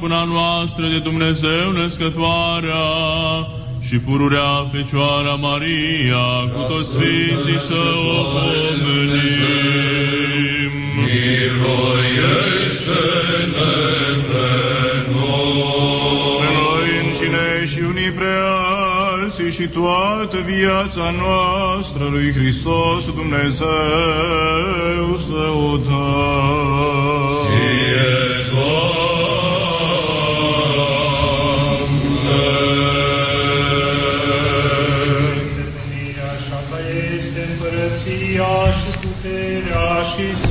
slăvita, stăpâna noastră de Dumnezeu născătoarea și pururea Fecioara Maria, cu toți Sfinții să o pomenim. Miluiește-ne pe noi! Pe noi încine și unii prealții și toată viața noastră lui Hristos Dumnezeu să o dăm.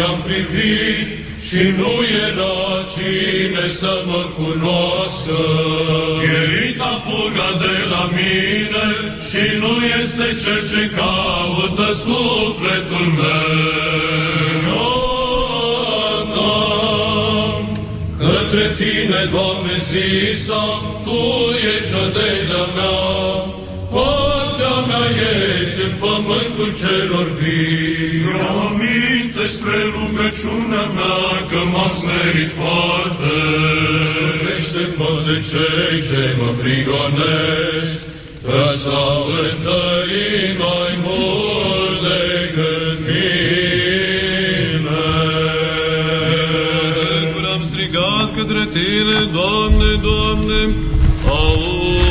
am privit și nu era cine să mă cunoască. Pierita fuga de la mine și nu este cel ce caută sufletul meu. Iată, către tine, Doamne, zisa, Tu ești nădejdea mea, pământul celor vii. Aminte spre rugăciunea mea că m-am smerit foarte. Scăpește-mă de cei ce mă prigonesc, că s-au întărit mai mult decât mine. Când am strigat către Tine, Doamne, Doamne, auzi,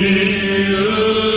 Bir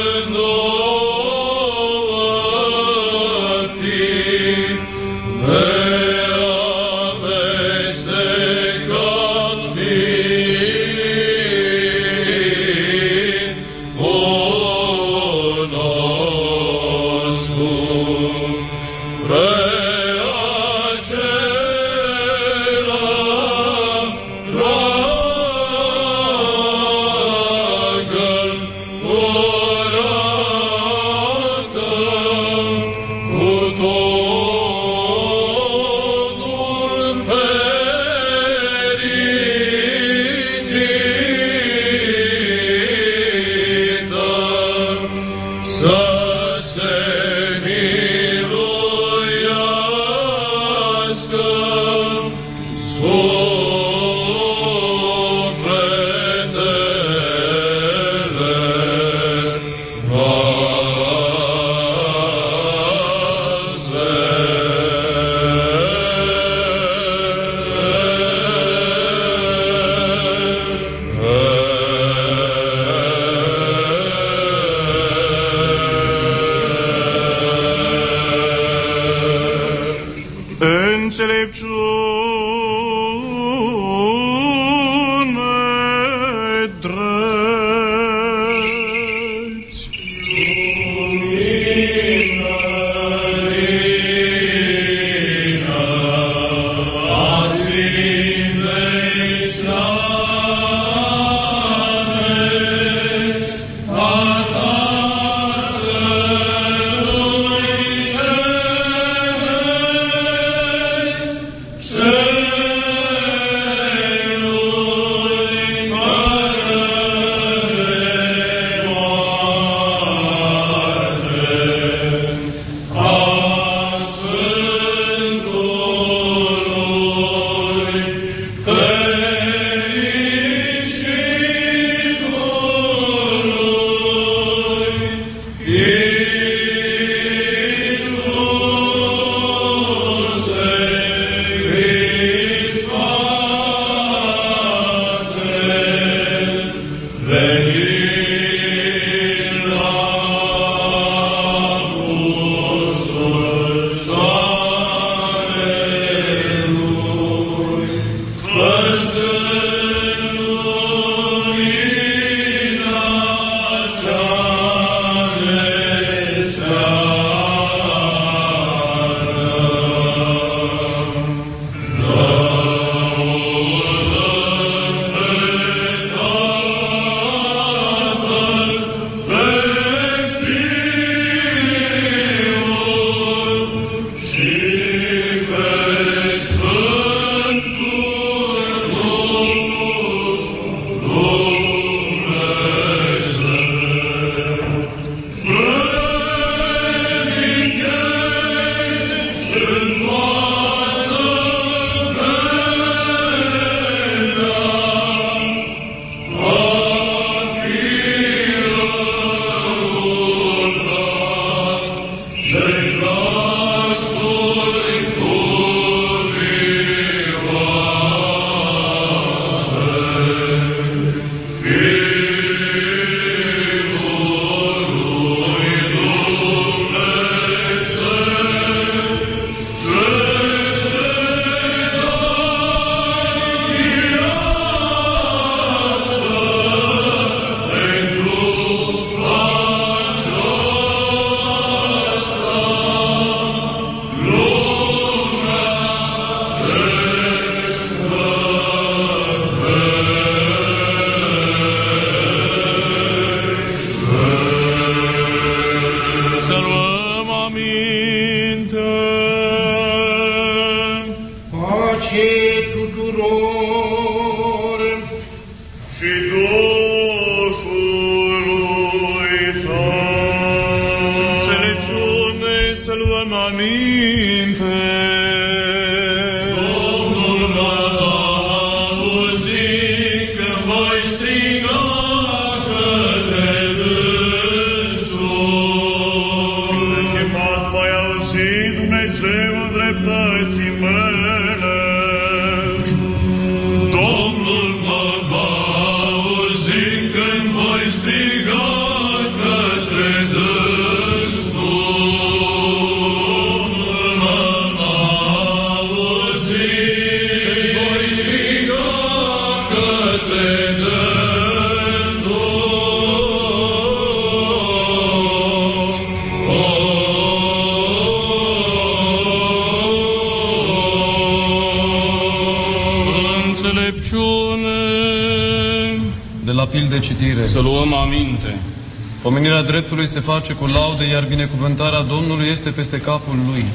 Pomenirea dreptului se face cu laude, iar binecuvântarea Domnului este peste capul lui.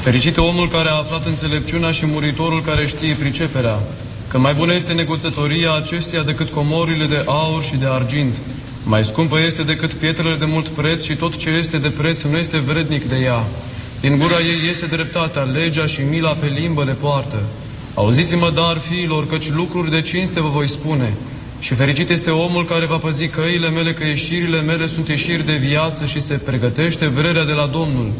Fericit omul care a aflat înțelepciunea și muritorul care știe priceperea, că mai bună este negoțătoria acesteia decât comorile de aur și de argint. Mai scumpă este decât pietrele de mult preț și tot ce este de preț nu este vrednic de ea. Din gura ei iese dreptatea, legea și mila pe limbă de poartă. Auziți-mă, dar, fiilor, căci lucruri de cinste vă voi spune. Și fericit este omul care va păzi căile mele, că ieșirile mele sunt ieșiri de viață și se pregătește vrerea de la Domnul.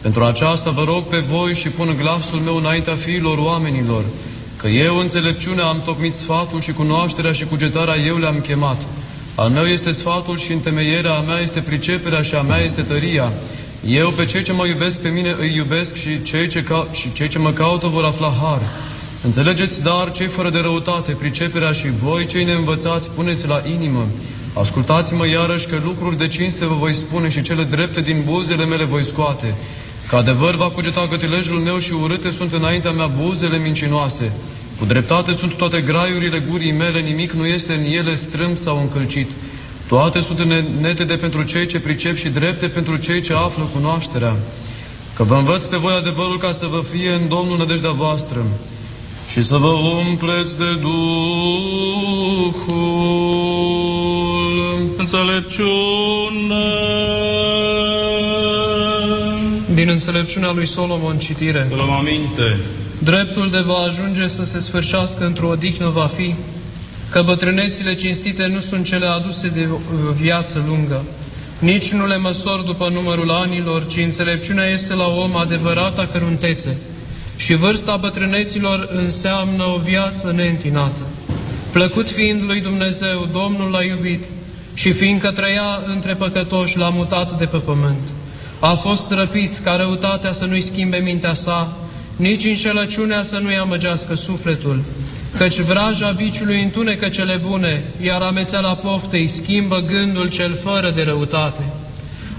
Pentru aceasta vă rog pe voi și pun glasul meu înaintea fiilor oamenilor, că eu înțelepciunea am tocmit sfatul și cunoașterea și cugetarea eu le-am chemat. Al meu este sfatul și întemeierea, a mea este priceperea și a mea este tăria. Eu pe cei ce mă iubesc pe mine îi iubesc și cei ce, ca- și cei ce mă caută vor afla har. Înțelegeți, dar, cei fără de răutate, priceperea și voi, cei neînvățați, puneți la inimă. Ascultați-mă iarăși că lucruri de cinste vă voi spune și cele drepte din buzele mele voi scoate. Că adevăr va cugeta gătilejul meu și urâte sunt înaintea mea buzele mincinoase. Cu dreptate sunt toate graiurile gurii mele, nimic nu este în ele strâmb sau încălcit. Toate sunt ne- netede pentru cei ce pricep și drepte pentru cei ce află cunoașterea. Că vă învăț pe voi adevărul ca să vă fie în Domnul nădejdea voastră și să vă umpleți de Duhul. Înțelepciune. Din înțelepciunea lui Solomon citire. Să luăm aminte. Dreptul de va ajunge să se sfârșească într-o odihnă va fi, că bătrânețile cinstite nu sunt cele aduse de viață lungă, nici nu le măsor după numărul anilor, ci înțelepciunea este la om adevărata căruntețe. Și vârsta bătrâneților înseamnă o viață neîntinată. Plăcut fiind lui Dumnezeu, Domnul l-a iubit și fiindcă trăia între păcătoși, l-a mutat de pe pământ. A fost răpit ca răutatea să nu-i schimbe mintea sa, nici înșelăciunea să nu-i amăgească sufletul, căci vraja viciului întunecă cele bune, iar amețeala poftei schimbă gândul cel fără de răutate.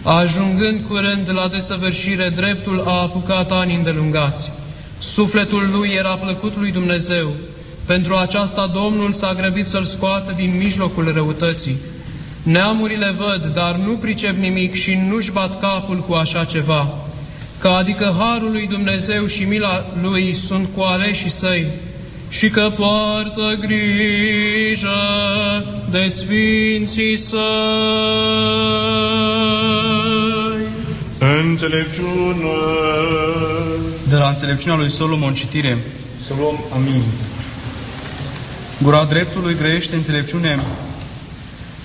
Ajungând curând la desăvârșire, dreptul a apucat ani îndelungați. Sufletul lui era plăcut lui Dumnezeu. Pentru aceasta Domnul s-a grăbit să-l scoată din mijlocul răutății. Neamurile văd, dar nu pricep nimic și nu-și bat capul cu așa ceva. Că adică harul lui Dumnezeu și mila lui sunt cu aleșii săi și că poartă grijă de sfinții săi. Înțelepciune. De la înțelepciunea lui Solomon citire. Să luăm aminte. Gura dreptului grăiește înțelepciune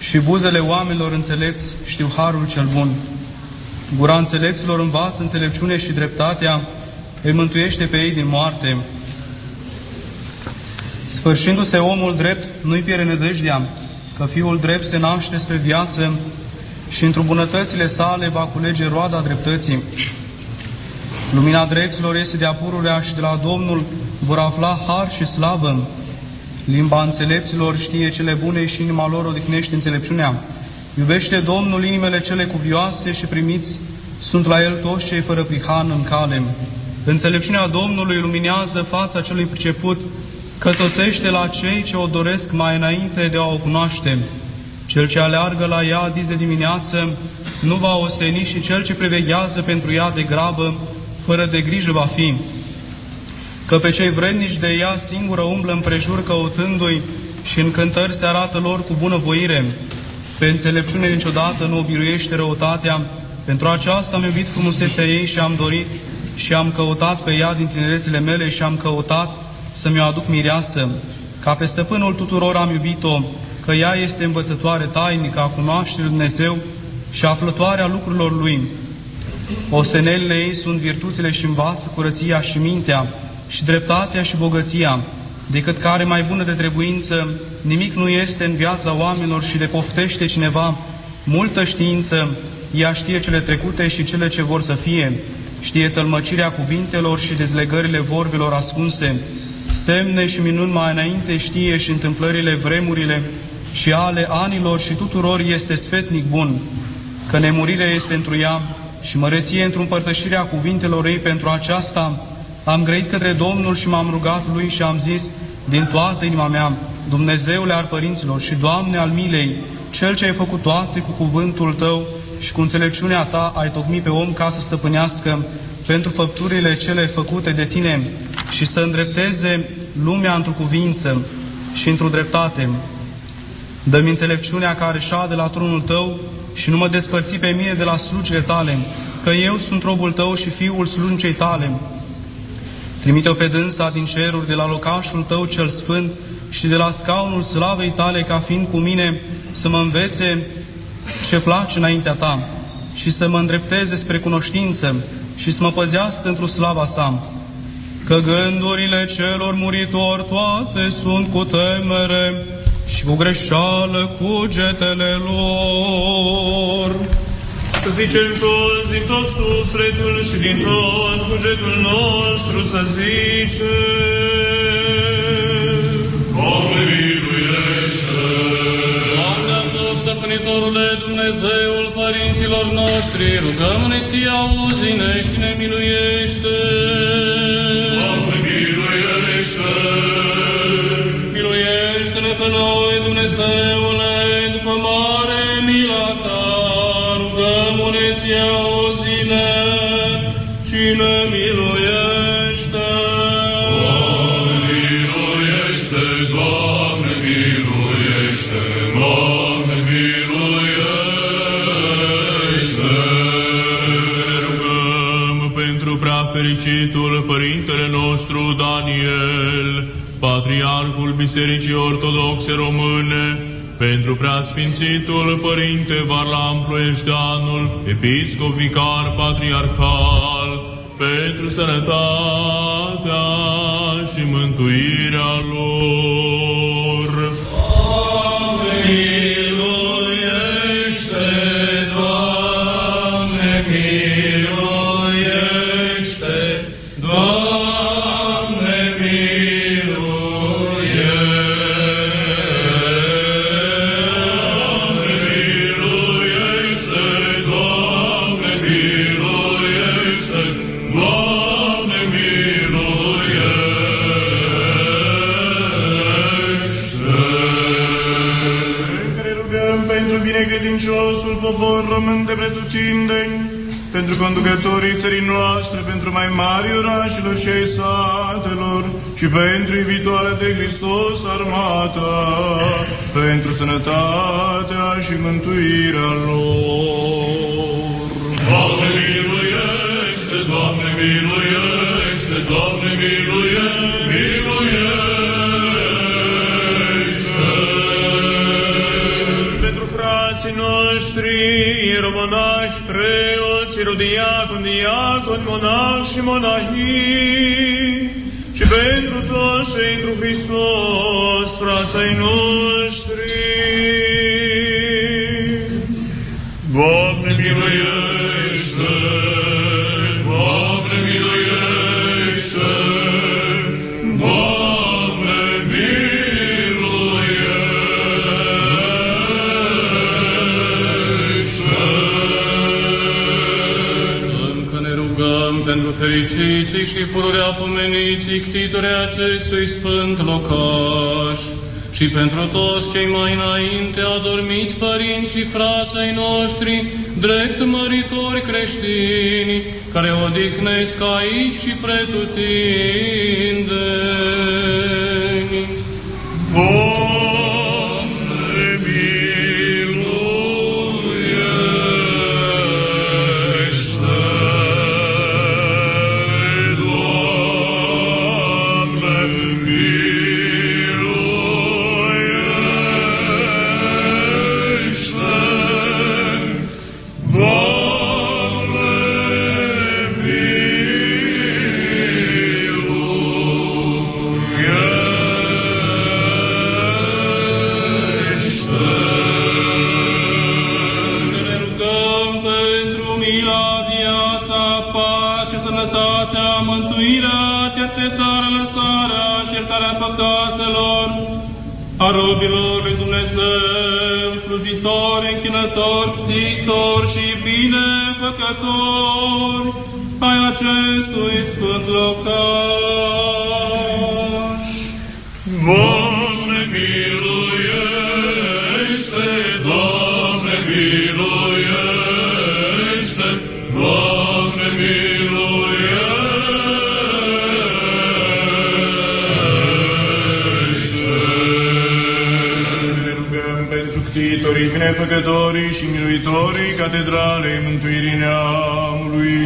și buzele oamenilor înțelepți știu harul cel bun. Gura înțelepților învață înțelepciune și dreptatea, îi mântuiește pe ei din moarte. Sfârșindu-se omul drept, nu-i pierde nădejdea, că fiul drept se naște spre viață și într bunătățile sale va culege roada dreptății. Lumina dreptilor este de-a pururea și de la Domnul vor afla har și slavă. Limba înțelepților știe cele bune și inima lor odihnește înțelepciunea. Iubește Domnul inimele cele cuvioase și primiți sunt la el toți cei fără prihan în cale. Înțelepciunea Domnului luminează fața celui priceput, că sosește la cei ce o doresc mai înainte de a o cunoaște. Cel ce aleargă la ea dis de dimineață nu va oseni și cel ce preveghează pentru ea de grabă, fără de grijă va fi. Că pe cei vrednici de ea singură umblă împrejur căutându-i și în cântări se arată lor cu bună voire. Pe înțelepciune niciodată nu o biruiește răutatea, pentru aceasta am iubit frumusețea ei și am dorit și am căutat pe ea din tinerețile mele și am căutat să mi-o aduc mireasă. Ca pe stăpânul tuturor am iubit-o, că ea este învățătoare tainică a cunoașterii Dumnezeu și aflătoarea lucrurilor Lui. Osenelile ei sunt virtuțile și învață curăția și mintea și dreptatea și bogăția, decât care mai bună de trebuință, nimic nu este în viața oamenilor și de poftește cineva multă știință, ea știe cele trecute și cele ce vor să fie, știe tălmăcirea cuvintelor și dezlegările vorbilor ascunse, semne și minuni mai înainte știe și întâmplările vremurile și ale anilor și tuturor este sfetnic bun, că nemurirea este întru ea și măreție într-o împărtășirea cuvintelor ei pentru aceasta, am grăit către Domnul și m-am rugat Lui și am zis din toată inima mea, Dumnezeule al părinților și Doamne al milei, Cel ce ai făcut toate cu cuvântul Tău și cu înțelepciunea Ta ai tocmit pe om ca să stăpânească pentru făpturile cele făcute de Tine și să îndrepteze lumea într-o cuvință și într-o dreptate. Dă-mi înțelepciunea care șade la tronul Tău și nu mă despărți pe mine de la slujile Tale, că eu sunt robul Tău și fiul slujnicei Tale. Trimite-o pe dânsa din ceruri, de la locașul Tău cel sfânt și de la scaunul slavei Tale, ca fiind cu mine, să mă învețe ce place înaintea Ta și să mă îndrepteze spre cunoștință și să mă păzească într-o slava sa. Că gândurile celor muritori toate sunt cu temere și cu greșeală cugetele lor. Să zicem toți din tot sufletul și din tot cugetul nostru să zicem. Doamne, miluiește! Doamne, Tu, stăpânitorule Dumnezeul părinților noștri, rugăm-ne ție, auzi-ne și ne miluiește. Doamne, Dumnezeule, după mare mila Ta, rugăm-ne ție, auzi-ne și ne miluiește. Doamne, miluiește! Doamne, miluiește! Doamne, miluiește! Ne rugăm pentru prea fericitul Părintele nostru Daniel, Patriarhul Bisericii Ortodoxe Române, pentru preasfințitul Părinte Varlam Ploieșteanul, Episcop Vicar Patriarcal, pentru sănătatea și mântuirea lor. Amin. Popor român de pretutindeni, pentru conducătorii țării noastre, pentru mai mari orașelor și ai satelor, și pentru iubitoarea de Hristos armata, pentru sănătatea și mântuirea lor. Doamne miluiește, Doamne miluiește, Doamne miluiește, ieromonahi, preoți, ierodiacon, diacon, monah și monahii, și pentru toți cei într Hristos, frații noștri. Fericiții și pururea pomeniții ctitore acestui sfânt locaș și pentru toți cei mai înainte adormiți părinți și frații noștri, drept măritori creștini, care odihnesc aici și pretutindeni. A robilor lui Dumnezeu, slujitori, închinători, ptitori și binefăcători ai acestui sfânt locaș. Mântuitorii, binefăcătorii și miluitorii catedralei mântuirii neamului.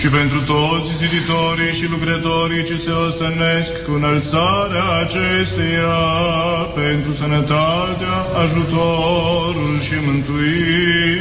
Și pentru toți ziditorii și lucrătorii ce se ostănesc cu înălțarea acesteia pentru sănătatea, ajutorul și mântuirea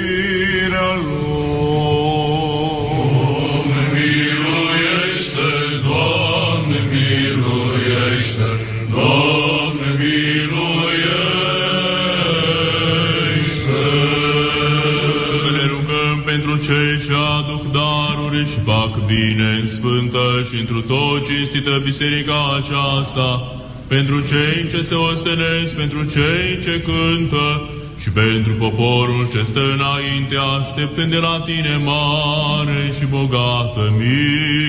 daruri și fac bine în sfântă și într tot cinstită biserica aceasta, pentru cei ce se ostenesc, pentru cei ce cântă și pentru poporul ce stă înainte, așteptând de la tine mare și bogată milă.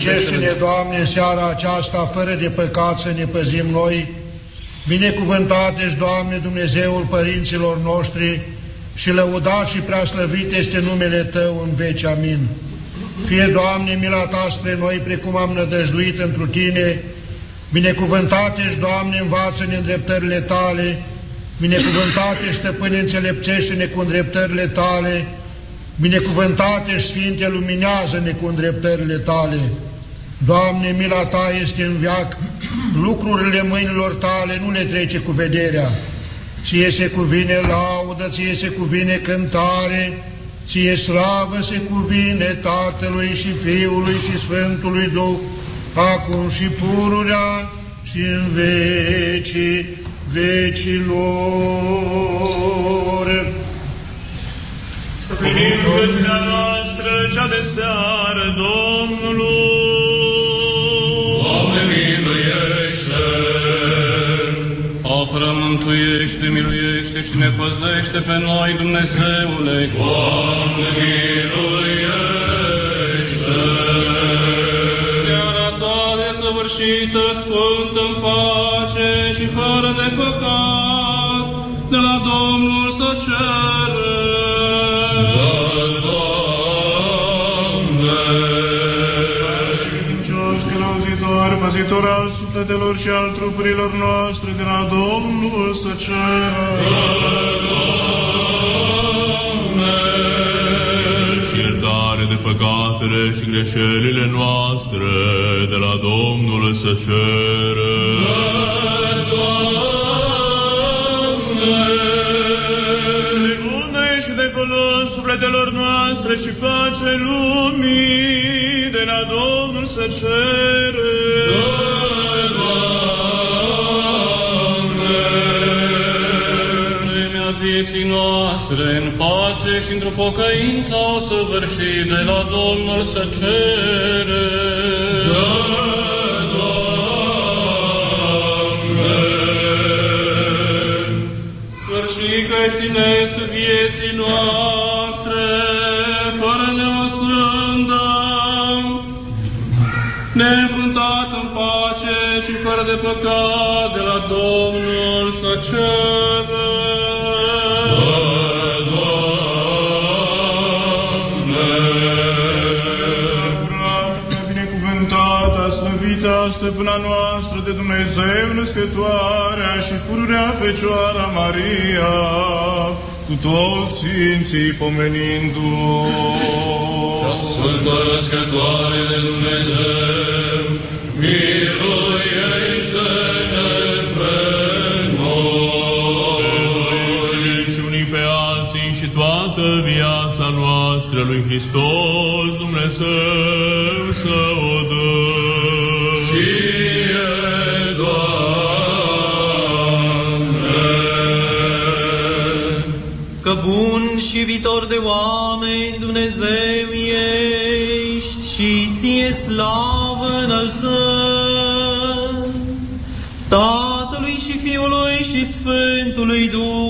Învrednicește-ne, Doamne, seara aceasta, fără de păcat să ne păzim noi. Binecuvântat ești, Doamne, Dumnezeul părinților noștri și lăudat și preaslăvit este numele Tău în veci. Amin. Fie, Doamne, mila Ta spre noi, precum am nădăjduit întru Tine, Binecuvântat ești, Doamne, învață-ne îndreptările Tale, binecuvântat ești, Stăpâne, înțelepțește-ne cu îndreptările Tale, binecuvântat ești, Sfinte, luminează-ne cu îndreptările Tale. Doamne, mila Ta este în viac, lucrurile mâinilor Tale nu le trece cu vederea. Ție se cuvine laudă, ție se cuvine cântare, ție slavă se cuvine Tatălui și Fiului și Sfântului Duh, acum și pururea și în vecii vecilor. Să primim rugăciunea noastră, cea de seară Domnului. Mântuiește, miluiește și ne păzește pe noi, Dumnezeule. Doamne, miluiește! Seara ta desăvârșită, sfântă în pace și fără de păcat, de la Domnul să cerem. Păzitor al sufletelor și al trupurilor noastre, de la Domnul să și iertare de păcatele și greșelile noastre de la Domnul să ceră. Cele bune și de folos sufletelor noastre și pace lumii, de la Domnul să cere. Vremea vieții noastre în pace și într-o pocăință o să vârși de la Domnul să cere. Sfârșit creștinesc vieții noastre, și fără de păcat de la Domnul să ceră. Prea binecuvântată, slăvită, stăpâna noastră de Dumnezeu, născătoarea și pururea Fecioara Maria, cu toți Sfinții pomenindu-o. Sfântă Născătoare de Dumnezeu, miluiește-ne toată viața noastră lui Hristos Dumnezeu să o dă. Ție, Doamne! Că bun și viitor de oameni Dumnezeu ești și ție slavă înălțăm. Tatălui și Fiului și Sfântului Duh,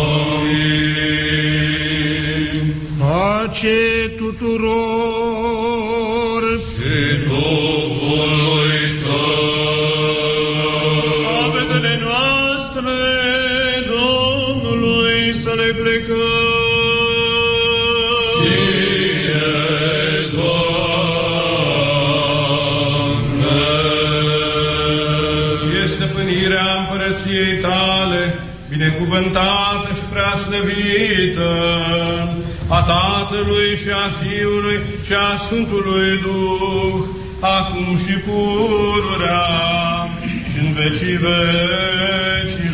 Împărăției tale, binecuvântată și prea slăvită, a Tatălui și a Fiului și a Sfântului Duh, acum și pururea și în vecii vecilor.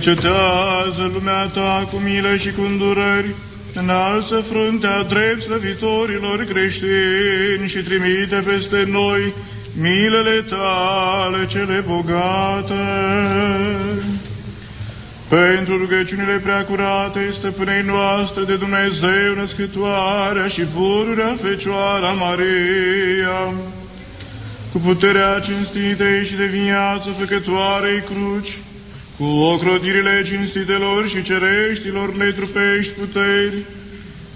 Cercetează lumea ta cu milă și cu îndurări, înalță fruntea drept slăvitorilor creștini și trimite peste noi milele tale cele bogate. Pentru rugăciunile preacurate, stăpânei noastre de Dumnezeu, născătoarea și pururea Fecioara Maria, cu puterea cinstitei și de viață făcătoarei cruci, cu ocrotirile cinstitelor și cereștilor netrupești puteri,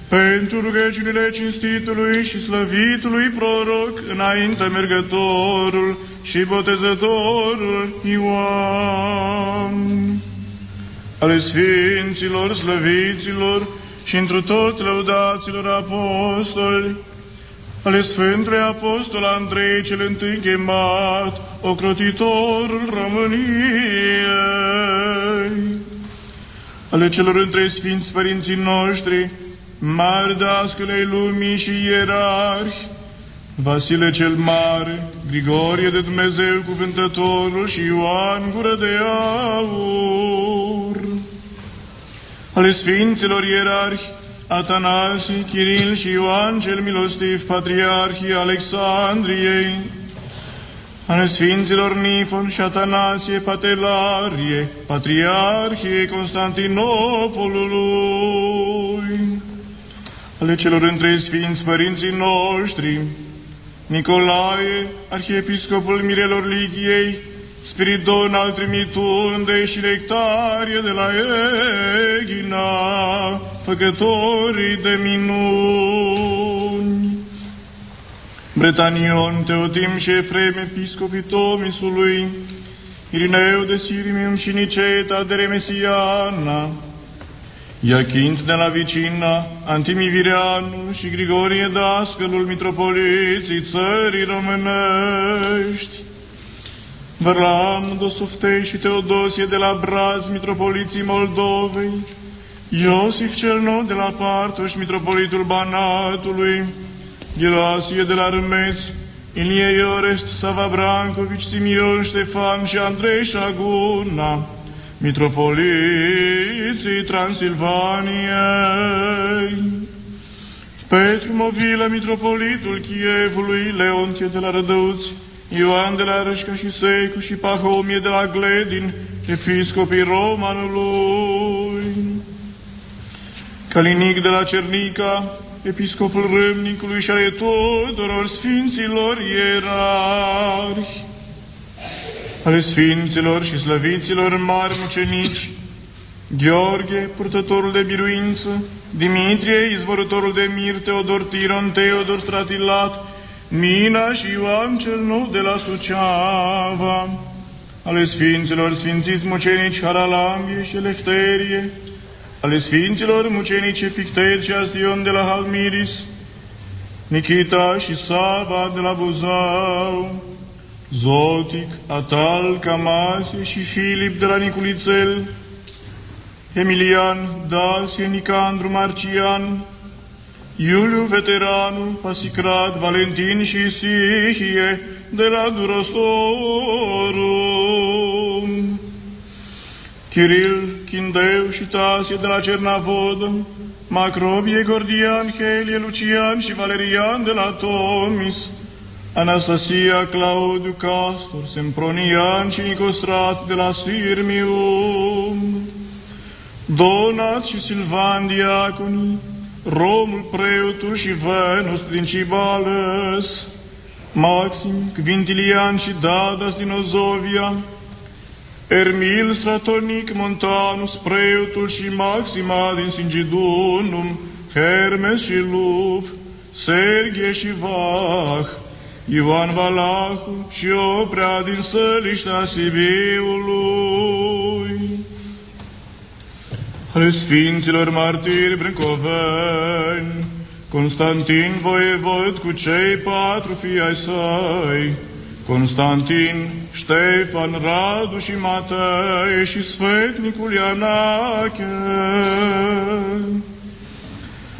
pentru rugăciunile cinstitului și slăvitului proroc, înainte mergătorul și botezătorul Ioan, ale Sfinților, slăviților și întru tot lăudaților apostoli, ale Sfântului Apostol Andrei cel întâi chemat, ocrotitorul României, ale celor între Sfinți Părinții noștri, mari dascălei lumii și ierarhi, Vasile cel Mare, Grigorie de Dumnezeu Cuvântătorul și Ioan Gură de Aur, ale Sfinților Ierarhi, Atanasie, Chiril și Ioan cel Milostiv, Patriarhii Alexandriei, ale Sfinților Nifon și Atanasie, Patelarie, Patriarhiei Constantinopolului, ale celor între Sfinți Părinții noștri, Nicolae, Arhiepiscopul Mirelor Lichiei, Spiridon al Trimitundei și Nectarie de la Eghina, făcătorii de minuni. Bretanion, Teotim și Efrem, episcopii Tomisului, Irineu de Sirimium și Niceta de Remesiana, Iachint de la Vicina, Antimivireanu și Grigorie Dascălul Mitropoliții țării românești, Varlam Dosoftei și Teodosie de la Braz, Mitropoliții Moldovei, Iosif cel Nou de la Partoș, Mitropolitul Banatului, Gerasie de la Râmeți, Ilie Iorest, Sava Brancovici, Simion, Ștefan și Andrei Șaguna, Mitropoliții Transilvaniei, Petru Movilă, Mitropolitul Chievului, Leontie de la Rădăuți, Ioan de la Rășca și Secu și Pahomie de la Gledin, episcopii Romanului, Calinic de la Cernica, episcopul Râmnicului și ale tuturor sfinților ierarhi, ale sfinților și slăviților mari mucenici, Gheorghe, purtătorul de biruință, Dimitrie, izvorătorul de mir, Teodor Tiron, Teodor Stratilat, Mina și Ioan cel Nou de la Suceava, ale Sfinților Sfințiți Mucenici Haralambie și Lefterie, ale Sfinților Mucenici Epictet și Astion de la Halmiris, Nikita și Sava de la Buzau, Zotic, Atal, Camasie și Filip de la Niculițel, Emilian, Dasie, Nicandru, Marcian, Iuliu Veteranu, Pasicrat, Valentin și Isihie de la Durostorum, Chiril, Chindeu și Tasie de la Cernavodă, Macrobie, Gordian, Helie, Lucian și Valerian de la Tomis, Anastasia, Claudiu, Castor, Sempronian și Nicostrat de la Sirmium, Donat și Silvan Diaconii, Romul preotul și Venus din Cibales, Maxim, Quintilian și Dadas din Ozovia, Ermil Stratonic Montanus Preotul și Maxima din Singidunum, Hermes și Lup, Sergie și Vah, Ioan Valahu și Oprea din Săliștea Sibiului, ale Sfinților Martiri Brâncoveni, Constantin voievod cu cei patru fii ai săi, Constantin, Ștefan, Radu și Matei și Sfetnicul Ianache,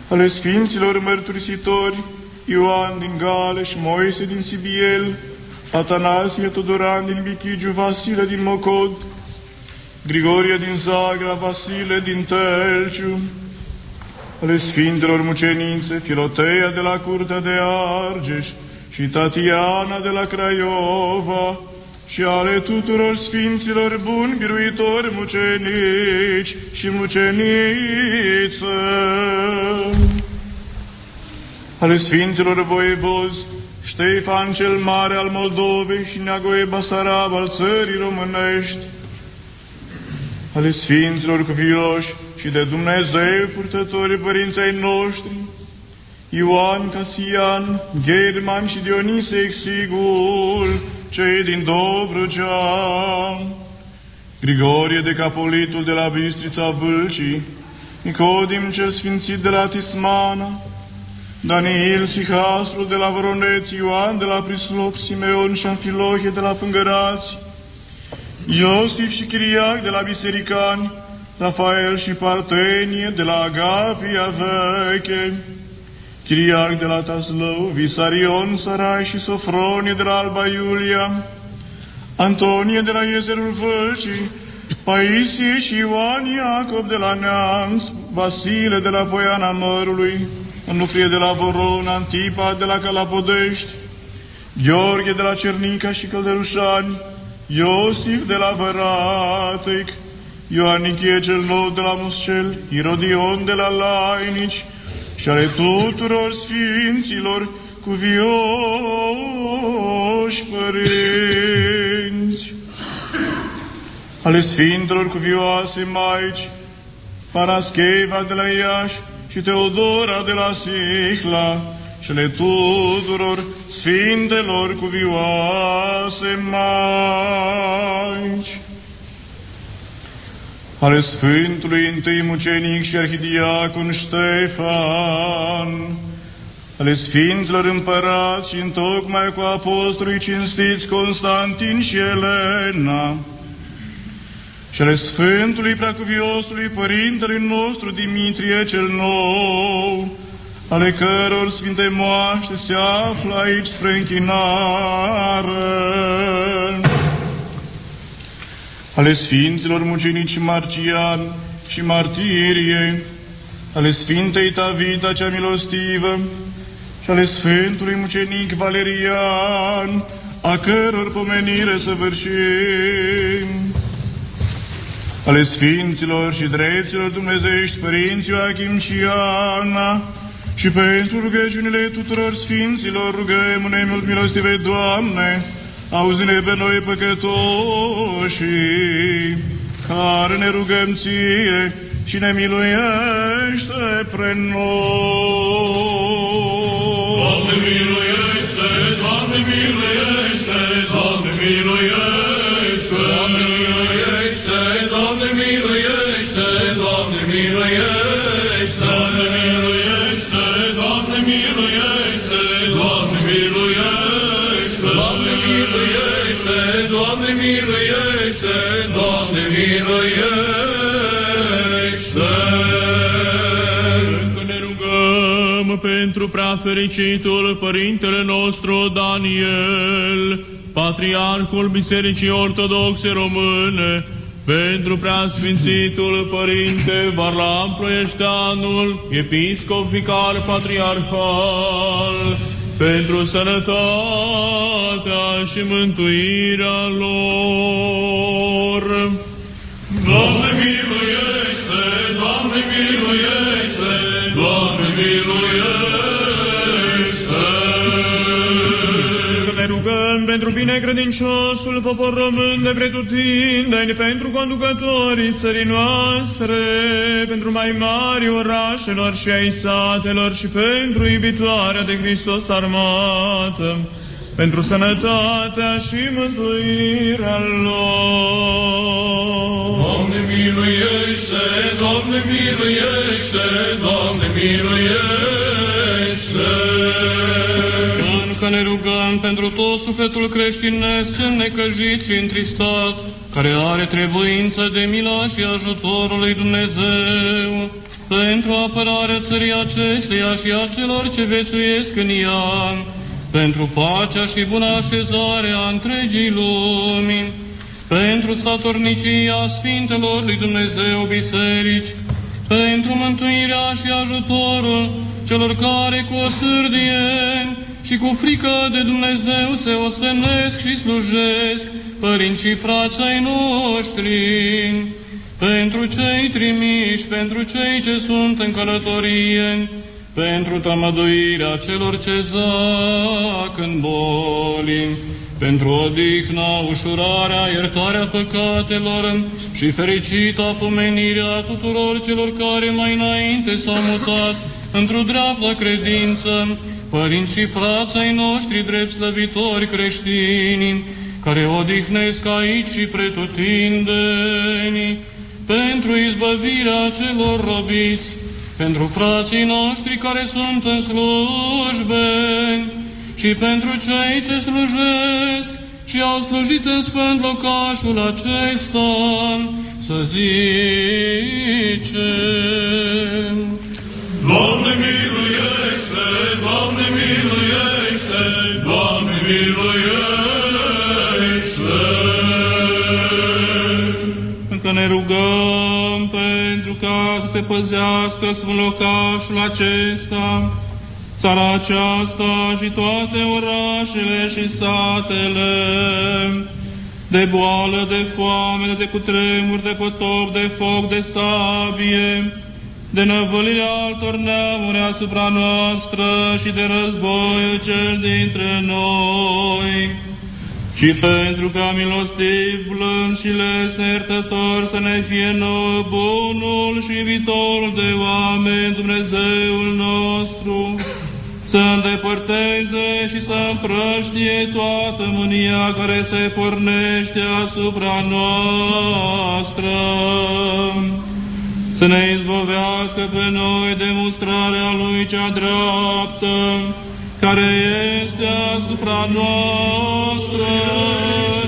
ale Sfinților Mărturisitori, Ioan din Galeș, Moise din Sibiel, Atanasie Tudoran din Bichigiu, Vasile din Mocod, Grigorie din Zagra, Vasile din Telciu, ale Sfintelor Mucenițe, Filoteia de la Curtea de Argeș și Tatiana de la Craiova, și ale tuturor Sfinților buni, biruitori, mucenici și mucenițe, ale Sfinților voievozi, Ștefan cel Mare al Moldovei și Neagoe Basarab al țării românești, ale Sfinților cuvioși și de Dumnezeu purtători părinții noștri, Ioan Casian, German și Dionise Exigul, cei din Dobrogea, Grigorie de Capolitul de la Bistrița Vâlcii, Nicodim cel Sfințit de la Tismana, Daniel Sihastru de la Voroneț, Ioan de la Prislop, Simeon și Anfilohie de la Pângărați, Iosif și Chiriac de la Bisericani, Rafael și Partenie de la Agapia Veche, Chiriac de la Taslău, Visarion, Sarai și Sofronie de la Alba Iulia, Antonie de la Iezerul Vălcii, Paisie și Ioan Iacob de la Neamț, Vasile de la Poiana Mărului, Onufrie de la Voron, Antipa de la Calapodești, Gheorghe de la Cernica și Călderușani, Iosif de la Văratec, Ioanichie cel nou de la Muscel, Irodion de la Lainici și ale tuturor sfinților cu vioși părinți, ale sfintelor cu vioase maici, Parascheva de la Iași și Teodora de la Sihla, și ale tuturor sfintelor cu vioase maici, ale Sfântului întâi mucenic și arhidiacon Ștefan, ale Sfinților împărați și întocmai cu apostolii cinstiți Constantin și Elena, și ale Sfântului Preacuviosului Părintele nostru Dimitrie cel Nou, ale căror Sfinte Moaște se află aici spre închinare, ale Sfinților Mucenici Marcian și Martirie, ale Sfintei Tavita cea milostivă și ale Sfântului Mucenic Valerian, a căror pomenire să vârșim, ale Sfinților și Drepților Dumnezeiești Părinți Ioachim și Ana, și pentru rugăciunile tuturor Sfinților rugăm în mult milostive, Doamne, auzi-ne pe noi păcătoși, care ne rugăm ție și ne miluiește pre noi. Doamne miluiește, pentru prea fericitul Părintele nostru Daniel, Patriarhul Bisericii Ortodoxe Române, pentru prea sfințitul Părinte Varlam Ploieșteanul, Episcop Vicar Patriarhal, pentru sănătatea și mântuirea lor. Doamne pentru binecredinciosul popor român de pretutindeni, pentru conducătorii țării noastre, pentru mai mari orașelor și ai satelor și pentru iubitoarea de Hristos armată, pentru sănătatea și mântuirea lor. Doamne miluiește, Doamne miluiește, Doamne miluiește. Încă ne rugăm pentru tot sufletul creștinesc cel necăjit și întristat, care are trebuință de mila și ajutorul lui Dumnezeu, pentru apărarea țării acesteia și a celor ce vețuiesc în ea, pentru pacea și bună așezare a întregii lumi, pentru statornicia Sfintelor lui Dumnezeu biserici, pentru mântuirea și ajutorul celor care cu o sârdie și cu frică de Dumnezeu se ostenesc și slujesc, părinți și frații ai noștri, pentru cei trimiși, pentru cei ce sunt în călătorie, pentru tămăduirea celor ce zac în boli, pentru odihna, ușurarea, iertarea păcatelor și fericita pomenirea tuturor celor care mai înainte s-au mutat într-o dreaptă credință, părinți și frații ai noștri drept slăvitori creștini, care odihnesc aici și pretutindeni, pentru izbăvirea celor robiți, pentru frații noștri care sunt în slujbe și pentru cei ce slujesc și au slujit în sfânt locașul acesta, să zicem. Doamne miluiește, Doamne miluiește, Doamne miluiește. Încă ne rugăm pentru ca să se păzească sfânt locașul acesta, țara aceasta și toate orașele și satele, de boală, de foame, de cutremur, de potop, de foc, de sabie, de năvălirea altor neamuri asupra noastră și de războiul cel dintre noi. Și pentru ca milostiv, blând și lesne iertător să ne fie nouă bunul și viitorul de oameni Dumnezeul nostru, să îndepărteze și să împrăștie toată mânia care se pornește asupra noastră să ne izbovească pe noi demonstrarea Lui cea dreaptă, care este asupra noastră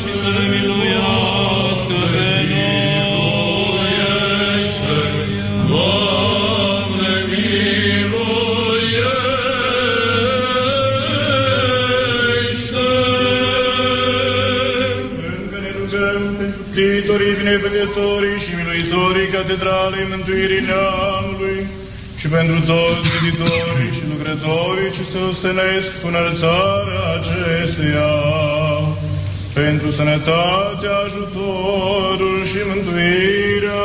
și să ne miluiască pe noi. Doamne miluiește. Încă ne rugăm pentru ctitorii, binefăcătorii și miluitorii Catedralei Mântuirii Neamului și pentru toți ziditorii și lucrătorii ce se ostenesc cu înălțarea acesteia, pentru sănătatea, ajutorul și mântuirea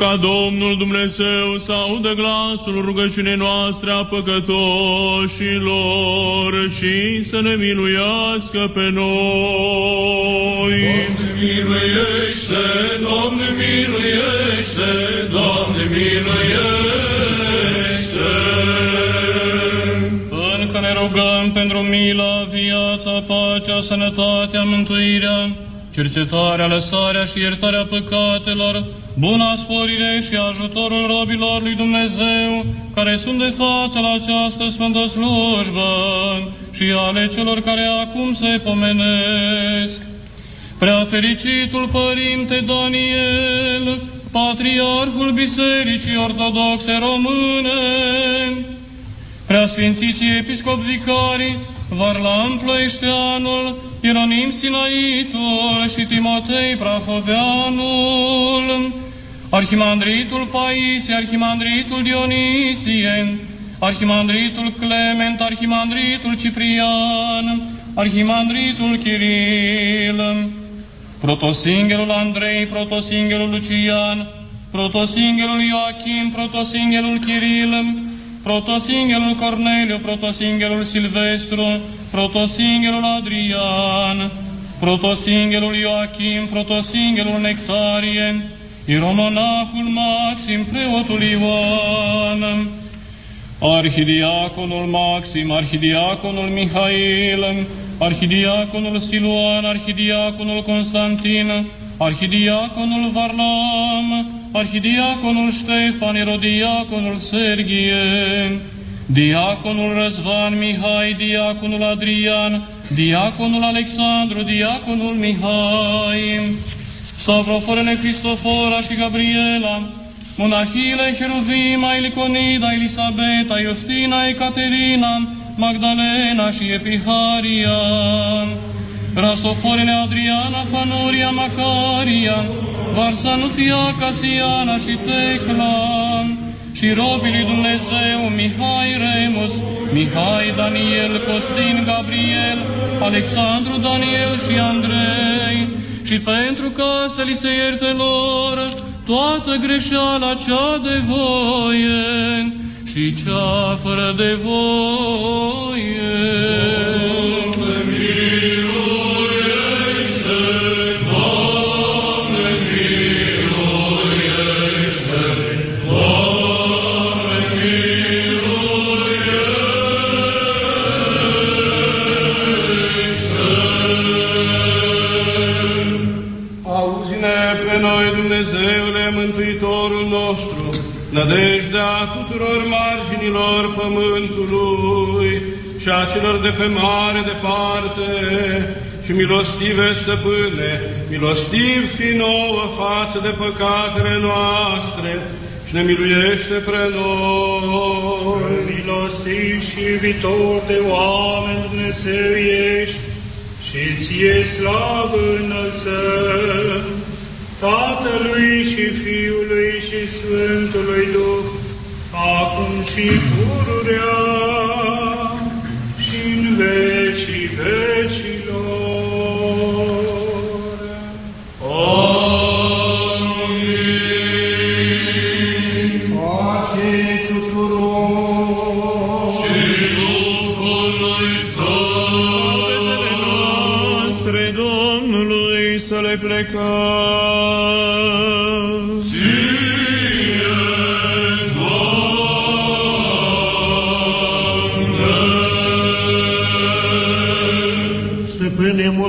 ca Domnul Dumnezeu să audă glasul rugăciunii noastre a păcătoșilor și să ne miluiască pe noi. Doamne miluiește, Doamne miluiește, Doamne miluiește. Încă ne rugăm pentru mila, viața, pacea, sănătatea, mântuirea, cercetarea, lăsarea și iertarea păcatelor, buna sporire și ajutorul robilor lui Dumnezeu, care sunt de față la această sfântă slujbă și ale celor care acum se pomenesc. Prea fericitul Părinte Daniel, Patriarhul Bisericii Ortodoxe Române, Preasfințiții Episcop Vicarii, Varlam Plăișteanul, Ieronim Sinaitul și Timotei Prahoveanul, Arhimandritul Paisie, Arhimandritul Dionisie, Arhimandritul Clement, Arhimandritul Ciprian, Arhimandritul Chiril, Protosinghelul Andrei, Protosinghelul Lucian, Protosinghelul Ioachim, Protosinghelul Chiril, Protosinghelul Corneliu, Protosinghelul Silvestru, Protosinghelul Adrian, Protosinghelul Ioachim, Protosinghelul Nectarie, Iromonahul Maxim, Preotul Ioan, Arhidiaconul Maxim, Arhidiaconul Mihail, Arhidiaconul Siluan, Arhidiaconul Constantin, Arhidiaconul Varlam, Arhidiaconul Ștefan, Erodiaconul Sergie, Diaconul Răzvan Mihai, Diaconul Adrian, Diaconul Alexandru, Diaconul Mihai, Stavroforele Cristofora și Gabriela, Monahile, Heruvima, Iliconida, Elisabeta, Iostina, Ecaterina, Magdalena și Epiharia, Rasoforele Adriana, Fanoria, Macaria, Varsanufia, Casiana și Tecla, și robii lui Dumnezeu, Mihai Remus, Mihai Daniel, Costin Gabriel, Alexandru Daniel și Andrei, și pentru ca să li se ierte lor toată greșeala cea de voie și cea fără de voie. Auzi-ne nădejdea tuturor marginilor pământului și a celor de pe mare departe, și milostive stăpâne, milostiv fi nouă față de păcatele noastre și ne miluiește pre noi. Milostiv și iubitor de oameni Dumnezeu ești, și ție slavă înălțăm, Tatălui și Fiului și Sfântului Duh, acum și pururea și în vecii vecilor. Amin. Pace tuturor. Și Duhului tău. noastre Domnului să le plecăm.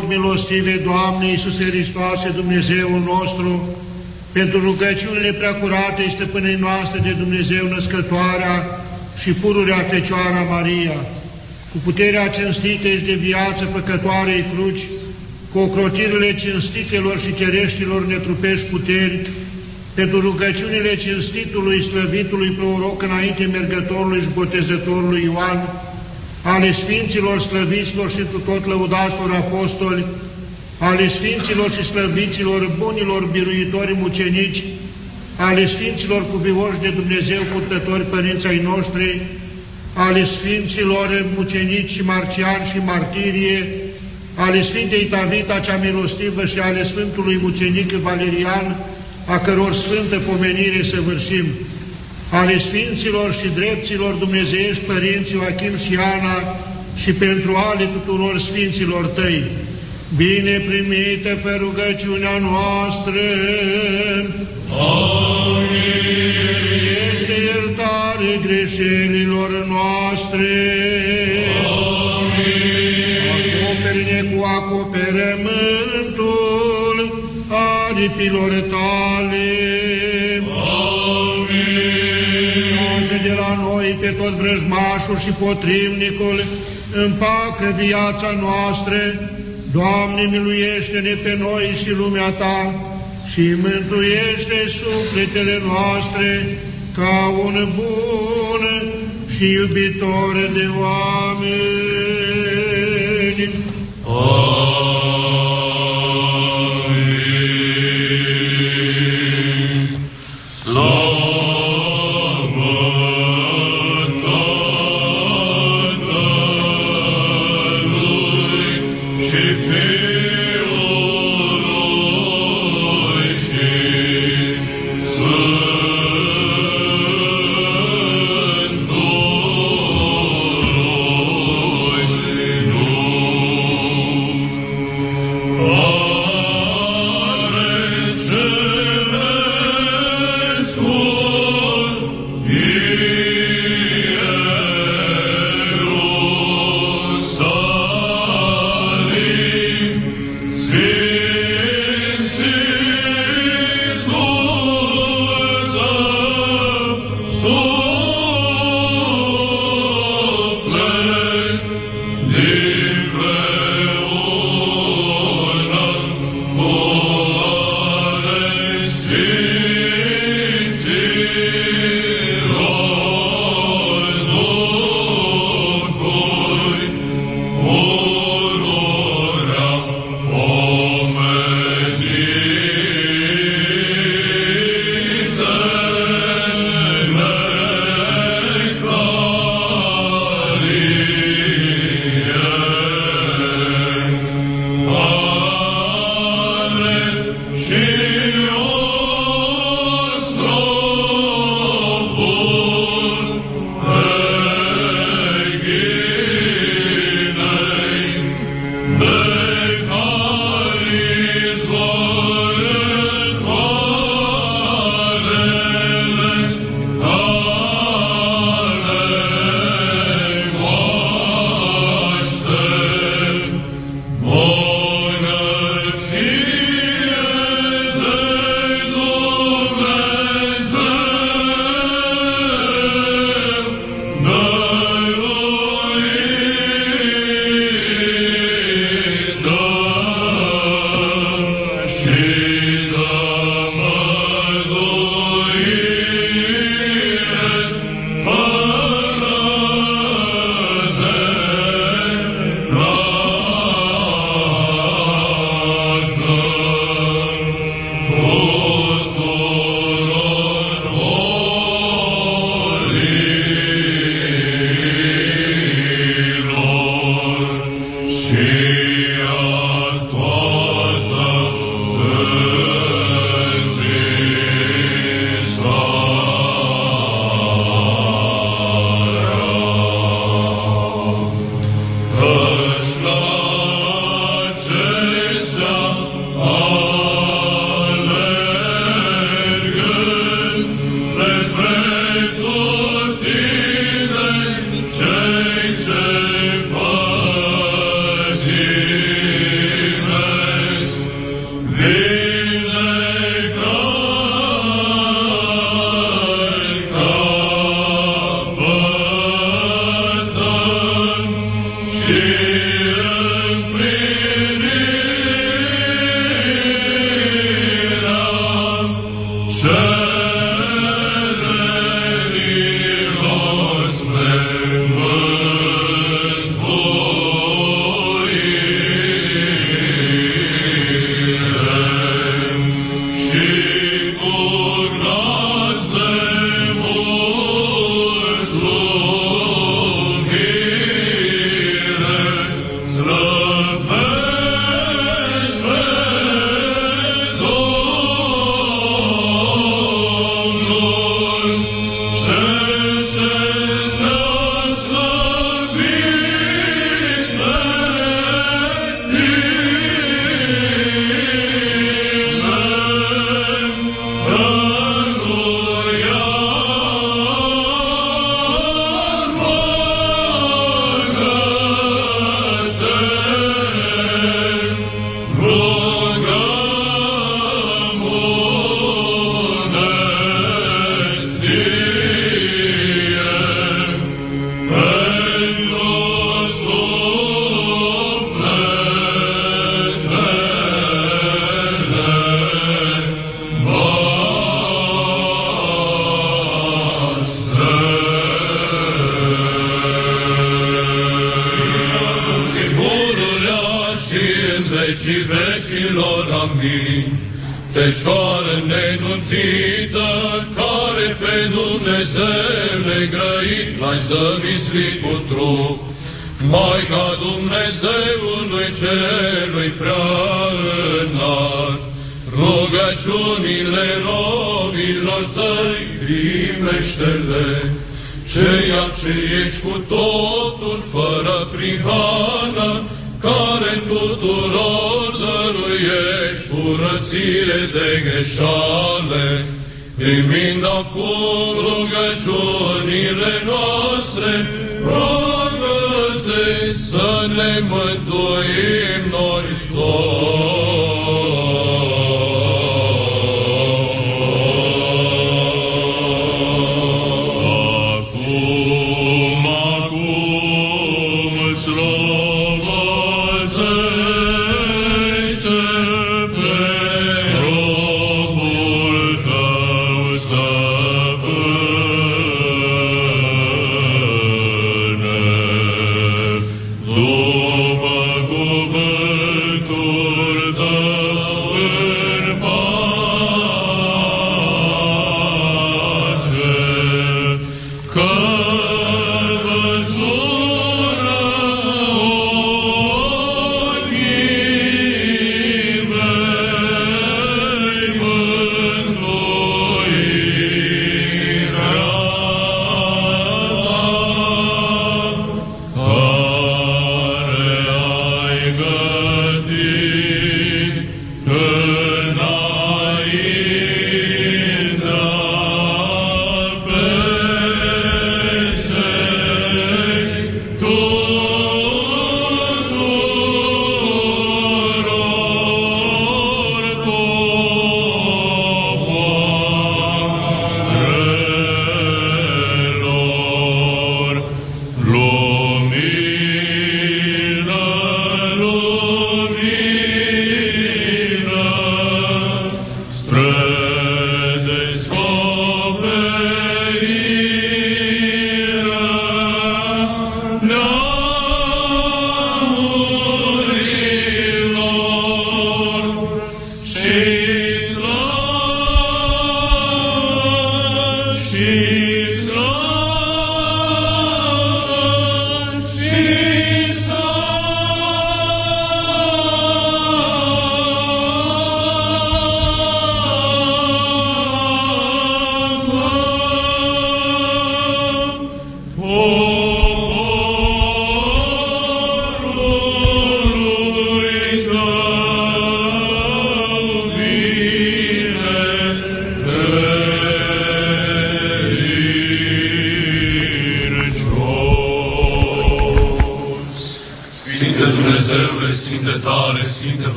Mult milostive, Doamne Iisuse Hristoase, Dumnezeul nostru, pentru rugăciunile preacurate stăpânei noastre de Dumnezeu născătoarea și pururea Fecioara Maria, cu puterea cinstită și de viață făcătoarei cruci, cu ocrotirile cinstitelor și cereștilor netrupești puteri, pentru rugăciunile cinstitului, slăvitului proroc înainte mergătorului și botezătorului Ioan, ale Sfinților slăviților și cu tot lăudaților apostoli, ale Sfinților și slăviților bunilor biruitori mucenici, ale Sfinților cuvioși de Dumnezeu purtători părinții ai noștri, ale Sfinților mucenici și marciani și martirie, ale Sfintei Tavita cea milostivă și ale Sfântului mucenic Valerian, a căror sfântă pomenire să vârșim, ale Sfinților și Drepților Dumnezeiești Părinți Joachim și Ana și pentru ale tuturor Sfinților Tăi, bine primită fă rugăciunea noastră. Amin. Este iertare greșelilor noastre. Amin. Acoperi-ne cu acoperământul aripilor tale. Amin. De la noi pe toți vrăjmașul și potrimnicul, împacă viața noastră, Doamne, miluiește-ne pe noi și lumea Ta și mântuiește sufletele noastre ca un bun și iubitor de oameni. Amin.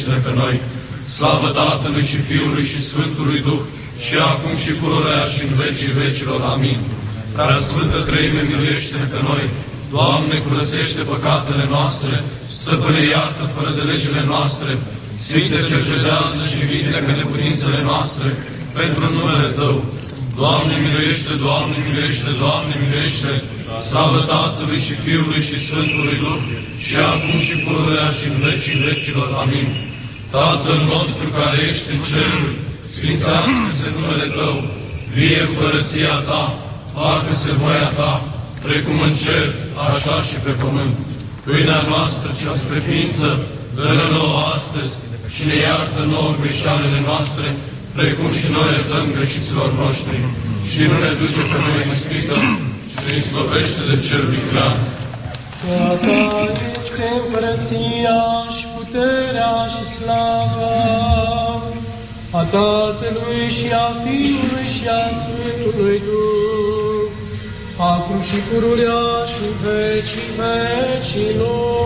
Moarte, miluiește-ne pe noi. Slavă Tatălui și Fiului și Sfântului Duh, și acum și pururea și în vecii vecilor. Amin. Prea Sfântă Treime, miluiește-ne pe noi. Doamne, curățește păcatele noastre, stăpâne iartă fără de legile noastre, Sfinte cercetează și vindecă neputințele noastre, pentru numele Tău. Doamne, miluiește, Doamne, miluiește, Doamne, miluiește, Slavă Tatălui și Fiului și Sfântului Duh, și acum și pururea și în vecii vecilor. Amin. Tatăl nostru care ești în ceruri, sfințească-se numele Tău, vie împărăția Ta, facă-se voia Ta, precum în cer, așa și pe pământ. Pâinea noastră cea spre ființă, dă-ne nouă astăzi și ne iartă nouă greșealele noastre, precum și noi iertăm greșiților noștri. Și nu ne duce pe noi în ispită, și ne izbăvește de cel viclean. A ta este împărăția și puterea și slava a Tatălui și a Fiului și a Sfântului Duh, acum și pururea și în vecii vecilor.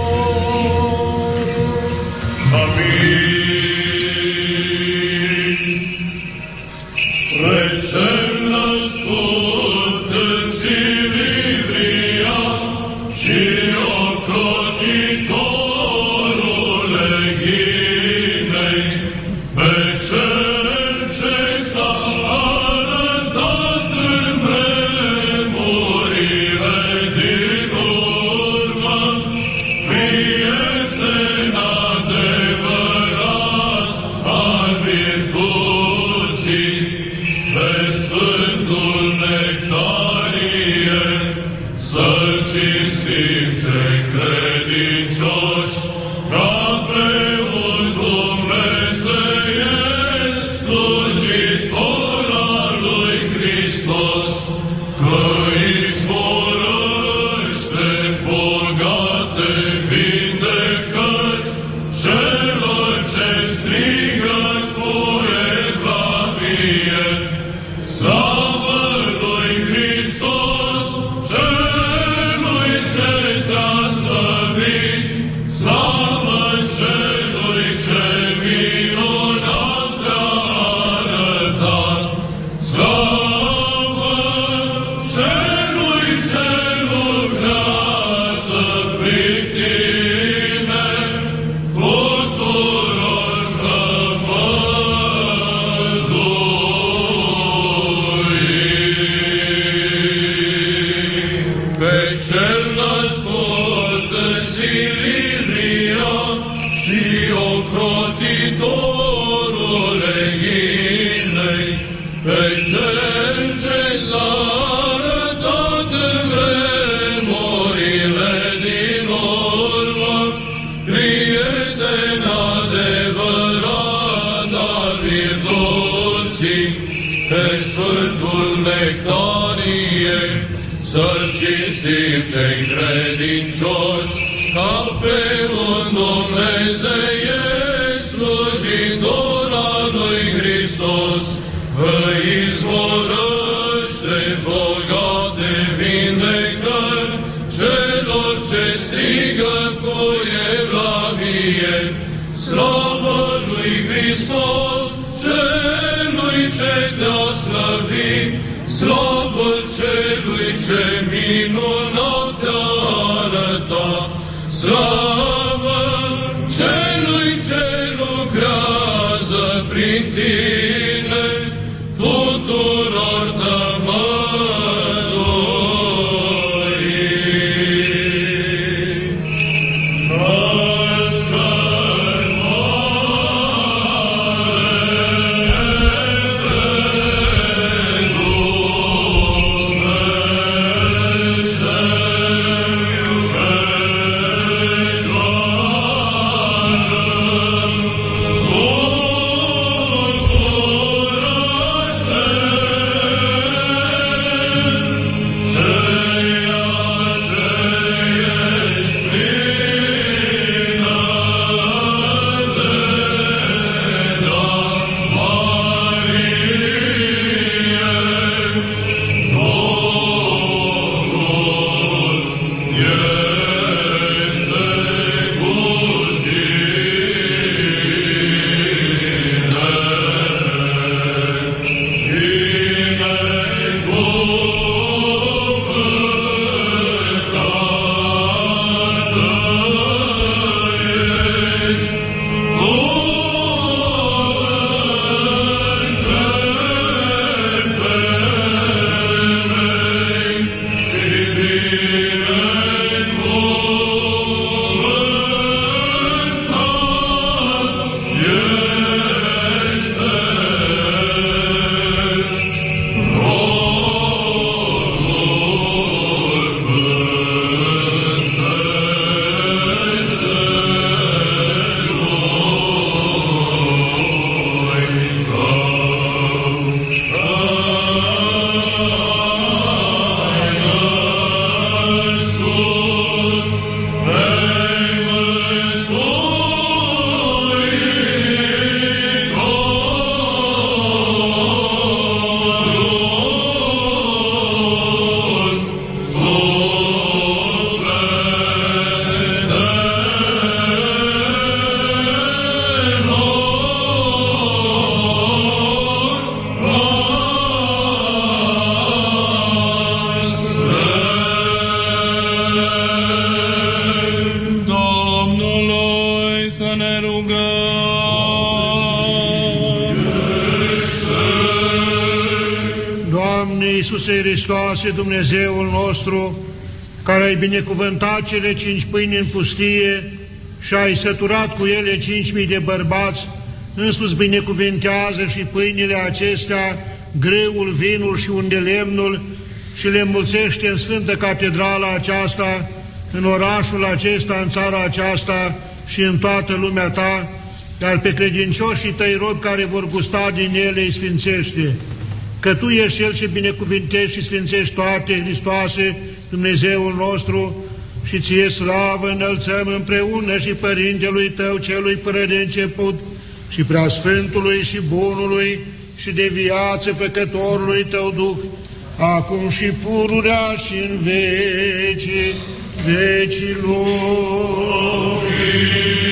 Hristoase, Dumnezeul nostru, care ai binecuvântat cele cinci pâini în pustie și ai săturat cu ele cinci mii de bărbați, însuți binecuvintează și pâinile acestea, greul, vinul și unde lemnul și le mulțește în Sfântă Catedrala aceasta, în orașul acesta, în țara aceasta și în toată lumea ta, dar pe credincioșii tăi robi care vor gusta din ele îi sfințește. Că Tu ești Cel ce binecuvintești și sfințești toate, Hristoase, Dumnezeul nostru, și Ție slavă înălțăm împreună și Părintelui Tău, Celui fără de început, și Preasfântului și Bunului și de viață Făcătorului Tău Duh, acum și pururea și în vecii vecilor. peste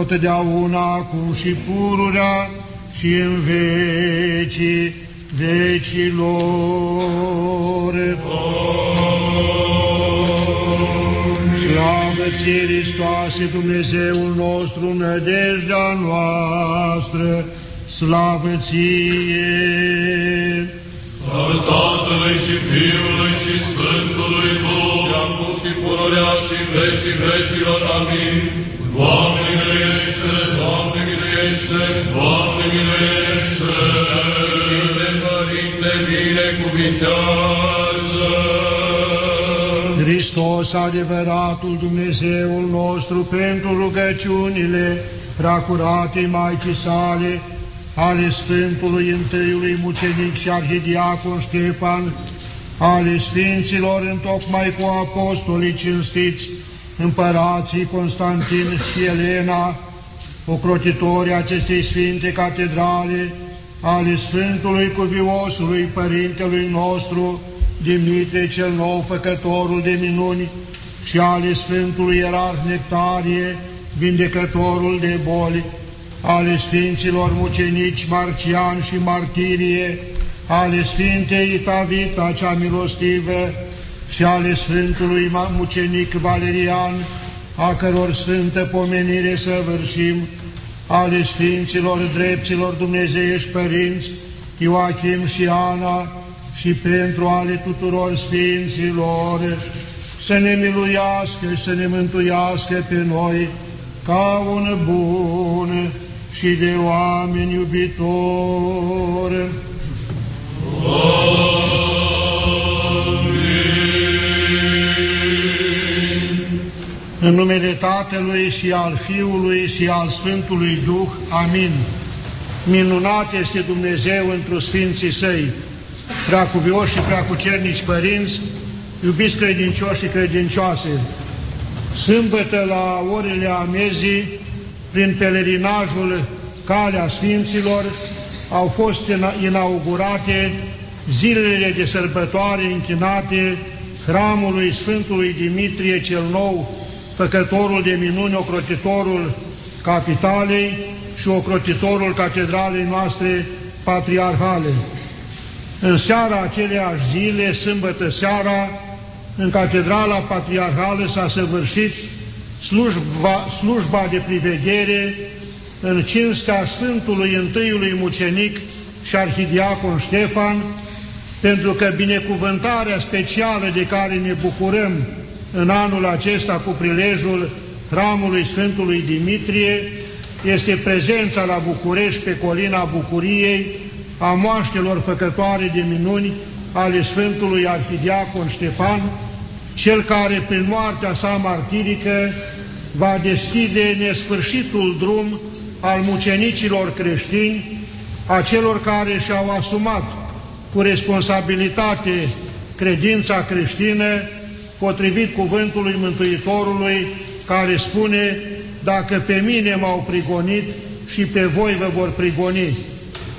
oameni, totdeauna, acum și pururea și în vecii vecilor. Slavă ție, Hristoase, Dumnezeul nostru, nădejdea noastră, slavă ție! Al Tatălui și Fiului și Sfântului Duh, și acum și pururea și vecii vecilor. Amin. Doamne miluiește, Doamne miluiește, Doamne miluiește. Sfinte Părinte, binecuvintează. Hristos, adevăratul Dumnezeul nostru, pentru rugăciunile preacuratei Maicii sale, ale Sfântului Întâiului Mucenic și Arhidiacon Ștefan, ale Sfinților întocmai cu apostolii cinstiți, împărații Constantin și Elena, ocrotitorii acestei Sfinte Catedrale, ale Sfântului Cuviosului Părintelui nostru, Dimitrie cel Nou, Făcătorul de minuni, și ale Sfântului Ierarh Nectarie, vindecătorul de boli, ale Sfinților Mucenici Marcian și Martirie, ale Sfintei Tavita cea milostivă și ale Sfântului Mucenic Valerian, a căror sfântă pomenire să vârșim, ale Sfinților Drepților Dumnezeiești Părinți, Ioachim și Ana, și pentru ale tuturor Sfinților, să ne miluiască și să ne mântuiască pe noi ca un bun și de oameni iubitori. În numele Tatălui și al Fiului și al Sfântului Duh. Amin. Minunat este Dumnezeu într-o Sfinții Săi, preacuvioși și preacucernici părinți, iubiți credincioși și credincioase. Sâmbătă la orele amezii, prin pelerinajul Calea Sfinților, au fost inaugurate zilele de sărbătoare închinate hramului Sfântului Dimitrie cel Nou, făcătorul de minuni, ocrotitorul capitalei și ocrotitorul catedralei noastre patriarhale. În seara aceleași zile, sâmbătă seara, în Catedrala Patriarhală s-a săvârșit slujba, slujba de priveghere în cinstea Sfântului Întâiului Mucenic și Arhidiacon Ștefan, pentru că binecuvântarea specială de care ne bucurăm în anul acesta cu prilejul hramului Sfântului Dimitrie este prezența la București pe colina Bucuriei a moaștelor făcătoare de minuni ale Sfântului Arhidiacon Ștefan, cel care prin moartea sa martirică va deschide nesfârșitul drum al mucenicilor creștini, a celor care și-au asumat cu responsabilitate credința creștină, potrivit cuvântului Mântuitorului, care spune, dacă pe mine m-au prigonit și pe voi vă vor prigoni.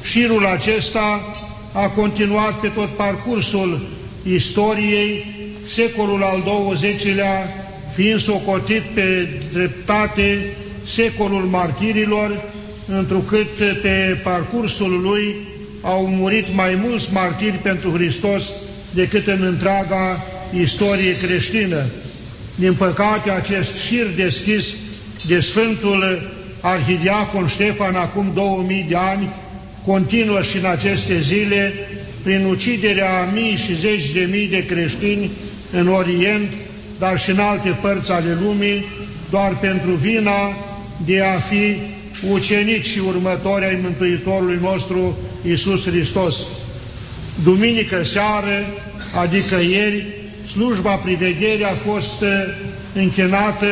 Șirul acesta a continuat pe tot parcursul istoriei, secolul al XX-lea fiind socotit pe dreptate secolul martirilor, întrucât pe parcursul lui au murit mai mulți martiri pentru Hristos decât în întreaga istorie creștină. Din păcate, acest șir deschis de Sfântul Arhidiacon Ștefan acum 2000 de ani continuă și în aceste zile prin uciderea a mii și zeci de mii de creștini în Orient, dar și în alte părți ale lumii, doar pentru vina de a fi ucenici și următori ai Mântuitorului nostru Isus Hristos. Duminică seară, adică ieri, slujba privegherii a fost închinată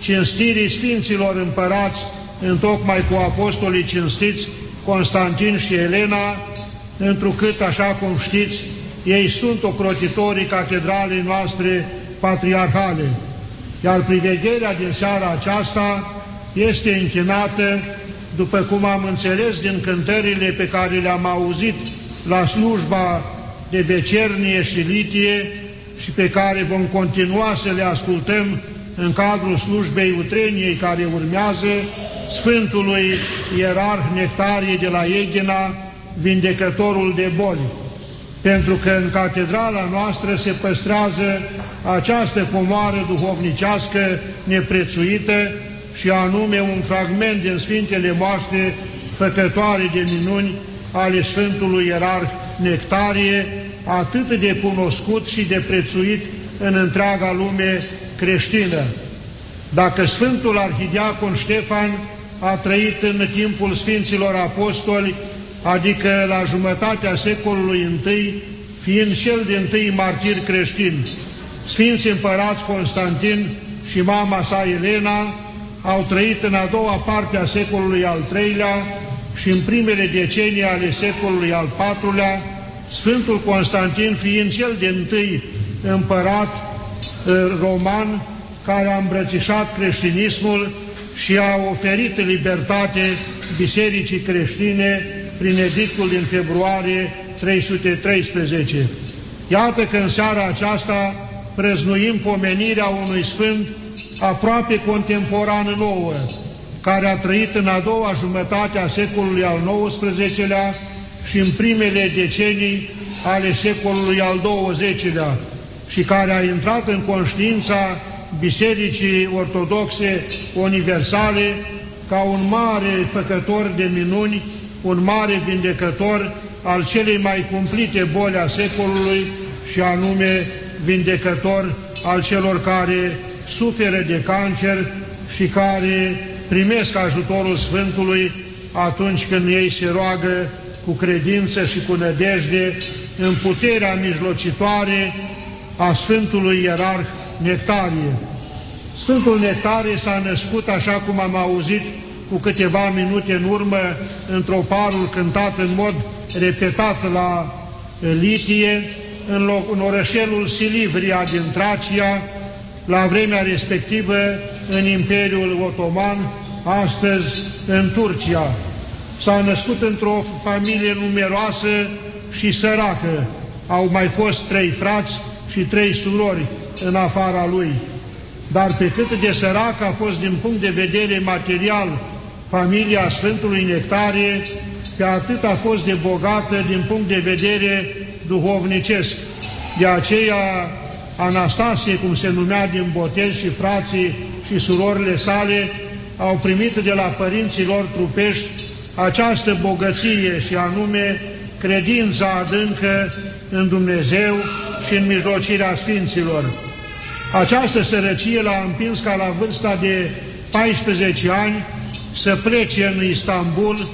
cinstirii Sfinților Împărați, întocmai cu apostolii cinstiți, Constantin și Elena, întrucât, așa cum știți, ei sunt ocrotitorii catedralei noastre patriarhale. Iar privegherea din seara aceasta este închinată, după cum am înțeles din cântările pe care le-am auzit la slujba de becernie și litie și pe care vom continua să le ascultăm în cadrul slujbei utreniei care urmează, Sfântului Ierarh Nectarie de la Eghina, vindecătorul de boli, pentru că în catedrala noastră se păstrează această comoară duhovnicească neprețuită și anume un fragment din Sfintele Moaște făcătoare de minuni ale Sfântului Ierarh Nectarie, atât de cunoscut și de prețuit în întreaga lume creștină. Dacă Sfântul Arhidiacon Ștefan a trăit în timpul Sfinților Apostoli, adică la jumătatea secolului I, fiind cel din tâi martir creștin. Sfinții împărați Constantin și mama sa Elena au trăit în a doua parte a secolului al III-lea și în primele decenii ale secolului al IV-lea, Sfântul Constantin fiind cel din tâi împărat eh, roman care a îmbrățișat creștinismul și a oferit libertate Bisericii creștine prin edictul din februarie 313. Iată că în seara aceasta prăznuim pomenirea unui sfânt aproape contemporan nouă, care a trăit în a doua jumătate a secolului al XIX-lea și în primele decenii ale secolului al XX-lea și care a intrat în conștiința Bisericii Ortodoxe Universale ca un mare făcător de minuni, un mare vindecător al celei mai cumplite boli a secolului și anume vindecător al celor care suferă de cancer și care primesc ajutorul Sfântului atunci când ei se roagă cu credință și cu nădejde în puterea mijlocitoare a Sfântului Ierarh Nectarie. Sfântul Nectarie s-a născut, așa cum am auzit cu câteva minute în urmă, într-o parul cântat în mod repetat la Litie, în, loc, în orășelul Silivria din Tracia, la vremea respectivă în Imperiul Otoman, astăzi în Turcia. S-a născut într-o familie numeroasă și săracă. Au mai fost trei frați și trei surori în afara lui. Dar pe cât de săracă a fost din punct de vedere material familia Sfântului Nectarie, pe atât a fost de bogată din punct de vedere duhovnicesc. De aceea Anastasie, cum se numea din botez și frații și surorile sale, au primit de la părinții lor trupești această bogăție și anume credința adâncă în Dumnezeu și în mijlocirea Sfinților. Această sărăcie l-a împins ca la vârsta de 14 ani să plece în Istanbul,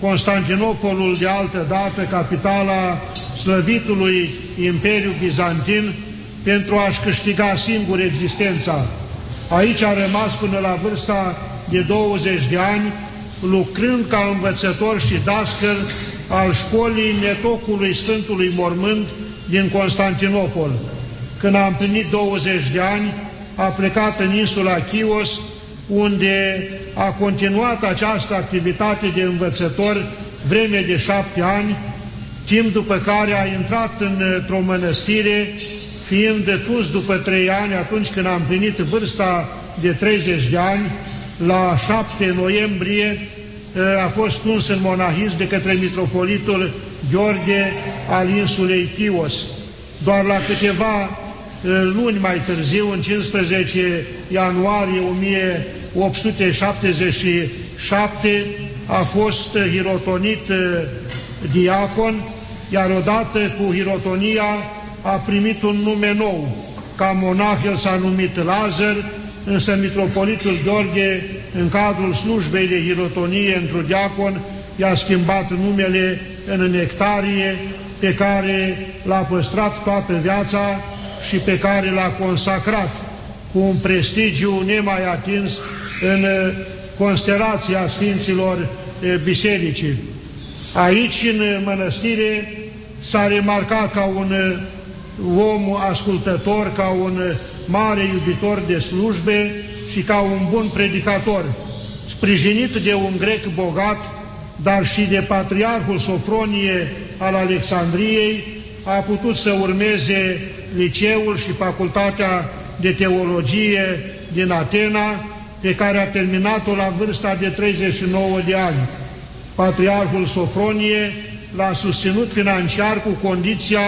Constantinopolul de altă dată, capitala slăvitului Imperiu Bizantin, pentru a-și câștiga singur existența. Aici a rămas până la vârsta de 20 de ani, lucrând ca învățător și dascăl al școlii netocului Sfântului Mormânt din Constantinopol. Când a împlinit 20 de ani, a plecat în insula Chios, unde a continuat această activitate de învățător vreme de șapte ani, timp după care a intrat într-o mănăstire, fiind tuns după trei ani, atunci când a împlinit vârsta de 30 de ani, la 7 noiembrie a fost tuns în monahism de către mitropolitul Gheorghe al insulei Chios. Doar la câteva luni mai târziu, în 15 ianuarie 1877, a fost hirotonit diacon, iar odată cu hirotonia a primit un nume nou. Ca monah el s-a numit Lazar, însă mitropolitul Gheorghe, în cadrul slujbei de hirotonie într-un diacon, i-a schimbat numele în nectarie, pe care l-a păstrat toată viața și pe care l-a consacrat cu un prestigiu nemai atins în constelația Sfinților Bisericii. Aici, în mănăstire, s-a remarcat ca un om ascultător, ca un mare iubitor de slujbe și ca un bun predicator, sprijinit de un grec bogat, dar și de patriarhul Sofronie al Alexandriei, a putut să urmeze liceul și facultatea de teologie din Atena, pe care a terminat-o la vârsta de 39 de ani. Patriarhul Sofronie l-a susținut financiar cu condiția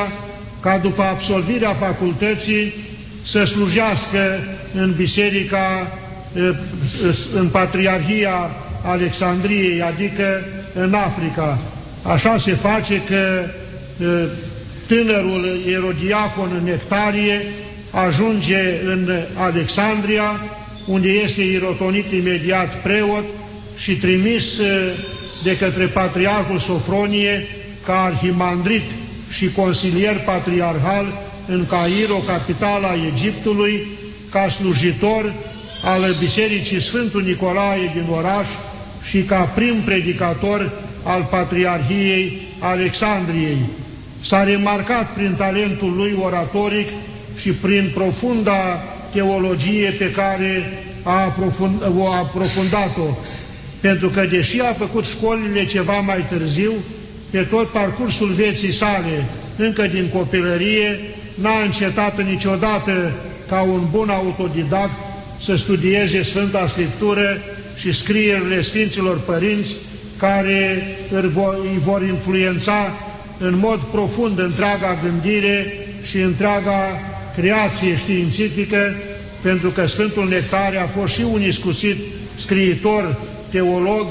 ca după absolvirea facultății să slujească în biserica, în Patriarhia Alexandriei, adică în Africa. Așa se face că tânărul erodiacon în Nectarie ajunge în Alexandria, unde este irotonit imediat preot și trimis de către Patriarhul Sofronie ca arhimandrit și consilier patriarhal în Cairo, capitala Egiptului, ca slujitor al Bisericii Sfântul Nicolae din oraș și ca prim predicator al Patriarhiei Alexandriei. S-a remarcat prin talentul lui oratoric și prin profunda teologie pe care a aprofund, o aprofundat-o, pentru că deși a făcut școlile ceva mai târziu, pe tot parcursul vieții sale, încă din copilărie, n-a încetat niciodată ca un bun autodidact să studieze Sfânta Scriptură și scrierile Sfinților Părinți care îi vor influența în mod profund întreaga gândire și întreaga creație științifică, pentru că Sfântul Nectare a fost și un iscusit scriitor, teolog,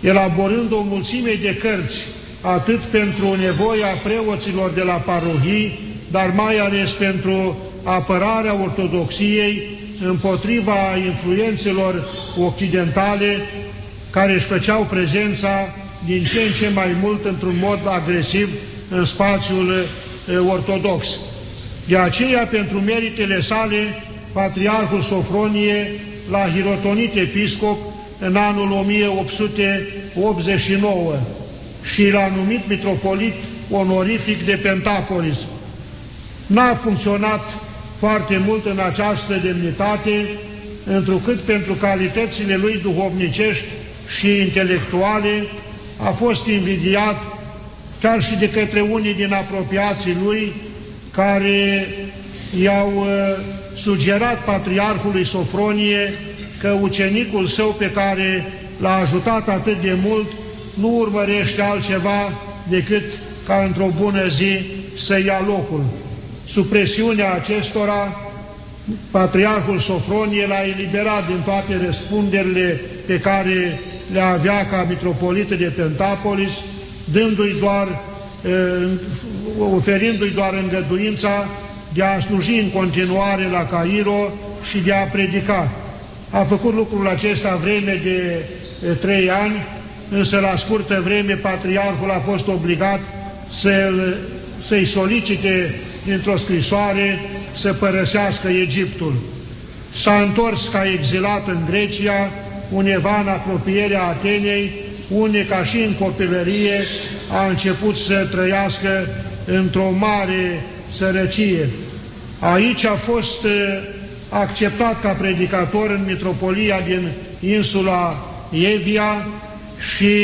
elaborând o mulțime de cărți, atât pentru nevoia preoților de la parohii, dar mai ales pentru apărarea ortodoxiei împotriva influențelor occidentale care își făceau prezența din ce în ce mai mult într-un mod agresiv în spațiul ortodox. De aceea, pentru meritele sale, Patriarhul Sofronie l-a hirotonit episcop în anul 1889 și l-a numit mitropolit onorific de Pentapolis. N-a funcționat foarte mult în această demnitate, întrucât pentru calitățile lui duhovnicești și intelectuale a fost invidiat chiar și de către unii din apropiații lui, care i-au uh, sugerat patriarhului Sofronie că ucenicul său pe care l-a ajutat atât de mult nu urmărește altceva decât ca într-o bună zi să ia locul. Sub presiunea acestora, Patriarhul Sofronie l-a eliberat din toate răspunderile pe care le avea ca mitropolită de Pentapolis, dându-i doar, oferindu-i doar îngăduința de a sluji în continuare la Cairo și de a predica. A făcut lucrul acesta vreme de trei ani, însă la scurtă vreme patriarhul a fost obligat să-i solicite dintr-o scrisoare să părăsească Egiptul. S-a întors ca exilat în Grecia, undeva în apropierea Atenei, unde, ca și în copilărie, a început să trăiască într-o mare sărăcie. Aici a fost uh, acceptat ca predicator în mitropolia din insula Evia și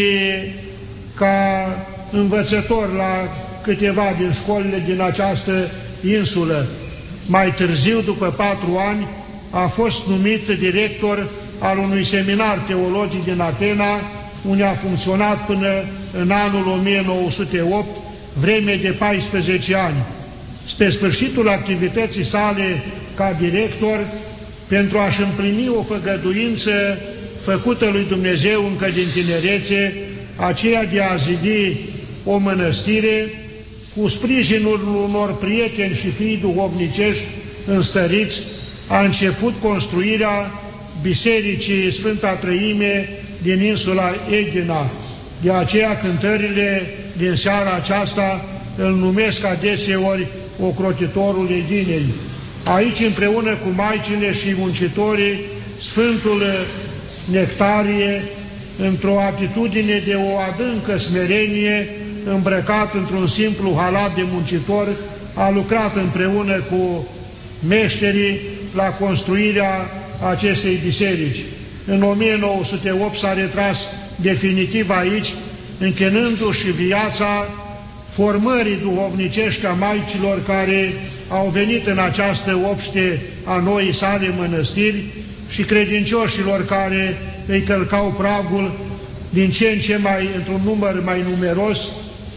ca învățător la câteva din școlile din această insulă. Mai târziu, după patru ani, a fost numit director al unui seminar teologic din Atena, unde a funcționat până în anul 1908, vreme de 14 ani. Spre sfârșitul activității sale ca director, pentru a-și împlini o făgăduință făcută lui Dumnezeu încă din tinerețe, aceea de a zidi o mănăstire, cu sprijinul unor prieteni și fii duhovnicești înstăriți, a început construirea Bisericii Sfânta Trăime din insula Egina. De aceea cântările din seara aceasta îl numesc adeseori ocrotitorul Eginei. Aici, împreună cu maicile și muncitorii, Sfântul Nectarie, într-o atitudine de o adâncă smerenie, îmbrăcat într-un simplu halat de muncitor, a lucrat împreună cu meșterii la construirea acestei biserici. În 1908 s-a retras definitiv aici, închinându-și viața formării duhovnicești a maicilor care au venit în această obște a noii sale mănăstiri și credincioșilor care îi călcau pragul din ce în ce mai, într-un număr mai numeros,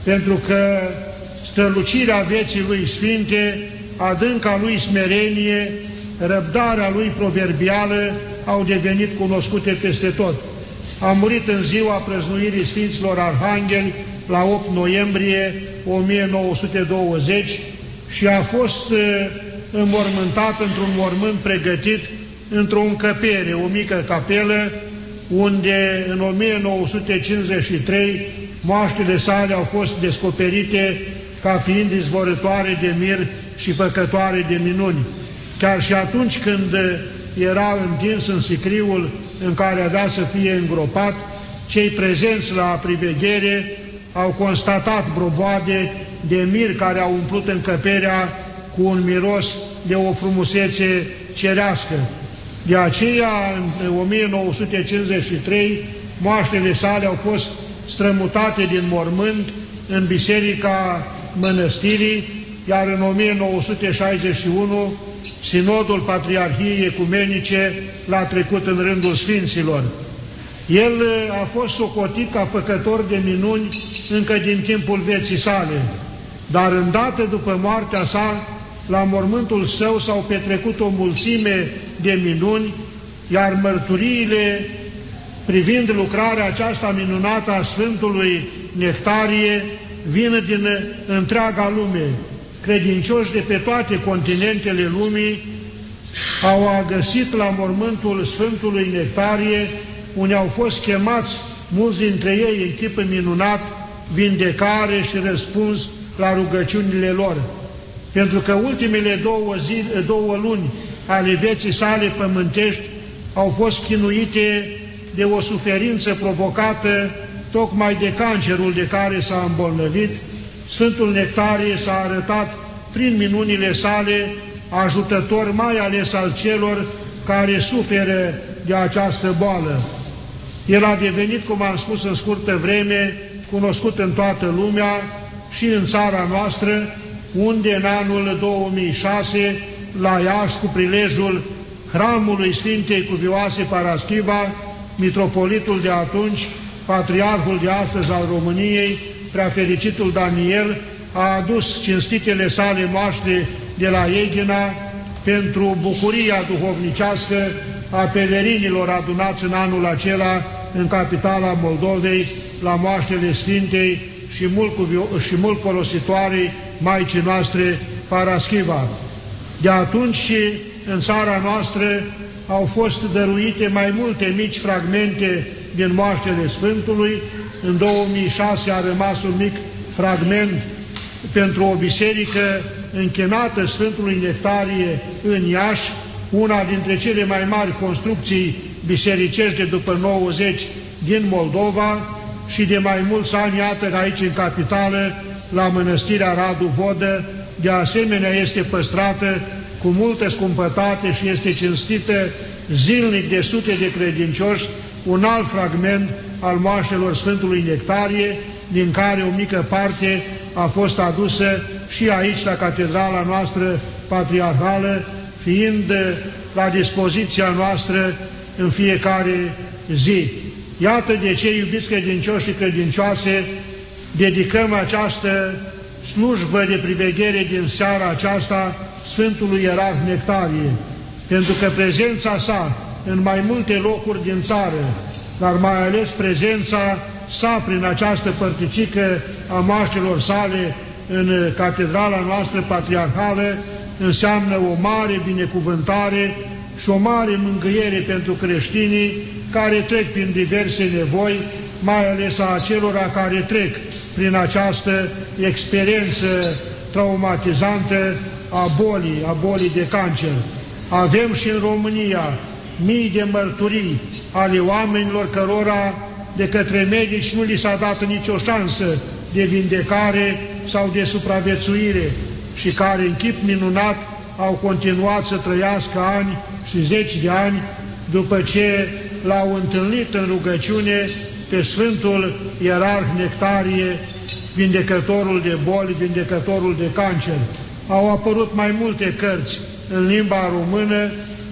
pentru că strălucirea vieții lui Sfinte, adânca lui smerenie, răbdarea lui proverbială au devenit cunoscute peste tot. A murit în ziua prăznuirii Sfinților Arhangheli la 8 noiembrie 1920 și a fost uh, înmormântat într-un mormânt pregătit într-o încăpere, o mică capelă, unde în 1953 moaștele sale au fost descoperite ca fiind izvorătoare de mir și făcătoare de minuni. Chiar și atunci când era întins în sicriul în care avea să fie îngropat, cei prezenți la priveghere au constatat broboade de mir care au umplut încăperea cu un miros de o frumusețe cerească. De aceea, în 1953, moaștele sale au fost strămutate din mormânt în biserica mănăstirii, iar în 1961 Sinodul Patriarhiei Ecumenice l-a trecut în rândul Sfinților. El uh, a fost socotit ca făcător de minuni încă din timpul vieții sale, dar îndată după moartea sa, la mormântul său s-au petrecut o mulțime de minuni, iar mărturiile privind lucrarea aceasta minunată a Sfântului Nectarie vin din întreaga lume. Credincioși de pe toate continentele lumii au găsit la mormântul Sfântului Nectarie, unde au fost chemați mulți dintre ei în chip minunat, vindecare și răspuns la rugăciunile lor. Pentru că ultimele două, zi, două luni ale vieții sale pământești au fost chinuite de o suferință provocată tocmai de cancerul de care s-a îmbolnăvit, Sfântul Nectarie s-a arătat prin minunile sale ajutător mai ales al celor care suferă de această boală. El a devenit, cum am spus în scurtă vreme, cunoscut în toată lumea și în țara noastră, unde în anul 2006, la Iași, cu prilejul hramului Sfintei Cuvioase Paraschiva, mitropolitul de atunci, patriarhul de astăzi al României, preafericitul Daniel, a adus cinstitele sale moaște de la Eghina pentru bucuria duhovnicească a pelerinilor adunați în anul acela în capitala Moldovei la moaștele Sfintei și mult, și mult folositoare Maicii noastre Paraschiva. De atunci și în țara noastră au fost dăruite mai multe mici fragmente din moaștele Sfântului. În 2006 a rămas un mic fragment pentru o biserică închinată Sfântului Nectarie în Iași, una dintre cele mai mari construcții bisericești de după 90 din Moldova și de mai mulți ani, iată aici în capitală, la mănăstirea Radu Vodă, de asemenea este păstrată cu multă scumpătate și este cinstită zilnic de sute de credincioși un alt fragment al moașelor Sfântului Nectarie, din care o mică parte a fost adusă și aici la catedrala noastră patriarhală, fiind la dispoziția noastră în fiecare zi. Iată de ce, iubiți credincioși și credincioase, dedicăm această slujbă de priveghere din seara aceasta Sfântului Ierarh Nectarie, pentru că prezența sa în mai multe locuri din țară, dar mai ales prezența sa prin această părticică a maștelor sale în catedrala noastră patriarhală, înseamnă o mare binecuvântare și o mare mângâiere pentru creștinii care trec prin diverse nevoi, mai ales a acelora care trec prin această experiență traumatizantă a bolii, a bolii de cancer. Avem și în România mii de mărturii ale oamenilor cărora de către medici nu li s-a dat nicio șansă de vindecare sau de supraviețuire și care în chip minunat au continuat să trăiască ani și zeci de ani după ce l-au întâlnit în rugăciune pe Sfântul Ierarh Nectarie, vindecătorul de boli, vindecătorul de cancer. Au apărut mai multe cărți în limba română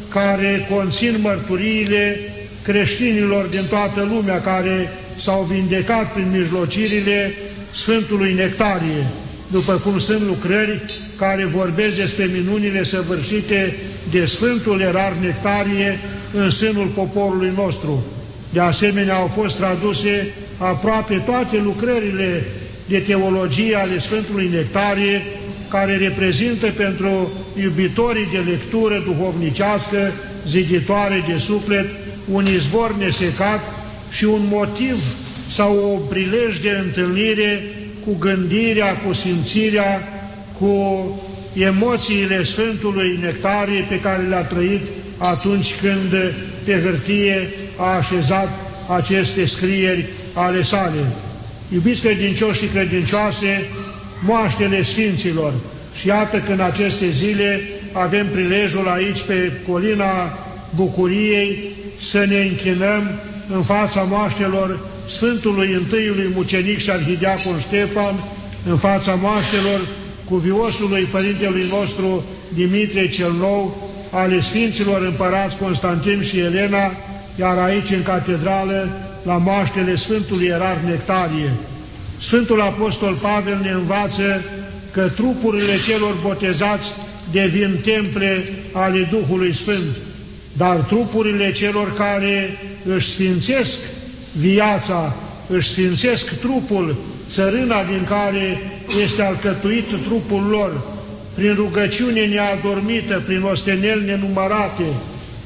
care conțin mărturiile creștinilor din toată lumea care s-au vindecat prin mijlocirile Sfântului Nectarie, după cum sunt lucrări care vorbesc despre minunile săvârșite de Sfântul Erar Nectarie în sânul poporului nostru. De asemenea, au fost traduse aproape toate lucrările de teologie ale Sfântului Nectarie, care reprezintă pentru iubitorii de lectură duhovnicească, ziditoare de suflet, un izvor nesecat și un motiv sau o prilej de întâlnire cu gândirea, cu simțirea, cu emoțiile Sfântului Nectarie pe care le-a trăit atunci când pe hârtie a așezat aceste scrieri ale sale. Iubiți credincioși și credincioase, moaștele Sfinților, și iată că în aceste zile avem prilejul aici pe colina Bucuriei să ne închinăm în fața moaștelor Sfântului Întâiului Mucenic și Șarhidiacon Ștefan, în fața moaștelor cuviosului părintelui nostru Dimitrie cel Nou, ale Sfinților Împărați Constantin și Elena, iar aici în catedrală, la moaștele Sfântului Erar Nectarie. Sfântul Apostol Pavel ne învață că trupurile celor botezați devin temple ale Duhului Sfânt, dar trupurile celor care își sfințesc viața, își sfințesc trupul, țărâna din care este alcătuit trupul lor, prin rugăciune neadormită, prin osteneli nenumărate,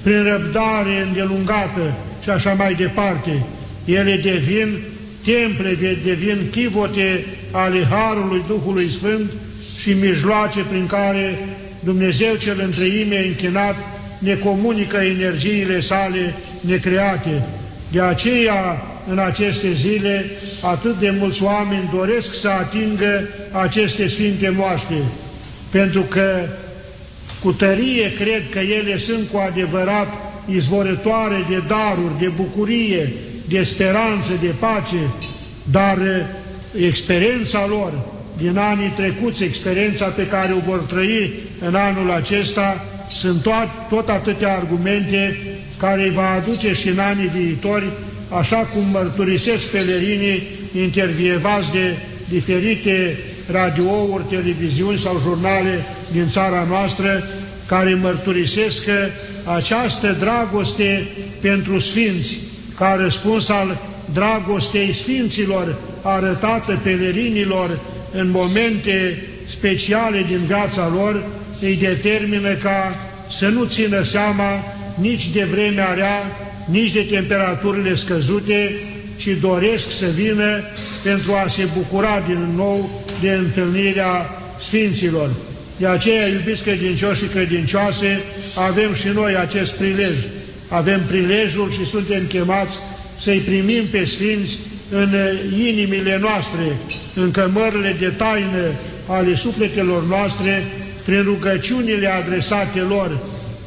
prin răbdare îndelungată și așa mai departe. Ele devin temple, devin chivote ale Harului Duhului Sfânt și mijloace prin care Dumnezeu cel întreime închinat ne comunică energiile sale necreate. De aceea, în aceste zile, atât de mulți oameni doresc să atingă aceste sfinte moaște, pentru că cu tărie cred că ele sunt cu adevărat izvorătoare de daruri, de bucurie, de speranță, de pace, dar experiența lor din anii trecuți, experiența pe care o vor trăi în anul acesta, sunt tot, tot atâtea argumente care îi va aduce și în anii viitori, așa cum mărturisesc pelerinii intervievați de diferite radiouri, televiziuni sau jurnale din țara noastră, care mărturisesc că această dragoste pentru sfinți, ca răspuns al dragostei sfinților arătată pelerinilor în momente speciale din viața lor, îi determină ca să nu țină seama nici de vremea rea, nici de temperaturile scăzute, ci doresc să vină pentru a se bucura din nou de întâlnirea Sfinților. De aceea, iubiți credincioși și credincioase, avem și noi acest prilej. Avem prilejul și suntem chemați să-i primim pe Sfinți în inimile noastre, în cămările de taină ale sufletelor noastre, prin rugăciunile adresate lor,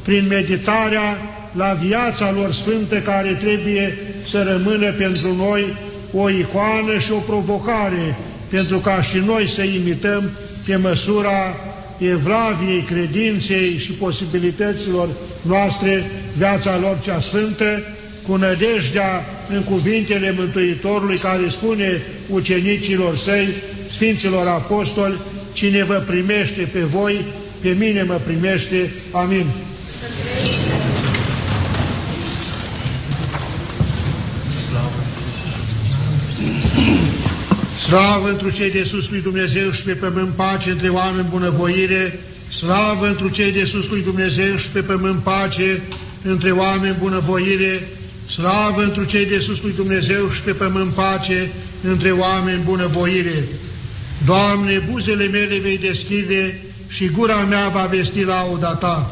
prin meditarea la viața lor sfântă care trebuie să rămână pentru noi o icoană și o provocare, pentru ca și noi să imităm pe măsura evlaviei, credinței și posibilităților noastre viața lor cea sfântă, cu nădejdea în cuvintele Mântuitorului care spune ucenicilor săi, Sfinților Apostoli, cine vă primește pe voi, pe mine mă primește. Amin. Slavă întru cei de sus lui Dumnezeu și pe pământ pace între oameni bunăvoire, slavă întru cei de sus lui Dumnezeu și pe pământ pace între oameni bunăvoire, Slavă întru cei de sus lui Dumnezeu și pe pământ pace între oameni bunăvoire. Doamne, buzele mele vei deschide și gura mea va vesti lauda Ta.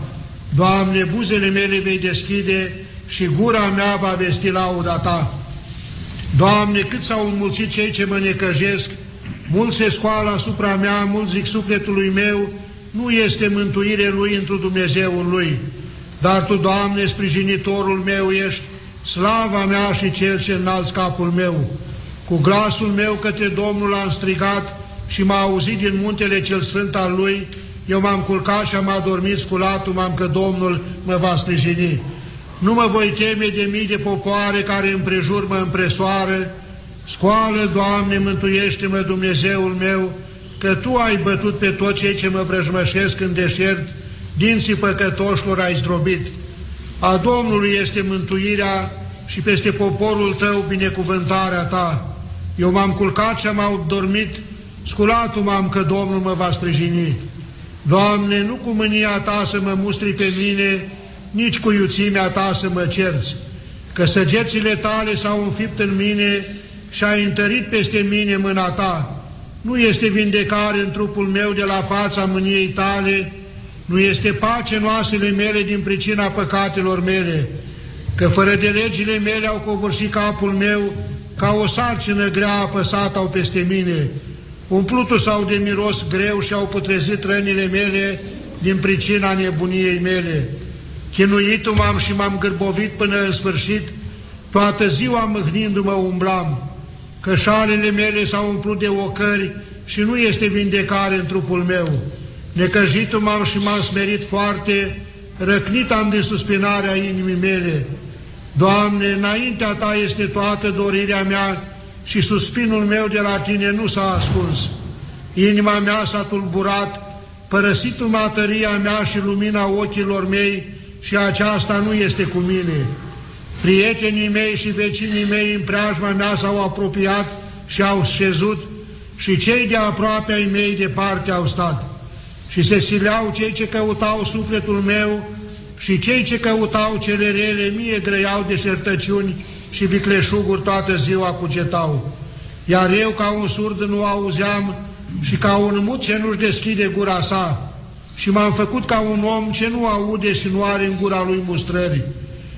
Doamne, buzele mele vei deschide și gura mea va vesti lauda Ta. Doamne, cât s-au înmulțit cei ce mă necăjesc, mulți se scoală asupra mea, mulți zic sufletului meu, nu este mântuire lui într Dumnezeul lui. Dar Tu, Doamne, sprijinitorul meu ești, slava mea și cel ce înalți capul meu. Cu glasul meu către Domnul am strigat și m-a auzit din muntele cel sfânt al lui, eu m-am culcat și am adormit sculatul, m-am că Domnul mă va sprijini. Nu mă voi teme de mii de popoare care împrejur mă împresoară. Scoală, Doamne, mântuiește-mă, Dumnezeul meu, că Tu ai bătut pe toți cei ce mă vrăjmășesc în deșert, dinții păcătoșilor ai zdrobit. A Domnului este mântuirea și peste poporul tău binecuvântarea ta. Eu m-am culcat și am dormit, sculatul m-am că Domnul mă va sprijini. Doamne, nu cu mânia ta să mă mustri pe mine, nici cu iuțimea ta să mă cerți, că săgețile tale s-au înfipt în mine și ai întărit peste mine mâna ta. Nu este vindecare în trupul meu de la fața mâniei tale, nu este pace în oasele mele din pricina păcatelor mele, că fără de legile mele au covârșit capul meu, ca o sarcină grea apăsată au peste mine. Umplutul sau de miros greu și au putrezit rănile mele din pricina nebuniei mele. Chinuitul m-am și m-am gârbovit până în sfârșit, toată ziua mâhnindu-mă umblam, că șalele mele s-au umplut de ocări și nu este vindecare în trupul meu. Necăjitul m-am și m-am smerit foarte, răcnit am de suspinarea inimii mele. Doamne, înaintea Ta este toată dorirea mea și suspinul meu de la Tine nu s-a ascuns. Inima mea s-a tulburat, părăsit-mă tăria mea și lumina ochilor mei și aceasta nu este cu mine. Prietenii mei și vecinii mei în preajma mea s-au apropiat și au șezut și cei de aproape ai mei departe au stat. Și se sileau cei ce căutau sufletul meu și cei ce căutau cele rele mie grăiau deșertăciuni și vicleșuguri toată ziua cugetau. Iar eu ca un surd nu auzeam și ca un mut ce nu-și deschide gura sa și m-am făcut ca un om ce nu aude și nu are în gura lui mustrări.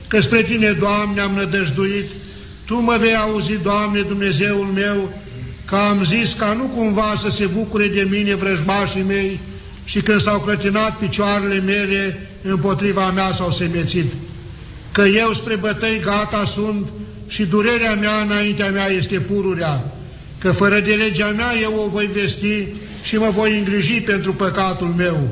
Că spre Tine, Doamne, am nădăjduit, Tu mă vei auzi, Doamne, Dumnezeul meu, că am zis ca nu cumva să se bucure de mine vrăjmașii mei și când s-au clătinat picioarele mele, împotriva mea s-au semețit. Că eu spre bătăi gata sunt și durerea mea înaintea mea este pururea. Că fără de legea mea eu o voi vesti și mă voi îngriji pentru păcatul meu.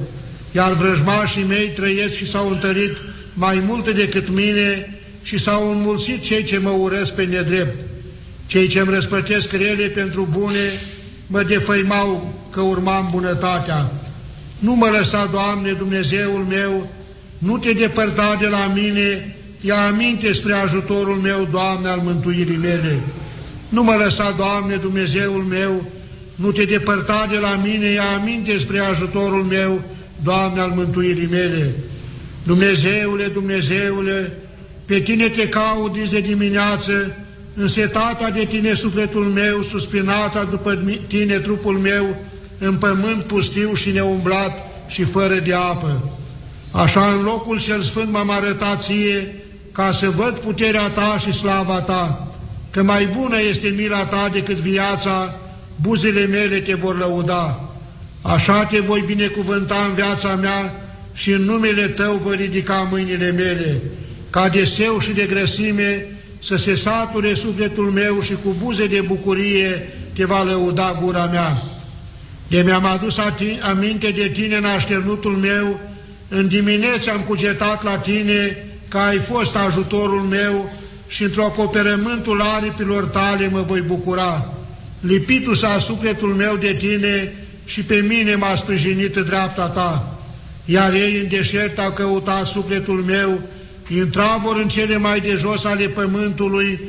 Iar vrăjmașii mei trăiesc și s-au întărit mai multe decât mine și s-au înmulțit cei ce mă urăsc pe nedrept. Cei ce îmi răspătesc rele pentru bune mă defăimau că urmam bunătatea. Nu mă lăsa, Doamne, Dumnezeul meu, nu te depărta de la mine, ia aminte spre ajutorul meu, Doamne, al mântuirii mele. Nu mă lăsa, Doamne, Dumnezeul meu, nu te depărta de la mine, ia aminte spre ajutorul meu, Doamne, al mântuirii mele. Dumnezeule, Dumnezeule, pe Tine te caut de dimineață, însetata de Tine sufletul meu, suspinata după Tine trupul meu, în pământ pustiu și neumblat și fără de apă. Așa în locul cel sfânt m-am arătat ție, ca să văd puterea ta și slava ta, că mai bună este mila ta decât viața, buzele mele te vor lăuda. Așa te voi binecuvânta în viața mea și în numele tău voi ridica mâinile mele, ca de seu și de grăsime să se sature sufletul meu și cu buze de bucurie te va lăuda gura mea. De mi-am adus aminte de tine în așternutul meu, în dimineață am cugetat la tine că ai fost ajutorul meu și într-o acoperământul aripilor tale mă voi bucura. Lipitul s-a sufletul meu de tine și pe mine m-a sprijinit dreapta ta. Iar ei în deșert au căutat sufletul meu, intravor în cele mai de jos ale pământului,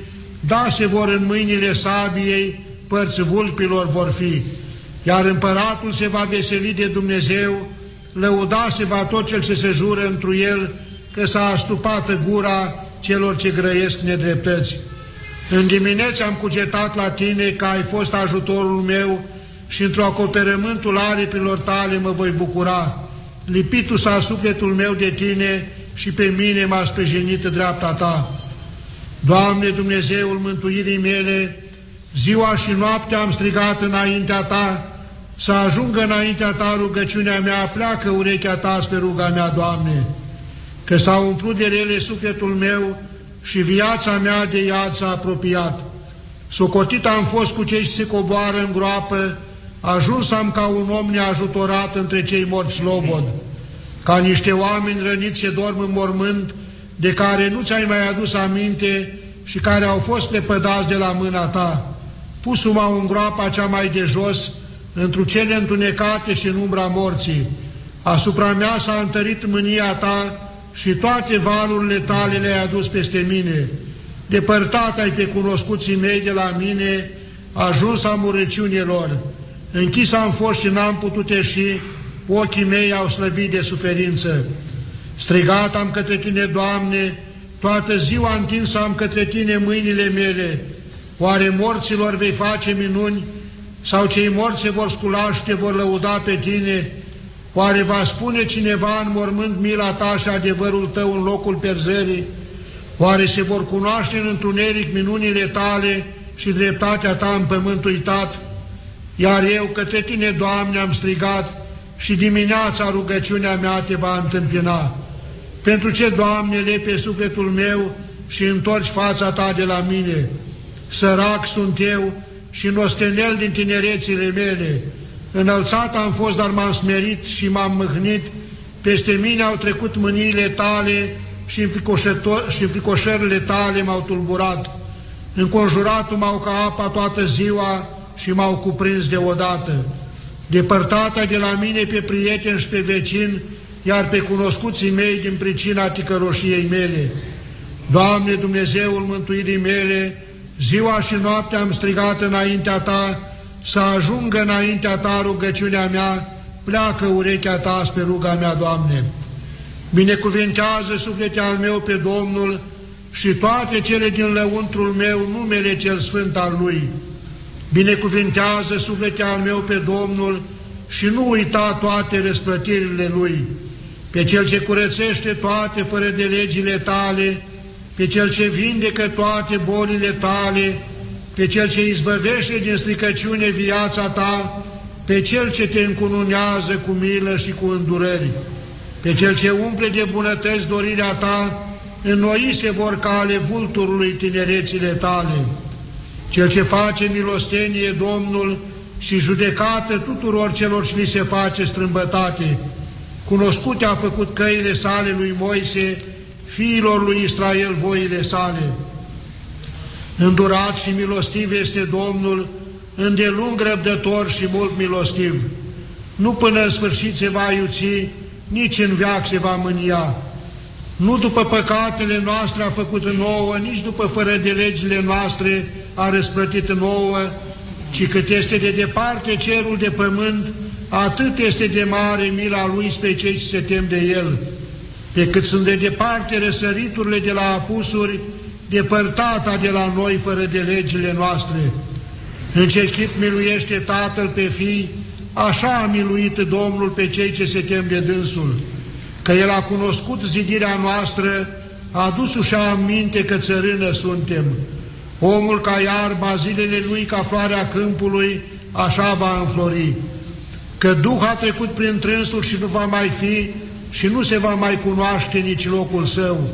da se vor în mâinile sabiei, părți vulpilor vor fi. Iar împăratul se va veseli de Dumnezeu, lăuda se va tot cel ce se jură întru el, că s-a astupat gura celor ce grăiesc nedreptăți. În dimineață am cugetat la tine că ai fost ajutorul meu și într-o acoperământul aripilor tale mă voi bucura. Lipitul s-a sufletul meu de tine și pe mine m-a sprijinit dreapta ta. Doamne Dumnezeul mântuirii mele, ziua și noaptea am strigat înaintea ta, să ajungă înaintea ta rugăciunea mea, pleacă urechea ta spre ruga mea, Doamne, că s-a umplut de rele sufletul meu și viața mea de iad s-a apropiat. Socotit am fost cu cei ce se coboară în groapă, ajuns am ca un om neajutorat între cei morți slobod, ca niște oameni răniți ce dorm în mormânt, de care nu ți-ai mai adus aminte și care au fost lepădați de la mâna ta. Pusul în groapa cea mai de jos, într cele întunecate și în umbra morții. Asupra mea s-a întărit mânia ta și toate valurile tale le-ai adus peste mine. Depărtat ai pe cunoscuții mei de la mine, ajuns am urăciunilor. Închis am fost și n-am putut ieși, ochii mei au slăbit de suferință. Strigat am către Tine, Doamne, toată ziua întins am către Tine mâinile mele. Oare morților vei face minuni sau cei morți se vor scula și te vor lăuda pe Tine? Oare va spune cineva în mormânt mila Ta și adevărul Tău în locul perzării? Oare se vor cunoaște în întuneric minunile Tale și dreptatea Ta în pământ uitat? Iar eu către Tine, Doamne, am strigat și dimineața rugăciunea mea Te va întâmpina. Pentru ce, Doamne, lepe sufletul meu și întorci fața Ta de la mine? Sărac sunt eu și nostenel din tinerețile mele, Înălțat am fost, dar m-am smerit și m-am mâhnit, peste mine au trecut mâniile tale și înfricoșările tale m-au tulburat. Înconjuratul m-au ca apa toată ziua și m-au cuprins deodată. Depărtată de la mine pe prieteni și pe vecini, iar pe cunoscuții mei din pricina ticăroșiei mele. Doamne Dumnezeul mântuirii mele, ziua și noaptea am strigat înaintea Ta, să ajungă înaintea Ta rugăciunea mea, pleacă urechea Ta spre ruga mea, Doamne. Binecuvintează suflete al meu pe Domnul și toate cele din lăuntrul meu numele cel sfânt al Lui. Binecuvintează suflete al meu pe Domnul și nu uita toate răsplătirile Lui, pe Cel ce curățește toate fără de legile Tale, pe Cel ce vindecă toate bolile Tale, pe Cel ce izbăvește din stricăciune viața Ta, pe Cel ce te încununează cu milă și cu îndurări, pe Cel ce umple de bunătăți dorirea Ta, înnoi se vor ca ale vulturului tinerețile Tale. Cel ce face milostenie Domnul și judecată tuturor celor ce li se face strâmbătate, cunoscute a făcut căile sale lui Moise, fiilor lui Israel voile sale. Îndurat și milostiv este Domnul, îndelung răbdător și mult milostiv. Nu până în sfârșit se va iuți, nici în veac se va mânia. Nu după păcatele noastre a făcut nouă, nici după fără de legile noastre a răsplătit nouă, ci cât este de departe cerul de pământ, atât este de mare mila Lui spre cei ce se tem de El. Pe cât sunt de departe răsăriturile de la apusuri, depărtata de la noi fără de legile noastre. În ce chip miluiește Tatăl pe fii, așa a miluit Domnul pe cei ce se tem de dânsul. Că El a cunoscut zidirea noastră, a adus-și aminte că țărână suntem. Omul ca iarba, zilele lui ca floarea câmpului, așa va înflori. Că Duh a trecut prin trânsul și nu va mai fi și nu se va mai cunoaște nici locul său.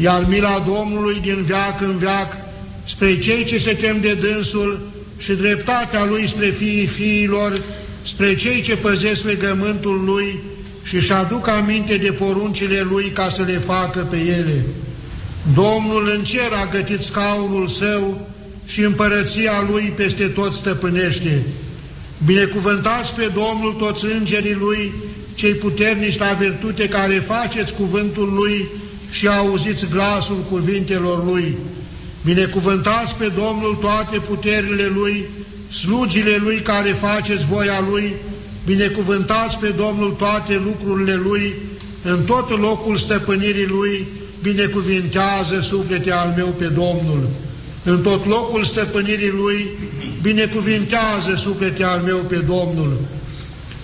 Iar mila Domnului din veac în veac, spre cei ce se tem de dânsul și dreptatea lui spre fiii fiilor, spre cei ce păzesc legământul lui și își aduc aminte de poruncile lui ca să le facă pe ele. Domnul în cer a gătit scaunul său și împărăția lui peste tot stăpânește. Binecuvântați pe Domnul toți îngerii lui, cei puternici la virtute care faceți cuvântul lui și auziți glasul cuvintelor lui. Binecuvântați pe Domnul toate puterile lui, slugile lui care faceți voia lui, binecuvântați pe Domnul toate lucrurile lui, în tot locul stăpânirii lui, binecuvintează suflete al meu pe Domnul. În tot locul stăpânirii Lui, binecuvintează suflete al meu pe Domnul.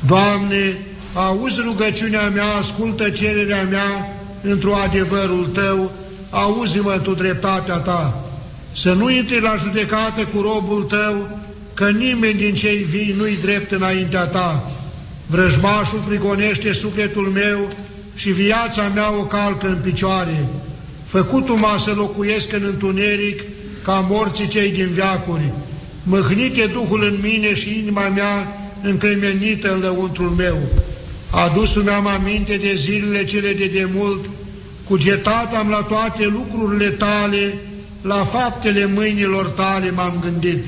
Doamne, auzi rugăciunea mea, ascultă cererea mea într-o adevărul Tău, auzi-mă Tu dreptatea Ta. Să nu intri la judecată cu robul Tău, că nimeni din cei vii nu-i drept înaintea Ta. Vrăjmașul prigonește sufletul meu, și viața mea o calcă în picioare. Făcut-o să locuiesc în întuneric ca morții cei din veacuri. Măhnite Duhul în mine și inima mea încremenită în lăuntrul meu. Adus-mi am aminte de zilele cele de demult, cugetat am la toate lucrurile tale, la faptele mâinilor tale m-am gândit.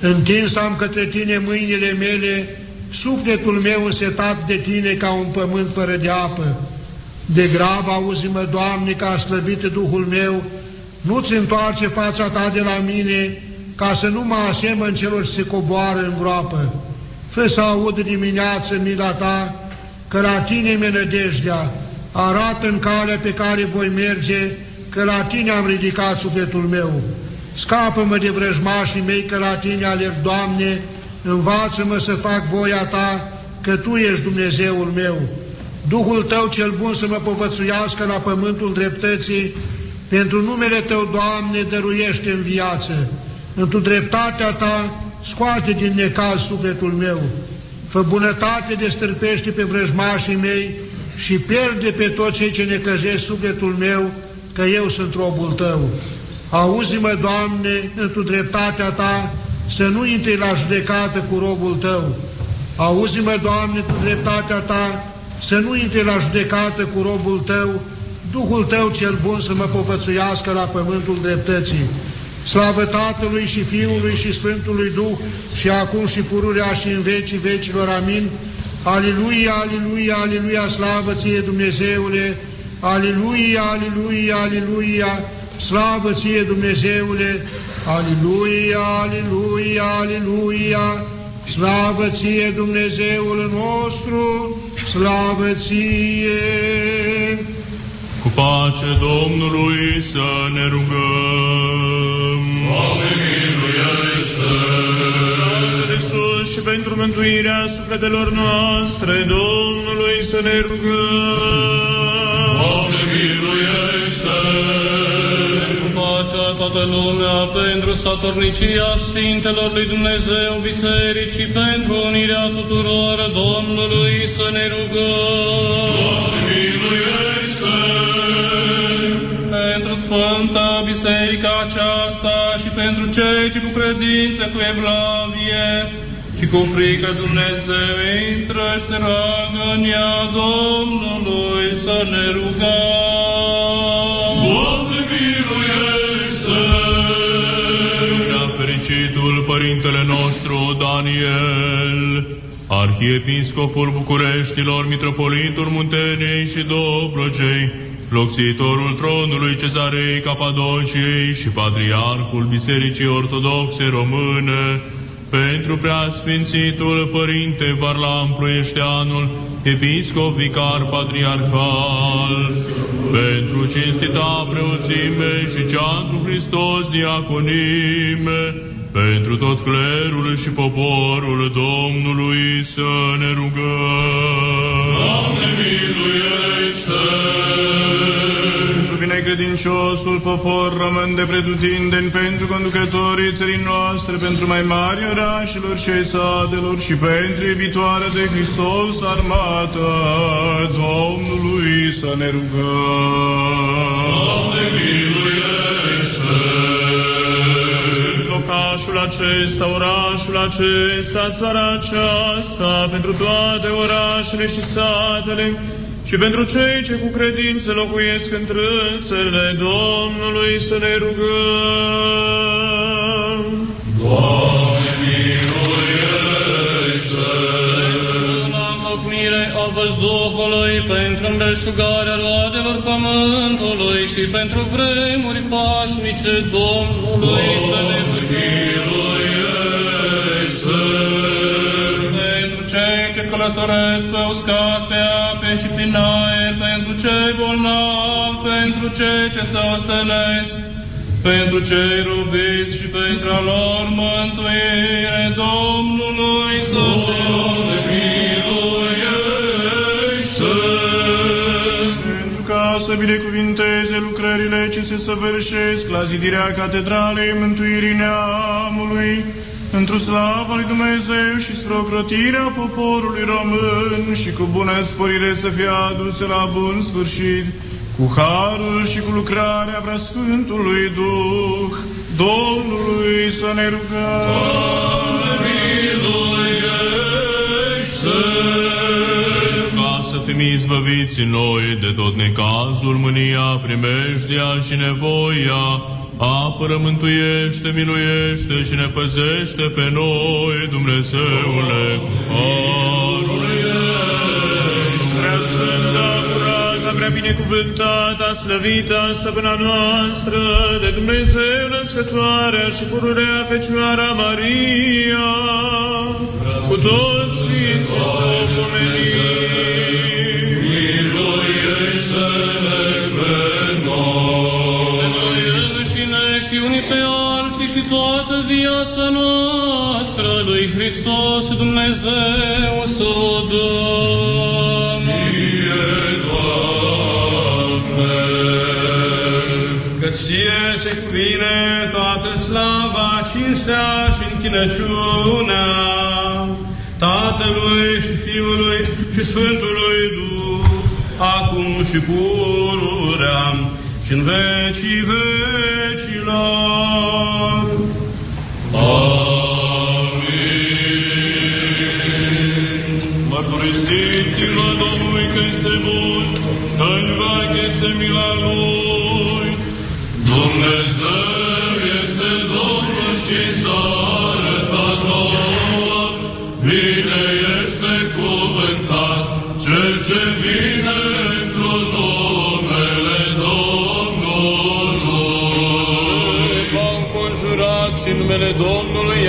Întins am către tine mâinile mele, sufletul meu însetat de tine ca un pământ fără de apă. De grab auzi-mă, Doamne, că a slăbit Duhul meu, nu-ți întoarce fața ta de la mine, ca să nu mă asemăn celor ce se coboară în groapă. Fă să aud dimineață mila ta, că la tine mi nădejdea, arată în calea pe care voi merge, că la tine am ridicat sufletul meu. Scapă-mă de vrăjmașii mei, că la tine alerg, Doamne, învață-mă să fac voia Ta, că Tu ești Dumnezeul meu. Duhul Tău cel bun să mă povățuiască la pământul dreptății, pentru numele Tău, Doamne, dăruiește în viață. Într-o dreptatea Ta, scoate din necaz sufletul meu. Fă bunătate de stârpește pe vrăjmașii mei și pierde pe toți cei ce necăjesc sufletul meu, că eu sunt robul Tău. Auzi-mă, Doamne, într-o dreptatea Ta, să nu intri la judecată cu robul tău. Auzi-mă, Doamne, cu dreptatea Ta, să nu intri la judecată cu robul Tău, Duhul Tău cel bun să mă povățuiască la pământul dreptății. Slavă Tatălui și Fiului și Sfântului Duh și acum și pururea și în vecii vecilor. Amin. Aliluia, aliluia, aliluia, slavă ție Dumnezeule! Aliluia, aliluia, aliluia, slavă ție Dumnezeule! Aliluia, aliluia, aliluia, slavă ție Dumnezeul nostru, slavă ție! Cu pace Domnului să ne rugăm. Doamne, miluiește! Pace de sus și pentru mântuirea sufletelor noastre, Domnului să ne rugăm. Doamne, miluiește! Cu pacea toată lumea, pentru statornicia Sfintelor lui Dumnezeu Biserici și pentru unirea tuturor Domnului să ne rugăm. Doamne, miluiește! Pentru Sfânta Biserica aceasta și pentru cei ce cu credință, cu evlavie și cu frică Dumnezeu intră și se roagă în ea Domnului să ne rugăm. Doamne, miluiește! Prea fericitul Părintele nostru Daniel, Arhiepiscopul Bucureștilor, Mitropolitul Munteniei și Dobrogei, locțitorul tronului Cezarei Capadociei și Patriarhul Bisericii Ortodoxe Române, pentru preasfințitul Părinte Varlam Ploieșteanul, Episcop Vicar Patriarhal, pentru cinstita preoțime și cea întru Hristos diaconime, pentru tot clerul și poporul Domnului să ne rugăm. Doamne, miluiește! Pentru binecredinciosul popor român de pretutindeni, pentru conducătorii țării noastre, pentru mai mari orașelor și ai satelor și pentru iubitoarea de Hristos armată Domnului să ne rugăm. Doamne, miluiește! Locașul acesta, orașul acesta, țara aceasta, pentru toate orașele și satele și pentru cei ce cu credință locuiesc întrânsele Domnului să ne rugăm. Doamne, miluiește! La înlocnire a văzduhului pentru îmbelșugarea roadelor pământului și pentru vremuri pașnice Domnului să ne Miluiește! Pentru cei ce călătoresc pe uscat, pe ape și prin aer, pentru cei bolnavi, pentru cei ce se ostenesc, pentru cei rubiți și pentru a lor mântuire Domnului să ne Miluiește! Să binecuvinteze lucrările ce se săvârșesc la zidirea Catedralei Mântuirii Neamului, într-o slava lui Dumnezeu și strocrotirea poporului român și cu bună sporire să fie aduse la bun sfârșit, cu harul și cu lucrarea preasfântului Duh, Domnului să ne rugăm. Ca să fim izbăviți noi de tot necazul, mânia, primejdia și nevoia, apără, mântuiește, miluiește și ne păzește pe noi, Dumnezeule, cu harul Prea sfântă, curată, prea binecuvântată, slăvită, stăpâna noastră, de Dumnezeu născătoarea și pururea Fecioara Maria, cu toți Sfinții să pomenim. Și unii pe alții și toată viața noastră lui Hristos Dumnezeu să o dăm. Ție, Doamne! Că ție se cuvine toată slava, cinstea și închinăciunea Tatălui și Fiului și Sfântului Duh, acum și pururea și în vecii vecilor. Amin! Auziți-vă Domnului că este bun, că în veac este mila Lui. Dumnezeu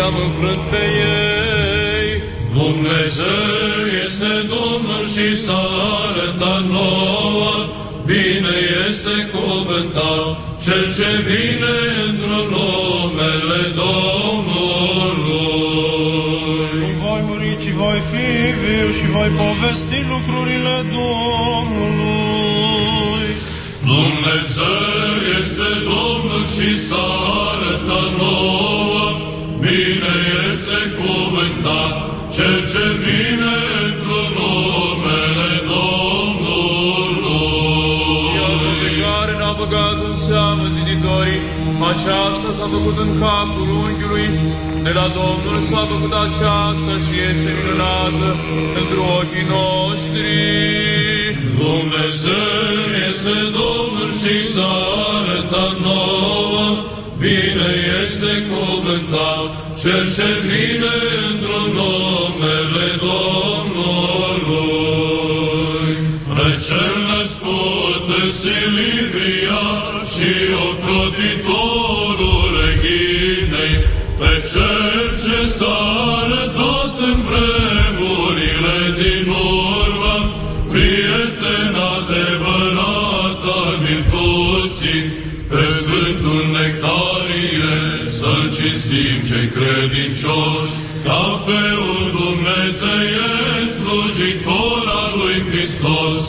i-am înfrânt pe ei. Dumnezeu este Domnul și s-a arătat nouă, bine este cuvântat cel ce vine într numele Domnului. Voi muri, ci voi fi viu și voi povesti lucrurile Domnului. Dumnezeu este Domnul și s-a arătat nouă, bine este cuvântat cel ce vine într numele Domnului. Iată pe care n-a băgat în seamă ziditorii, aceasta s-a făcut în capul unghiului, de la Domnul s-a făcut aceasta și este minunată pentru ochii noștri. Dumnezeu este Domnul și s-a arătat nouă, bine este cuvântat cel ce vine într numele Domnului. Pe cel născut în Silivria și ocrotitorul reghinei, pe cel ce s-a cinstim cei credincioși, ca pe un Dumnezeiesc slujitor al lui Hristos,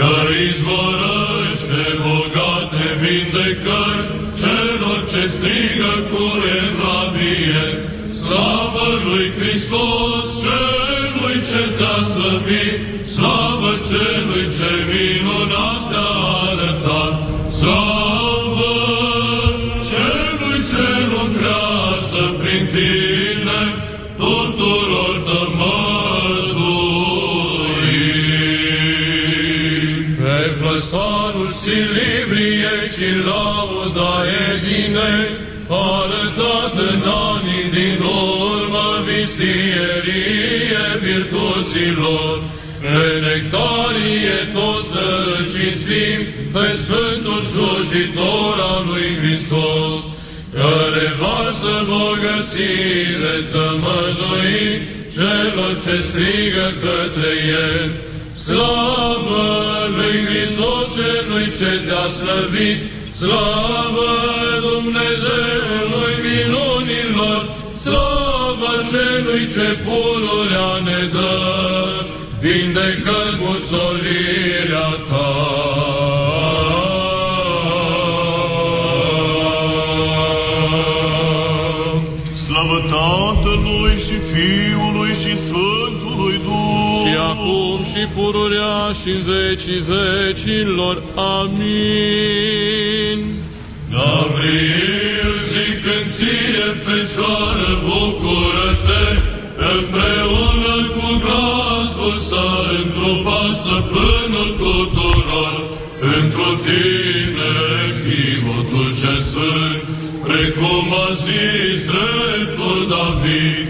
care izvorăște bogate vindecări celor ce strigă cu evlavie. Slavă lui Hristos, celui ce te-a slăvit, slavă celui ce minunat Edinei, arătat în anii din urmă vistierie virtuților, pe nectarie tot să cinstim pe Sfântul slujitor al lui Hristos, care varsă bogățile tămădui celor ce strigă către El. Slavă lui Hristos celui ce te-a slăvit, slavă Dumnezeului minunilor, slavă celui ce pururea ne dă, vindecă cu solirea ta. Slavă Tatălui și Fiului și Sfântului Duh. Și acum și pururea și în vecii vecilor. Amin. Gabriel zicând ție, Fecioară, bucură-te, împreună cu glasul s-a întrupat stăpânul tuturor, întru tine, chivotul ce sfânt, precum a zis dreptul David,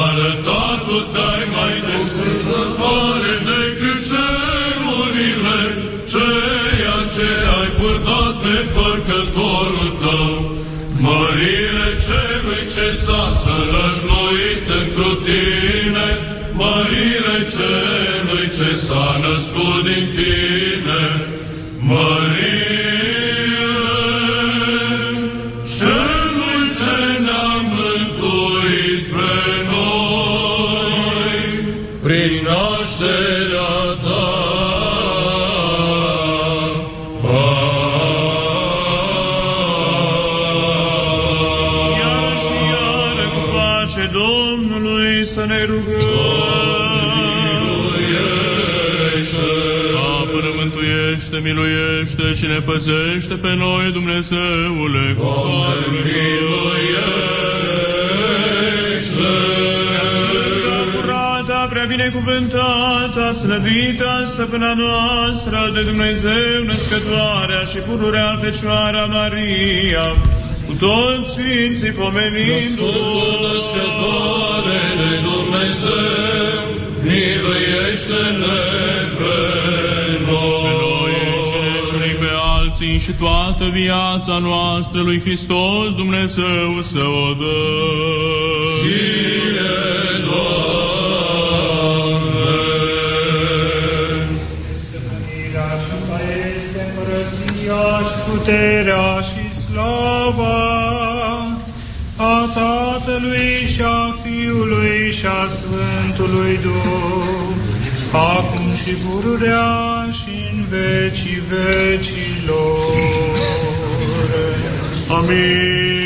arătat tu te-ai mai desfătătoare decât cerurile, făcătorul tău. Mărire celui ce s-a sălășluit întru tine, mărire celui ce s-a născut din tine, mărire celui ce ne-a mântuit pe noi, prin nașterea și ne păzește pe noi, Dumnezeule, cu harul Sfânta, curată, prea binecuvântată, slăvită, stăpâna noastră de Dumnezeu, născătoarea și pururea Fecioara Maria, cu toți Sfinții pomenindu Sfântul Născătoare de Dumnezeu, miluiește-ne pe alții și toată viața noastră lui Hristos Dumnezeu să o dă. Ție, Doamne! Stăpânirea și ta este împărăția și puterea și slava a Tatălui și a Fiului și a Sfântului Duh, acum și pururea și în vecii vecilor. Amin. În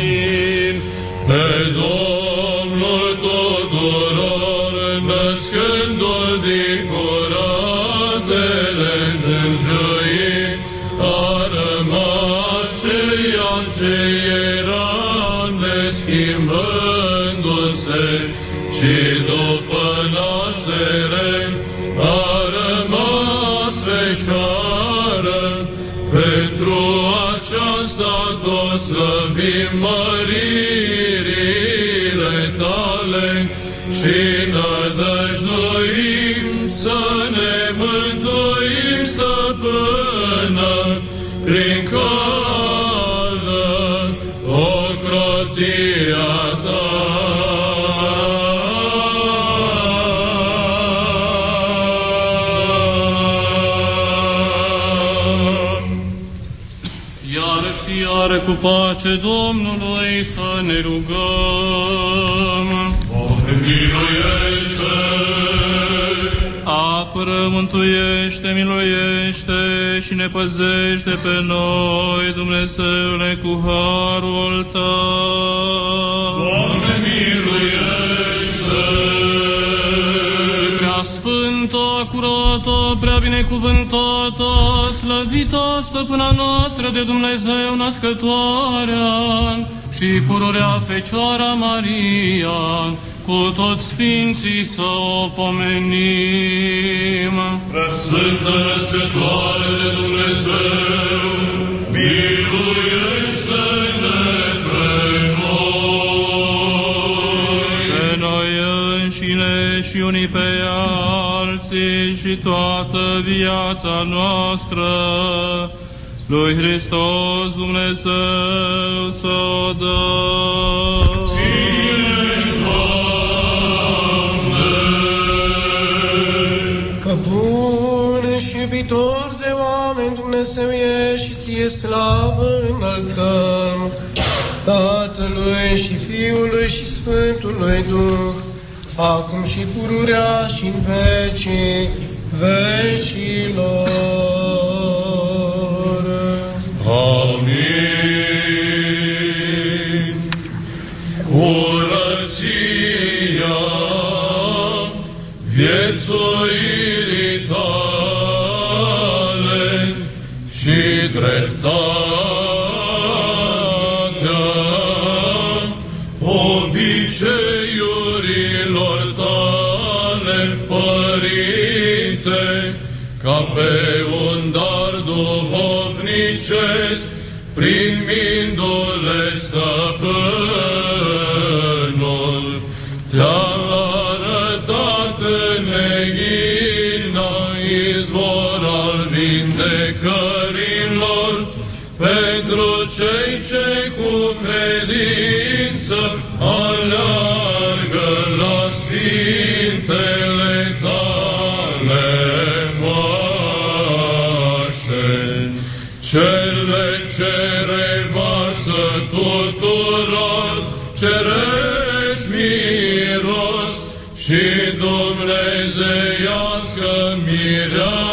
Cu pace Domnului să ne rugăm. Miluiește! Apără, mântuiește, miluiește și ne păzește pe noi, Dumnezeule, cu harul Tău. Doamne, binecuvântată, slăvită stăpâna noastră de Dumnezeu născătoarea și pururea Fecioara Maria, cu toți sfinții să o pomenim. Sfântă Născătoare de Dumnezeu, miluiește-ne pe noi! Pe noi înșine și unii pe alții și toată viața noastră, lui Hristos Dumnezeu să o dă. Că bun și iubitor de oameni Dumnezeu e și ție slavă înălțăm. Tatălui și Fiului și Sfântului Duh, acum și pururea și în vecii vecilor. Amin. Curăția viețuirii tale și dreptatea pe un dar duhovnicesc primindu-le stăpânul, te-a arătat în neghina izvor al vindecărilor, pentru cei ce cu credință Cele ce revarsă tuturor, ceresc miros și dumnezeiască mireasmă.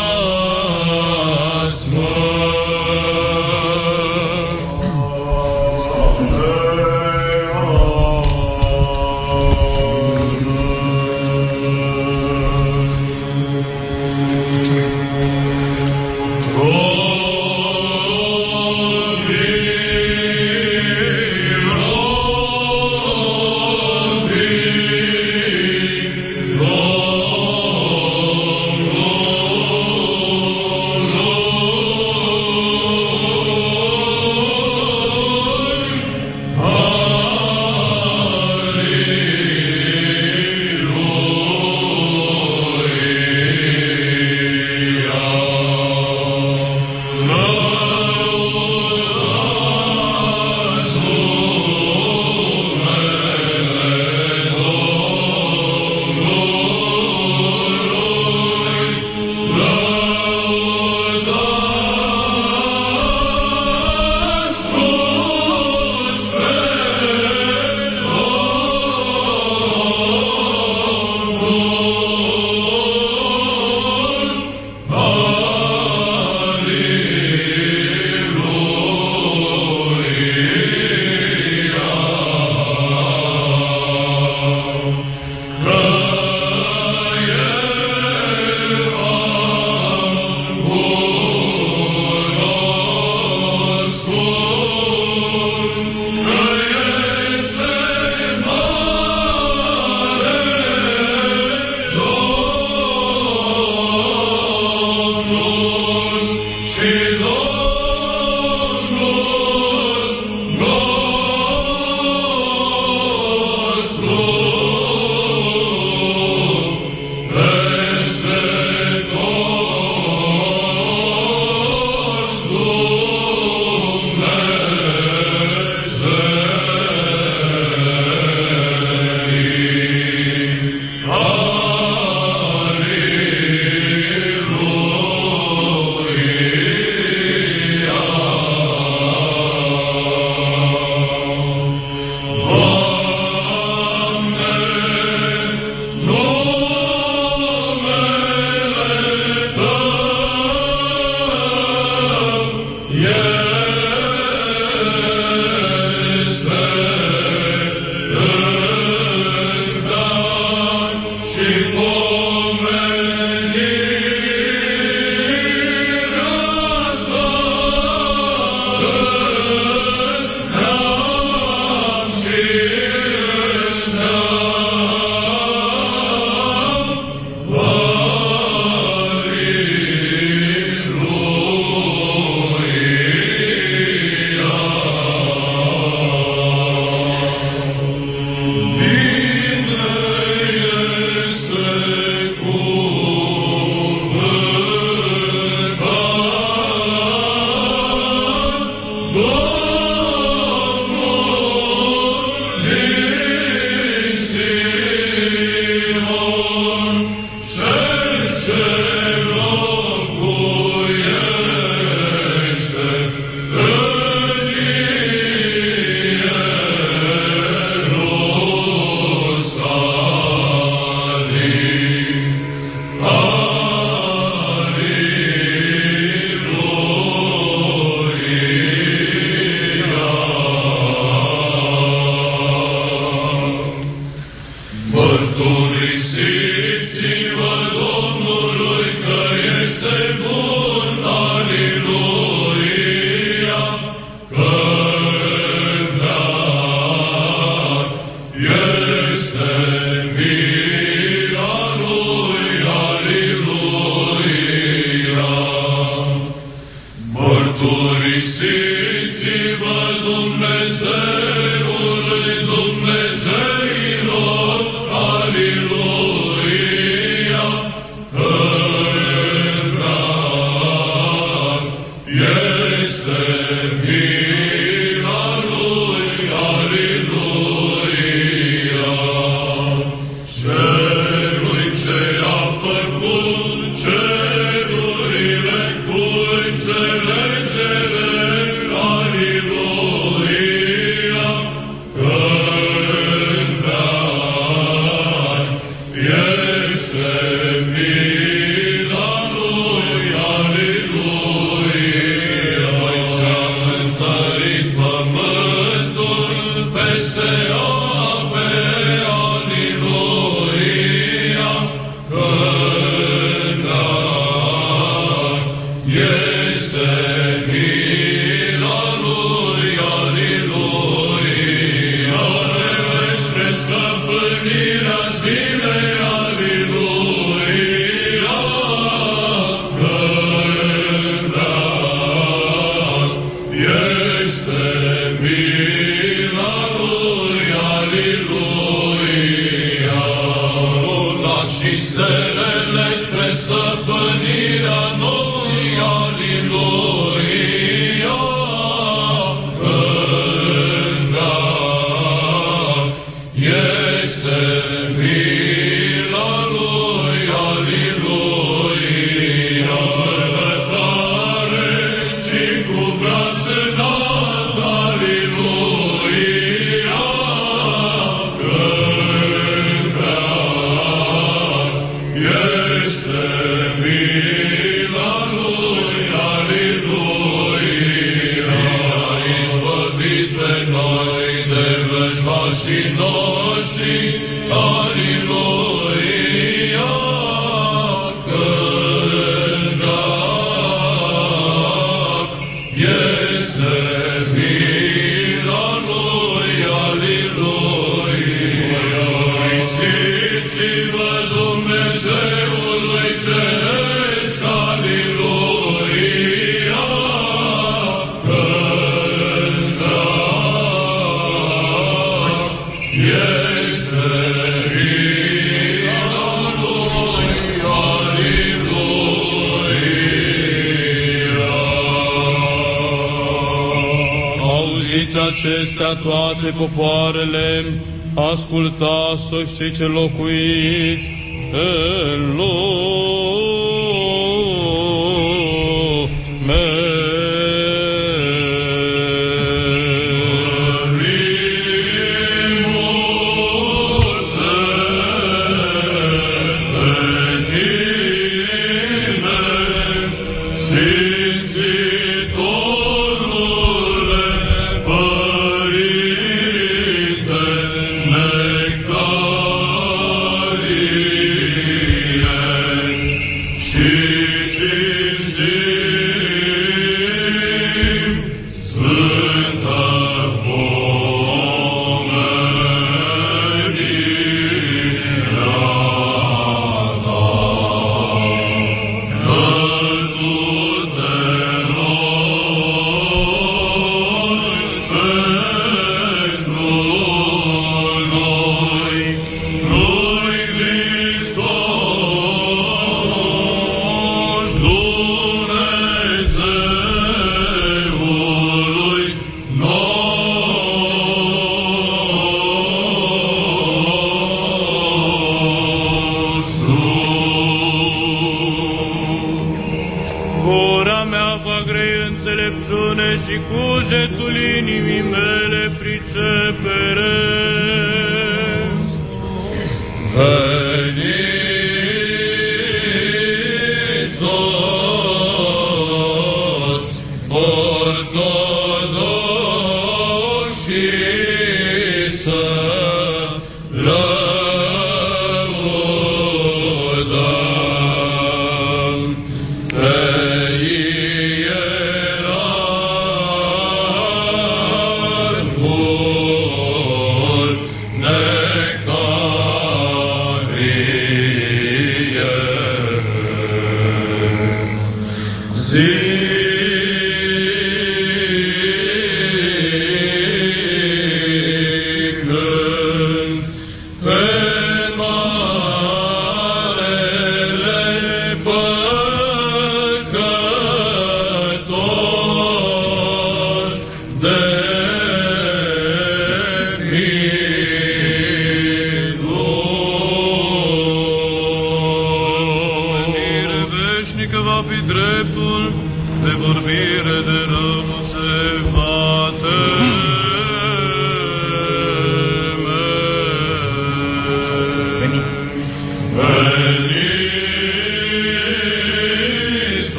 Ascultați toți cei ce locuiți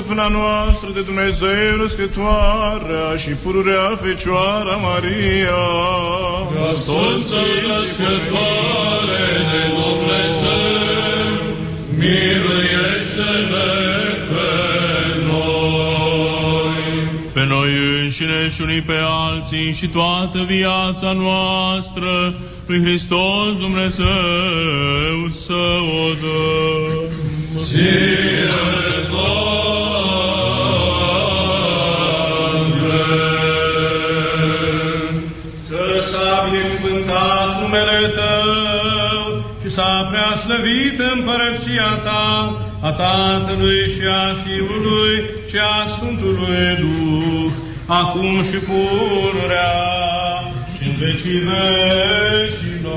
stăpâna noastră de Dumnezeu, răscătoarea și pururea Fecioara Maria. Sfântă născătoare de Dumnezeu, miluiește-ne pe noi. Pe noi înșine și unii pe alții și toată viața noastră, lui Hristos Dumnezeu să o dăm. Ție, s-a prea slăvit împărăția Ta, a Tatălui și a Fiului și a Sfântului Duh, acum și pururea și în vecii vecilor.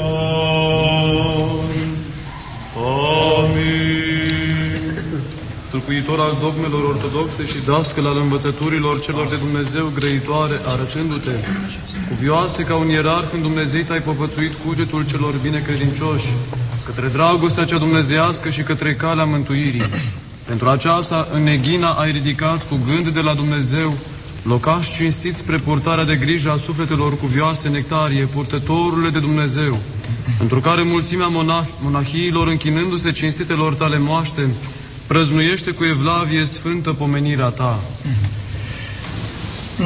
Amin. Tâlcuitor al dogmelor ortodoxe și dascăl al învățăturilor celor de Dumnezeu grăitoare, arătându-te, cuvioase ca un ierarh în Dumnezei te-ai povățuit cugetul celor binecredincioși, către dragostea cea dumnezeiască și către calea mântuirii. Pentru aceasta, în neghina ai ridicat cu gând de la Dumnezeu, locași cinstiți spre purtarea de grijă a sufletelor cuvioase nectarie, purtătorule de Dumnezeu, pentru care mulțimea monah, monahiilor, închinându-se cinstitelor tale moaște, prăznuiește cu evlavie sfântă pomenirea ta. Din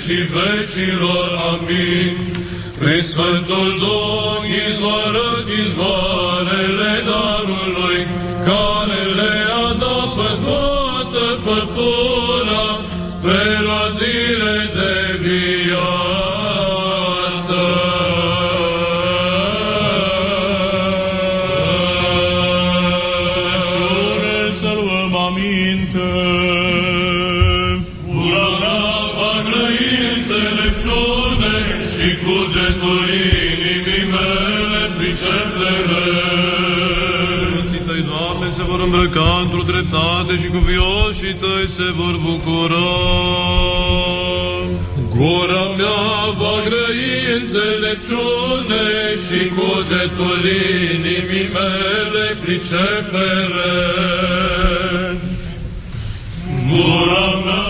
vecii vecilor. Amin. Prin Sfântul Duh izvorăsc izvoarele darului, care dreptate și cuvioșii tăi se vor bucura. Gura mea va grăi înțelepciune și cugetul inimii mele pricepere. Gura mea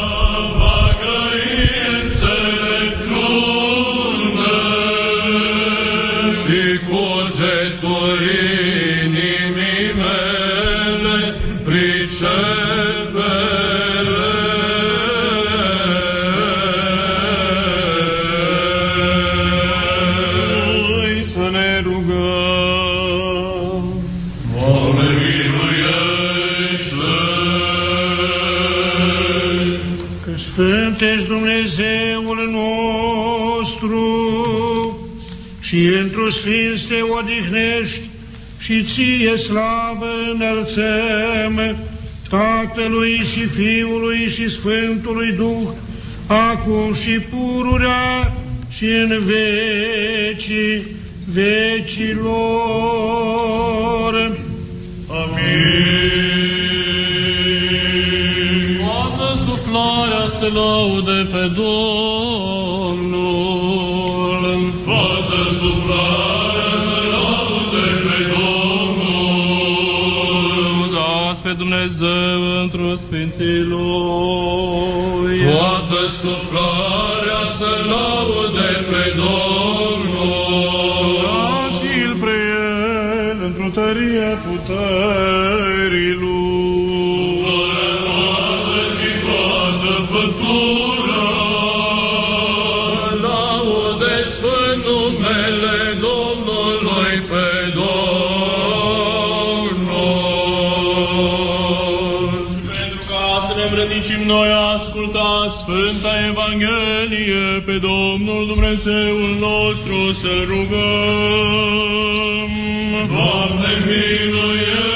și ție slavă înălțăm Tatălui și Fiului și Sfântului Duh, acum și pururea și în vecii vecilor. Amin. Toată suflarea se laude pe Domnul. Dumnezeu într-o sfinții Lui. Toată suflarea să laude pe Domnul. Dați-l pre el într-o tărie puterii lui. Toată și toată făptura. Să laude sfânt numele noi asculta Sfânta Evanghelie pe Domnul Dumnezeul nostru să-L rugăm. Doamne, miluiește!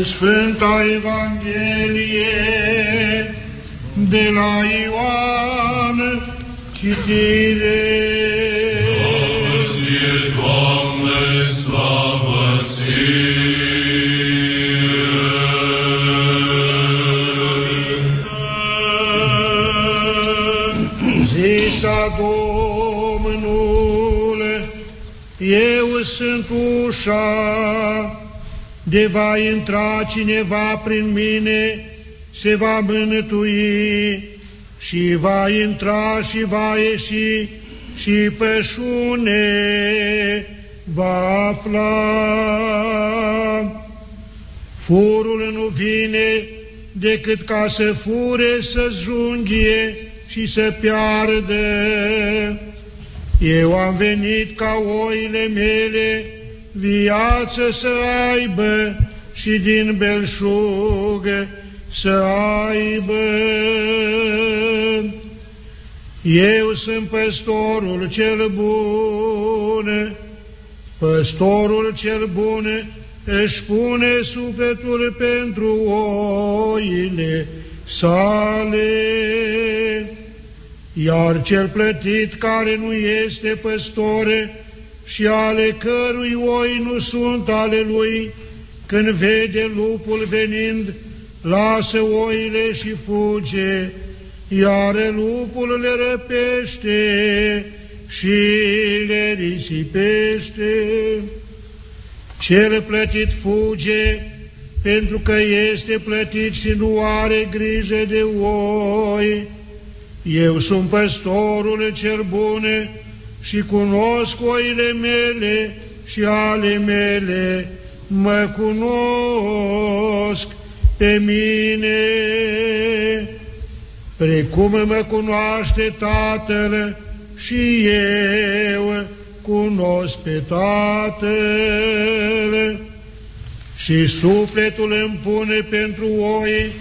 Din Sfânta Evanghelie de la Ioan, citire. Ție, Doamne, slavă Ție! Zisa Domnul, eu sunt ușa, de va intra cineva prin mine, se va mânătui și va intra și va ieși și pășune va afla. Furul nu vine decât ca să fure, să zunghie și să piardă. Eu am venit ca oile mele viață să aibă și din belșug să aibă. Eu sunt păstorul cel bun, păstorul cel bun își pune sufletul pentru oile sale, iar cel plătit care nu este păstore și ale cărui oi nu sunt ale lui, când vede lupul venind, lasă oile și fuge, iar lupul le răpește și le risipește. Cel plătit fuge pentru că este plătit și nu are grijă de oi. Eu sunt păstorul cel bun și cunosc oile mele și ale mele, mă cunosc pe mine, precum mă cunoaște Tatăl și eu cunosc pe Tatăl. Și sufletul îmi pune pentru oi,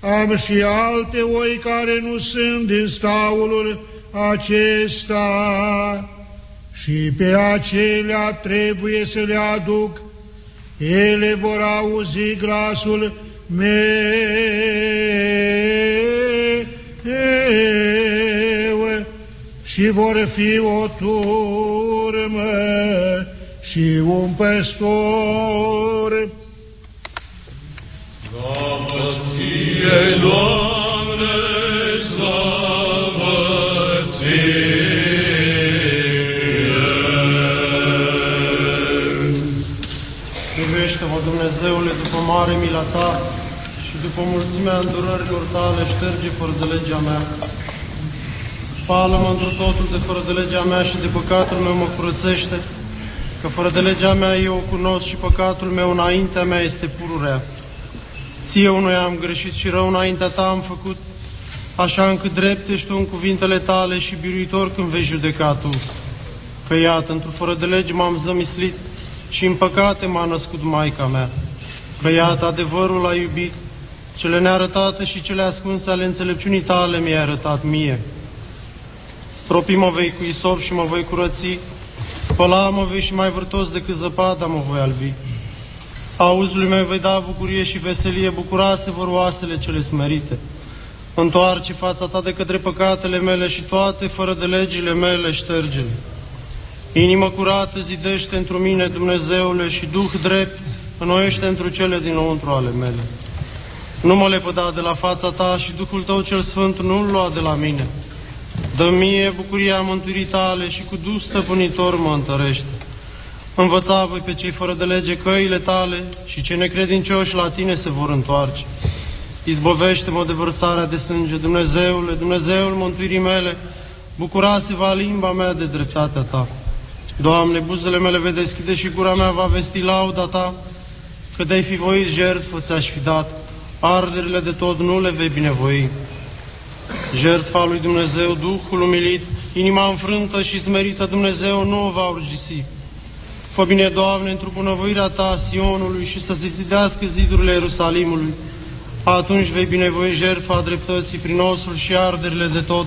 am și alte oi care nu sunt din staulul acesta și pe acelea trebuie să le aduc, ele vor auzi glasul meu și vor fi o turmă și un păstor. Slavă ție, Doamne, Dumnezeule, după mare mila Ta și după mulțimea îndurărilor Tale, șterge fără de legea mea. Spală-mă într totul de fără de legea mea și de păcatul meu mă curățește, că fără de legea mea eu o cunosc și păcatul meu înaintea mea este pururea. Ție unui am greșit și rău înaintea ta am făcut, așa încât drept ești tu în cuvintele tale și biruitor când vei judeca tu. Că iată, într-o fără de lege m-am zămislit și în păcate m-a născut Maica mea. Că iată, adevărul a iubit, cele nearătate și cele ascunse ale înțelepciunii tale mi-ai arătat mie. Stropi mă vei cu isop și mă voi curăți, spăla mă vei și mai vârtos decât zăpada mă voi albi. Auzului meu vei da bucurie și veselie, bucurase vor oasele cele smerite. Întoarce fața ta de către păcatele mele și toate fără de legile mele ștergele. Inimă curată zidește într mine, Dumnezeule, și Duh drept înnoiește într cele dinăuntru ale mele. Nu mă lepăda de la fața ta și Duhul tău cel Sfânt nu-l lua de la mine. Dă mie bucuria mântuirii tale și cu Duh stăpânitor mă întărește. Învăța voi pe cei fără de lege căile tale și cei necredincioși la tine se vor întoarce. Izbovește-mă de vărsarea de sânge, Dumnezeule, Dumnezeul mântuirii mele, bucurase-va limba mea de dreptatea ta. Doamne, buzele mele vei deschide și gura mea va vesti lauda ta, că de-ai fi voit jertfă ți-aș fi dat, arderile de tot nu le vei binevoi. Jertfa lui Dumnezeu, Duhul umilit, inima înfrântă și smerită Dumnezeu nu o va urgisi. Fă bine, Doamne, într-o bunăvoirea Ta Sionului și să se zidească zidurile Ierusalimului. Atunci vei binevoi jertfa dreptății prin osul și arderile de tot.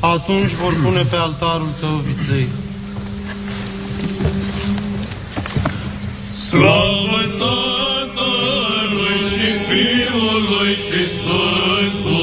Atunci vor pune pe altarul Tău viței. Slavă Tatălui și Fiului și Sfântului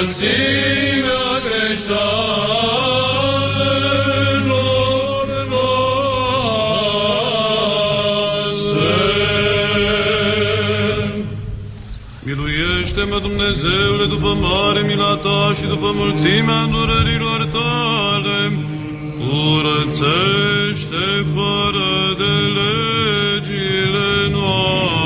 mulțimea greșalelor noastre. Miluiește-mă, Dumnezeule, după mare mila ta și după mulțimea îndurărilor tale. Curățește fără de legile noastre.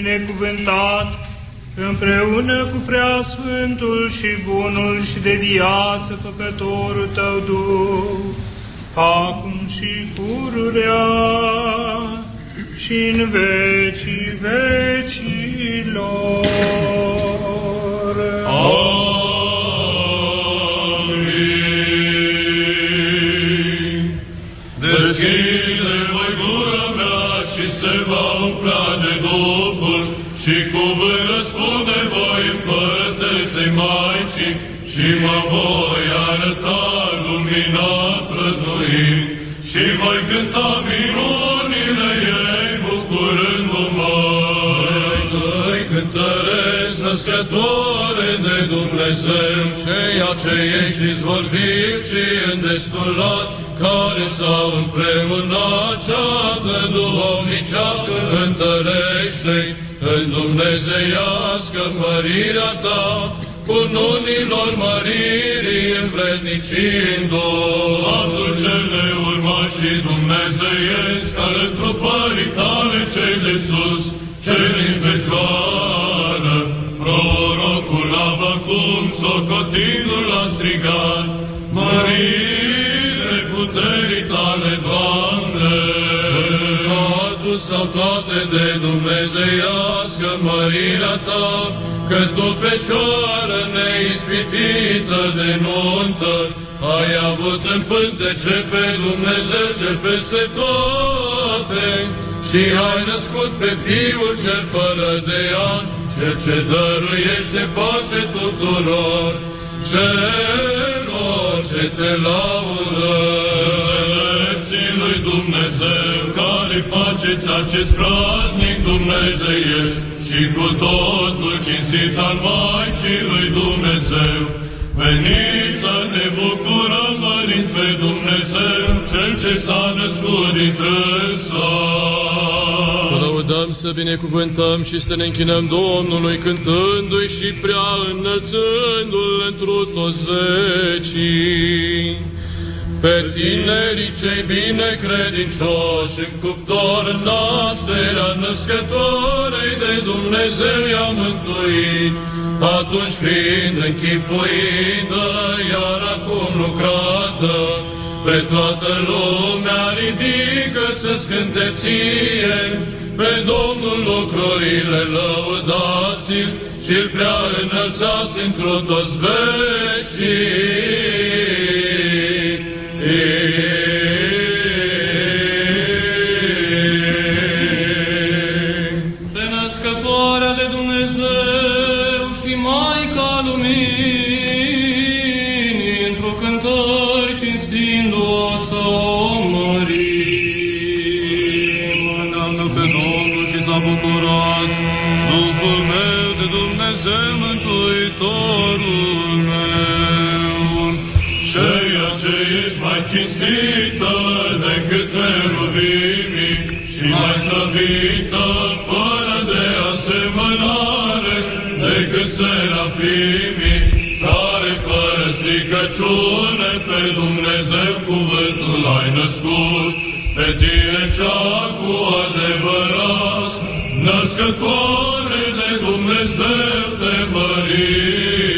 Binecuvântat împreună cu preasfântul și bunul și de viață făcătorul Tău Duh, acum și pururea și în vecii vecilor. Duhul și cuvânt răspunde voi împărătesei Maicii și mă voi arăta lumina prăznuind și voi cânta minunile ei bucurându-mă. Tăi cântăresc născătoare de Dumnezeu, ceea ce ești izvorvit și îndestulat, care s-au împreunat ceată duhovnicească, întărește în dumnezeiască mărirea ta, cu nunilor măririi învrednicindu-o. Sfatul cel neurmat și dumnezeiesc al întrupării tale cei de sus, cel din fecioară, prorocul Avacum, socotindu-l a strigat, mărire sau toate de dumnezeiască mărirea ta, că tu, Fecioară neispitită de nuntă, ai avut în pântece pe Dumnezeu cel peste toate și ai născut pe Fiul cel fără de an, cel ce dăruiește pace tuturor celor ce te laudă. Înțelepții lui Dumnezeu, care faceți acest praznic dumnezeiesc și cu totul cinstit al Maicii lui Dumnezeu, Veniți să ne bucurăm mărind pe Dumnezeu, Cel ce s-a născut din trânsa. Să lăudăm laudăm, să binecuvântăm și să ne închinăm Domnului, cântându-i și prea înălțându-L întru toți vecii. Pe tinerii cei bine credincioși, în cuptor nașterea născătoarei de Dumnezeu i-a mântuit, atunci fiind închipuită, iar acum lucrată, pe toată lumea ridică să scânte ție, pe Domnul lucrurile lăudați și-l prea înălțați într-o toți de cinstită decât heruvimii și mai slăvită, fără de asemănare, decât serafimii, care fără stricăciune pe Dumnezeu cuvântul ai născut, pe tine cea cu adevărat, născătoare de Dumnezeu te mărim.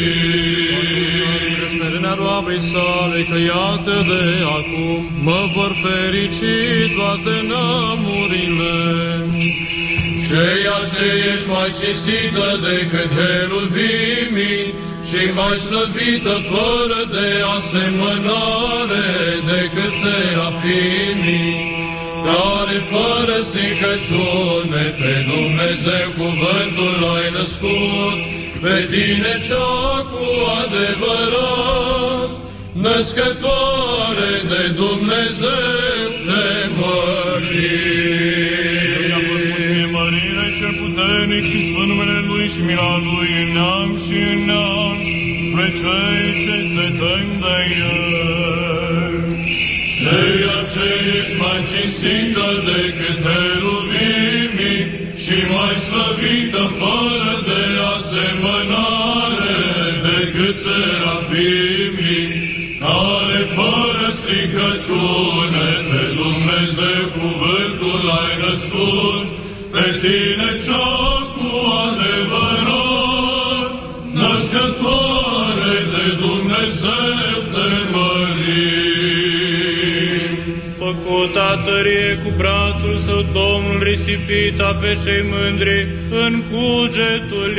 Smerenia roabei sale, că iată de acum mă vor ferici toate neamurile. Ceea ce ești mai cinstită decât heruvimii și mai slăvită fără de asemănare decât serafimii, care fără stricăciune pe Dumnezeu cuvântul ai născut, pe tine cea cu adevărat, născătoare de Dumnezeu te mărim. Mărire cel puternic și sfânt numele Lui și mila Lui în neam și în neam, spre cei ce se tem de El. Ceea ce ești mai cinstită decât heruvimii și mai slăvită fără de asemănare decât serafimii, care fără stricăciune pe Dumnezeu cuvântul ai născut, pe tine cea cu adevărat, născătoare de Dumnezeu te mărim. Făcuta tărie cu brațul său Domnul risipita pe cei mândri în cugetul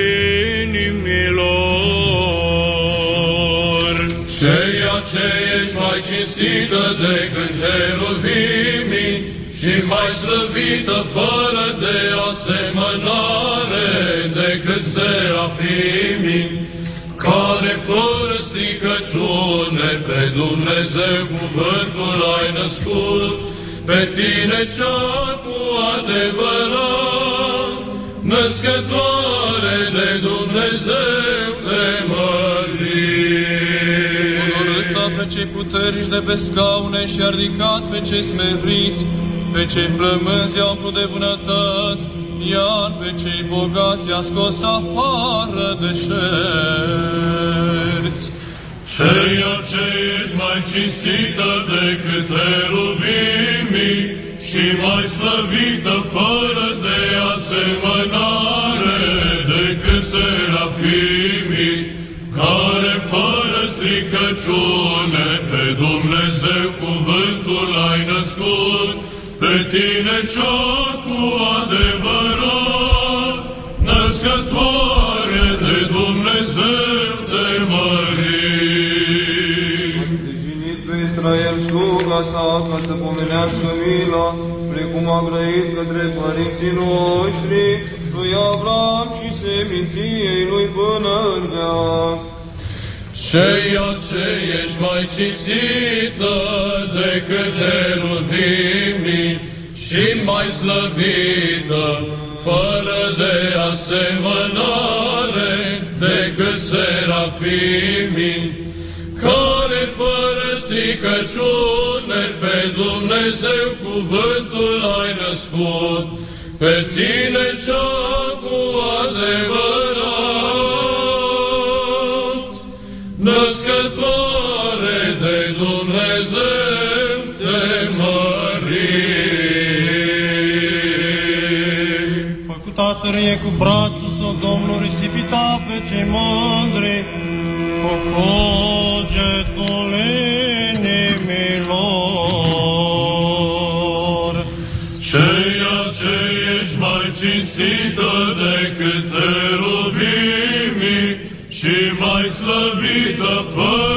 inimilor. Ceea ce ești mai cinstită decât heruvimii și mai slăvită fără de asemănare decât serafimii, care fără stricăciune pe Dumnezeu cuvântul ai născut, pe tine cea cu adevărat, născătoare de Dumnezeu te mărim. Omorât pe cei puternici de pe scaune și a ridicat pe cei smeriți, pe cei plămânzi i-a umplut de bunătăți, iar pe cei bogați i-a scos afară de șerți. Ceea ce ești mai cinstită decât heruvimii și mai slăvită fără de asemănare decât serafimii, care fără stricăciune pe Dumnezeu cuvântul ai născut, pe tine cea cu adevărat, născătoare de Dumnezeu te mărim. Sprijinit pe Israel sluga sa ca să pomenească mila, precum a grăit către părinții noștri, lui Avram și seminției lui până în veac. Ceea ce ești mai cinstită decât heruvimii și mai slăvită, fără de asemănare decât serafimii, care fără stricăciune pe Dumnezeu cuvântul ai născut, pe tine cea cu adevărat, mărim. Făcut tărie cu brațul său, Domnul risipita pe cei mândri, Pocogetul inimilor. Ceea ce ești mai cinstită decât heruvimii și mai slăvită fără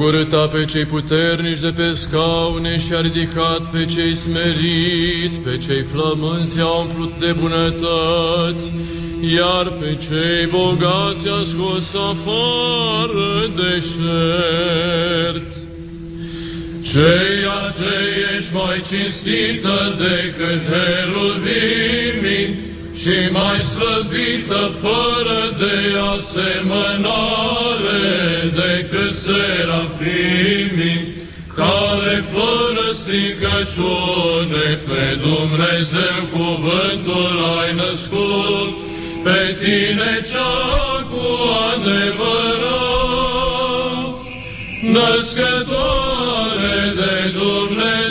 Pogorâta pe cei puternici de pe scaune și a ridicat pe cei smeriți, pe cei flămânzi a umplut de bunătăți, iar pe cei bogați a scos afară de șerți. Ceea ce ești mai cinstită decât heruvimii și mai slăvită fără de asemănare decât serafimii, care fără stricăciune pe Dumnezeu cuvântul ai născut, pe tine cea cu adevărat, născătoare de Dumnezeu,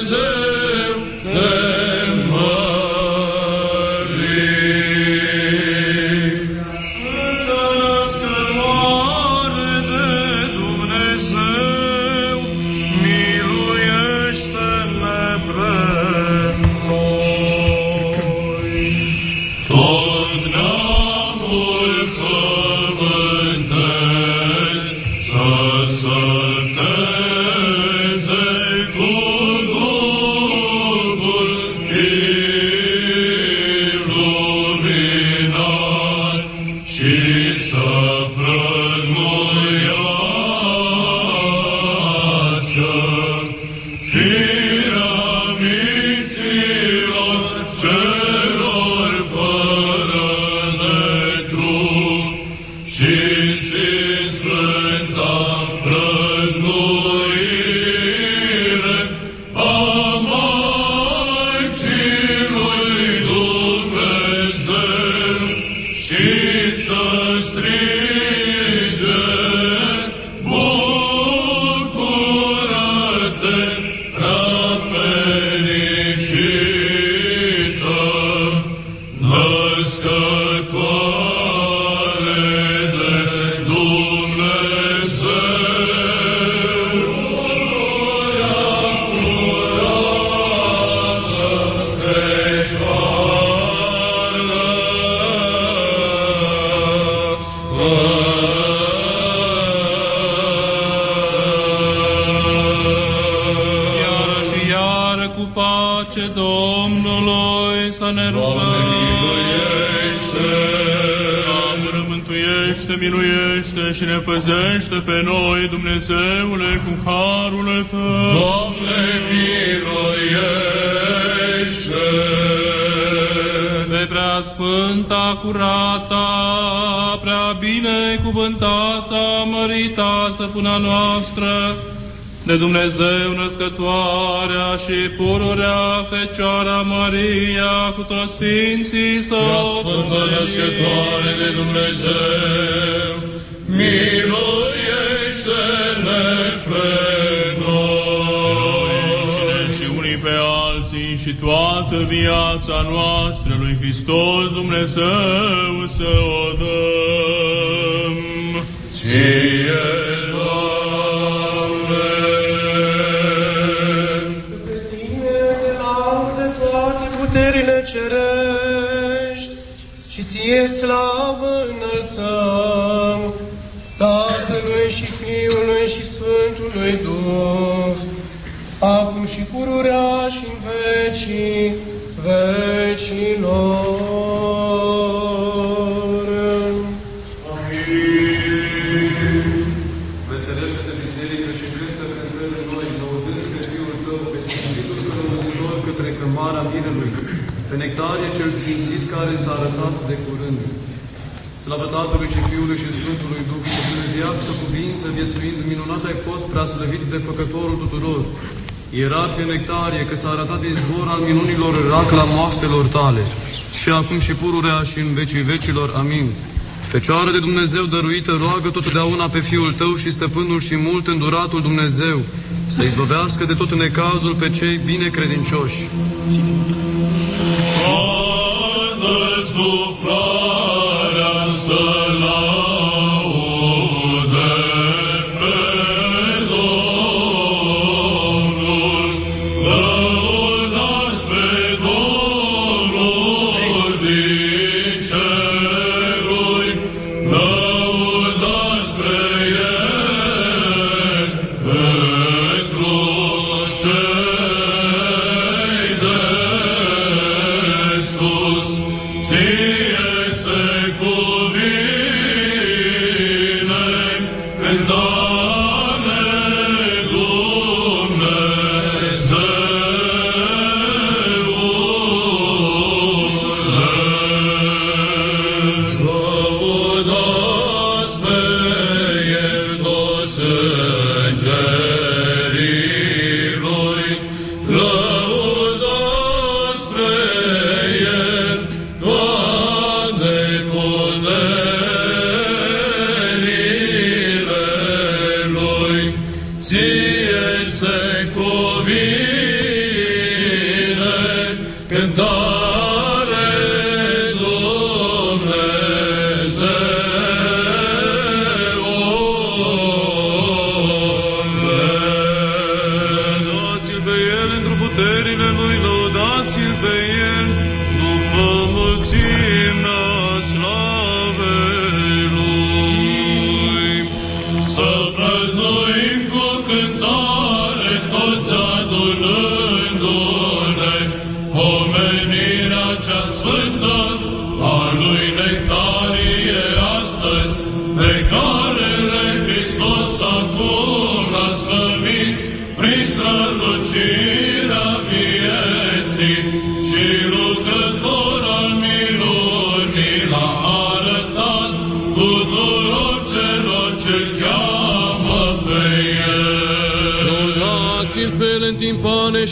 și ne păzește pe noi, Dumnezeule, cu harul Tău. Doamne, miluiește! Pe prea sfânta, curata, prea binecuvântata, mărita stăpâna noastră, de Dumnezeu născătoarea și pururea Fecioara Maria cu toți Sfinții să Prea Sfântă Născătoare de Dumnezeu, miluiește-ne pe noi! înșine și unii pe alții și toată viața noastră lui Hristos Dumnezeu să o dăm. Ție, Tine te laudă toate puterile cerești și ție slavă înălțăm și pururea și în vecii veci. vecilor. Veselește-te, biserică, și cântă cântările noi, lăudând pe Fiul Tău, pe Sfințitul Călăuzitor către cămara mirelui, pe nectarie cel Sfințit care s-a arătat de curând. Slavă Tatălui și Fiului și Sfântului Duh, cu Dumnezeiască cuvință, viețuind, minunat ai fost, prea slăvit de Făcătorul tuturor. Ierarhie nectarie, că s-a arătat izvor al minunilor rac la moaștelor tale. Și acum și pururea și în vecii vecilor. Amin. Fecioară de Dumnezeu dăruită, roagă totdeauna pe Fiul Tău și Stăpânul și mult înduratul Dumnezeu, să izbăvească de tot necazul pe cei binecredincioși. Toată suflarea să laude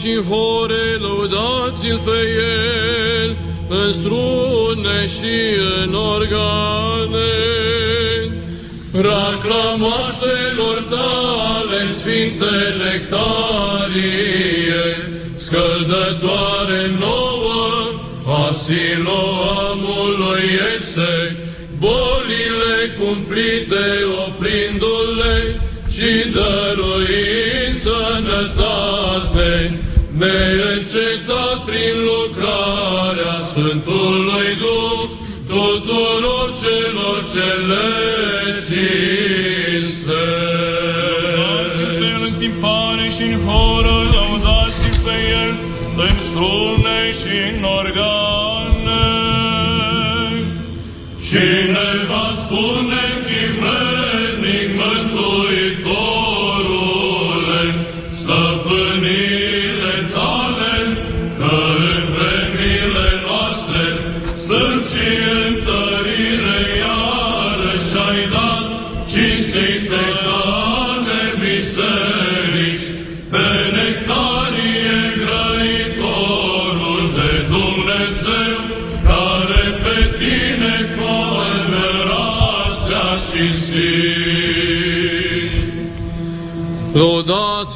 și în hore, lăudați-l pe el în strune și în organe. Raclamașelor tale, Sfinte Nectarie, scăldătoare nouă, a Siloamului este, bolile cumplite oprindu-le și dăruind sănătate, neîncetat prin lucrarea Sfântului Duh, tuturor celor ce le Lăudați-l pe El cinste. în timpane și în horă, lăudați-l pe El în strune și în organe.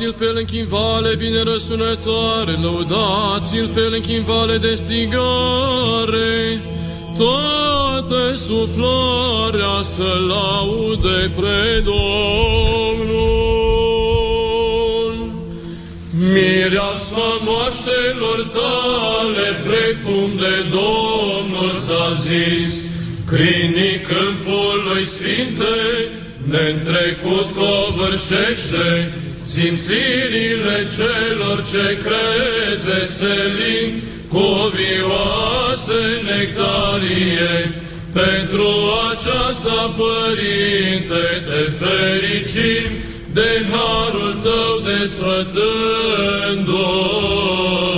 Lăudați-l pe el în chimvale bine răsunătoare, lăudați-l pe el în chimvale de strigare, toată suflarea să laude pre Domnul. Mireasma moaștelor tale, precum de Domnul s-a zis, crinii câmpului sfinte, ne-ntrecut covârșește, Simțirile celor ce cred veselim cu vioase nectarie, pentru aceasta, Părinte, te fericim de harul tău desfătându-l.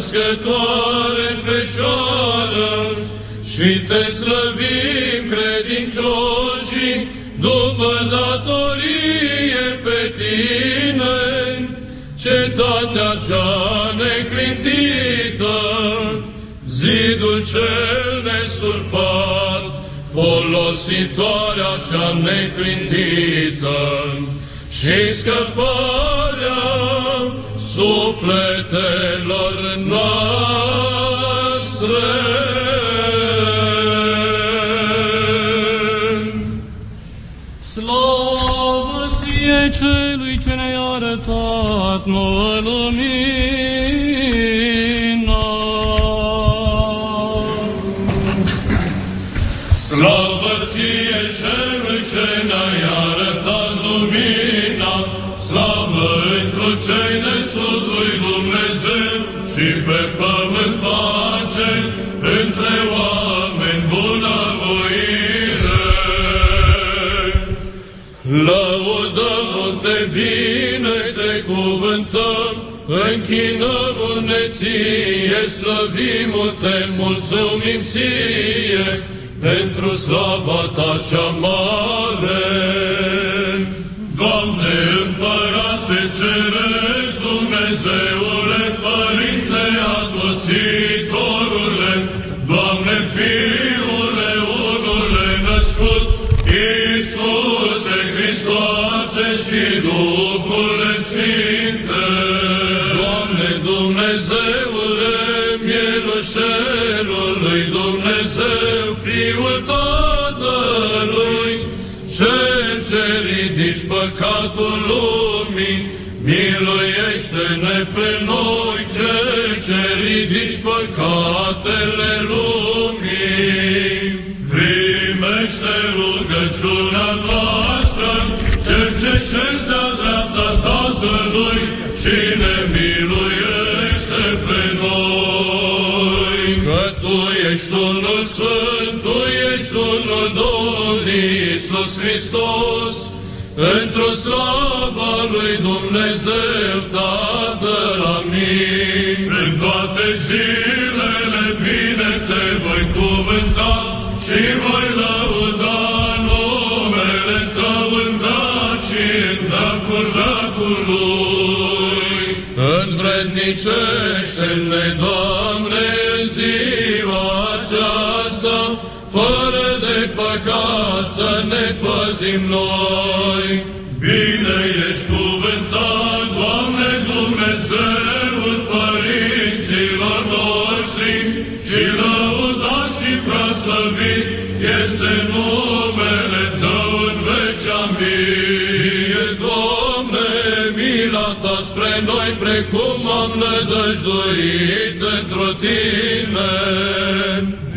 născătoare Fecioară, și te slăvim credincioșii după datorie pe tine, cetatea cea neclintită, zidul cel nesurpat, folositoarea cea neclintită și scăparea sufletelor noastre. Slavă ție celui ce ne-a arătat nouă lumina. Lăudăm-te bine, te cuvântăm, închinăm-ne ție, slăvim-te, mulțumim ție, pentru slava ta cea mare. Doamne, Împărate Ceresc, Dumnezeule, Părinte Adoțitorule, și Duhule Sfinte. Doamne, Dumnezeule, mielușelului Dumnezeu, Fiul Tatălui, Cel ce ridici păcatul lumii, miluiește-ne pe noi, Cel ce ridici păcatele lumii. Primește rugăciunea noastră, Cel ce șezi de-a dreapta Tatălui și ne miluiește pe noi. Că Tu ești unul Sfânt, Tu ești unul Domnul Iisus Hristos, într-o slava lui Dumnezeu Tatăl, amin. În toate zilele bine te voi cuvânta și voi veacului. Învrednicește-ne, Doamne, în ziua aceasta, fără de păcat să ne păzim noi. Spre noi, precum am nădăjduit într-o Tine.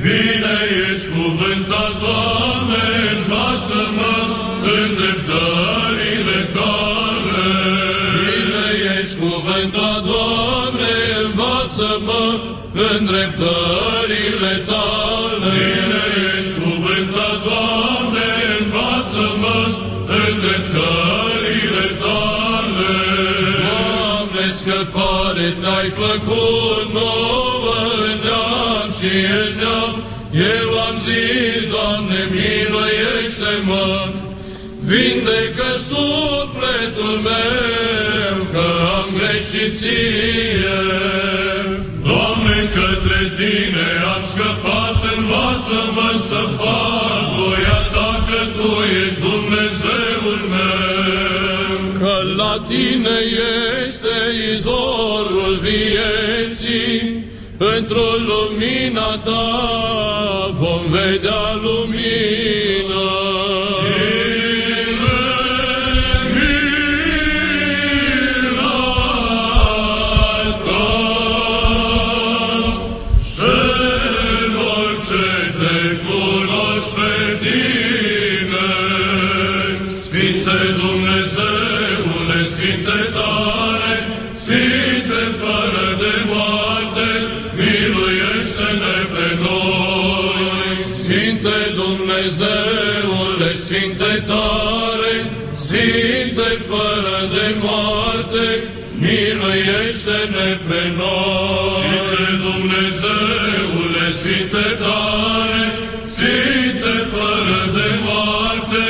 Bine ești cuvântat, Doamne, învață-mă în dreptările Tale. Bine ești cuvântat, Doamne, învață-mă în dreptările Tale. Bine scăpare Te-ai făcut nouă în neam și în neam. Eu am zis, Doamne, miluiește-mă, vindecă sufletul meu, că am greșit ție. Doamne, către Tine am scăpat, învață-mă să fac voia Ta, că Tu ești Dumnezeul meu. Că la Tine este izvorul vieții, într-o lumina Ta vom vedea lumina. Miluiește-ne pe noi. Sfinte Dumnezeule, Sfinte tare, Sfinte fără de moarte,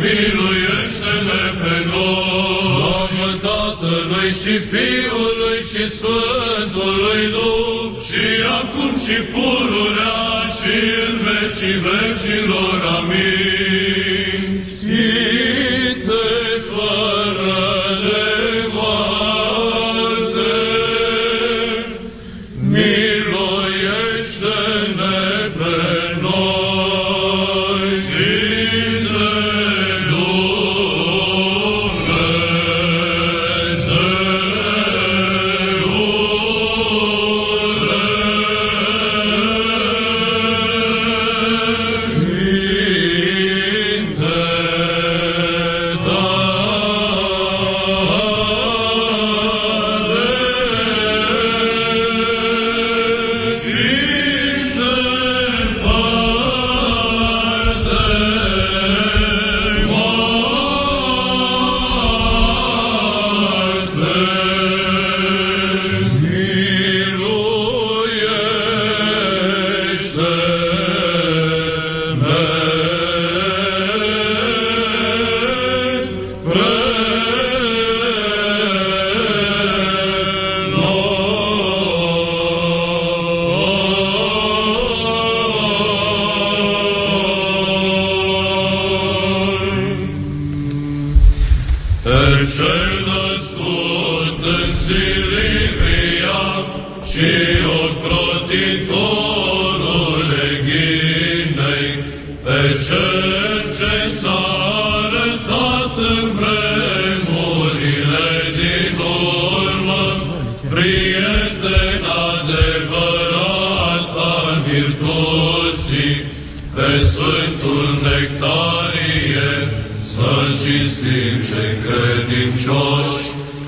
miluiește-ne pe noi. Slavă Tatălui Tatălui și Fiului și Sfântului Duh, și acum și pururea și în vecii vecilor. Amin.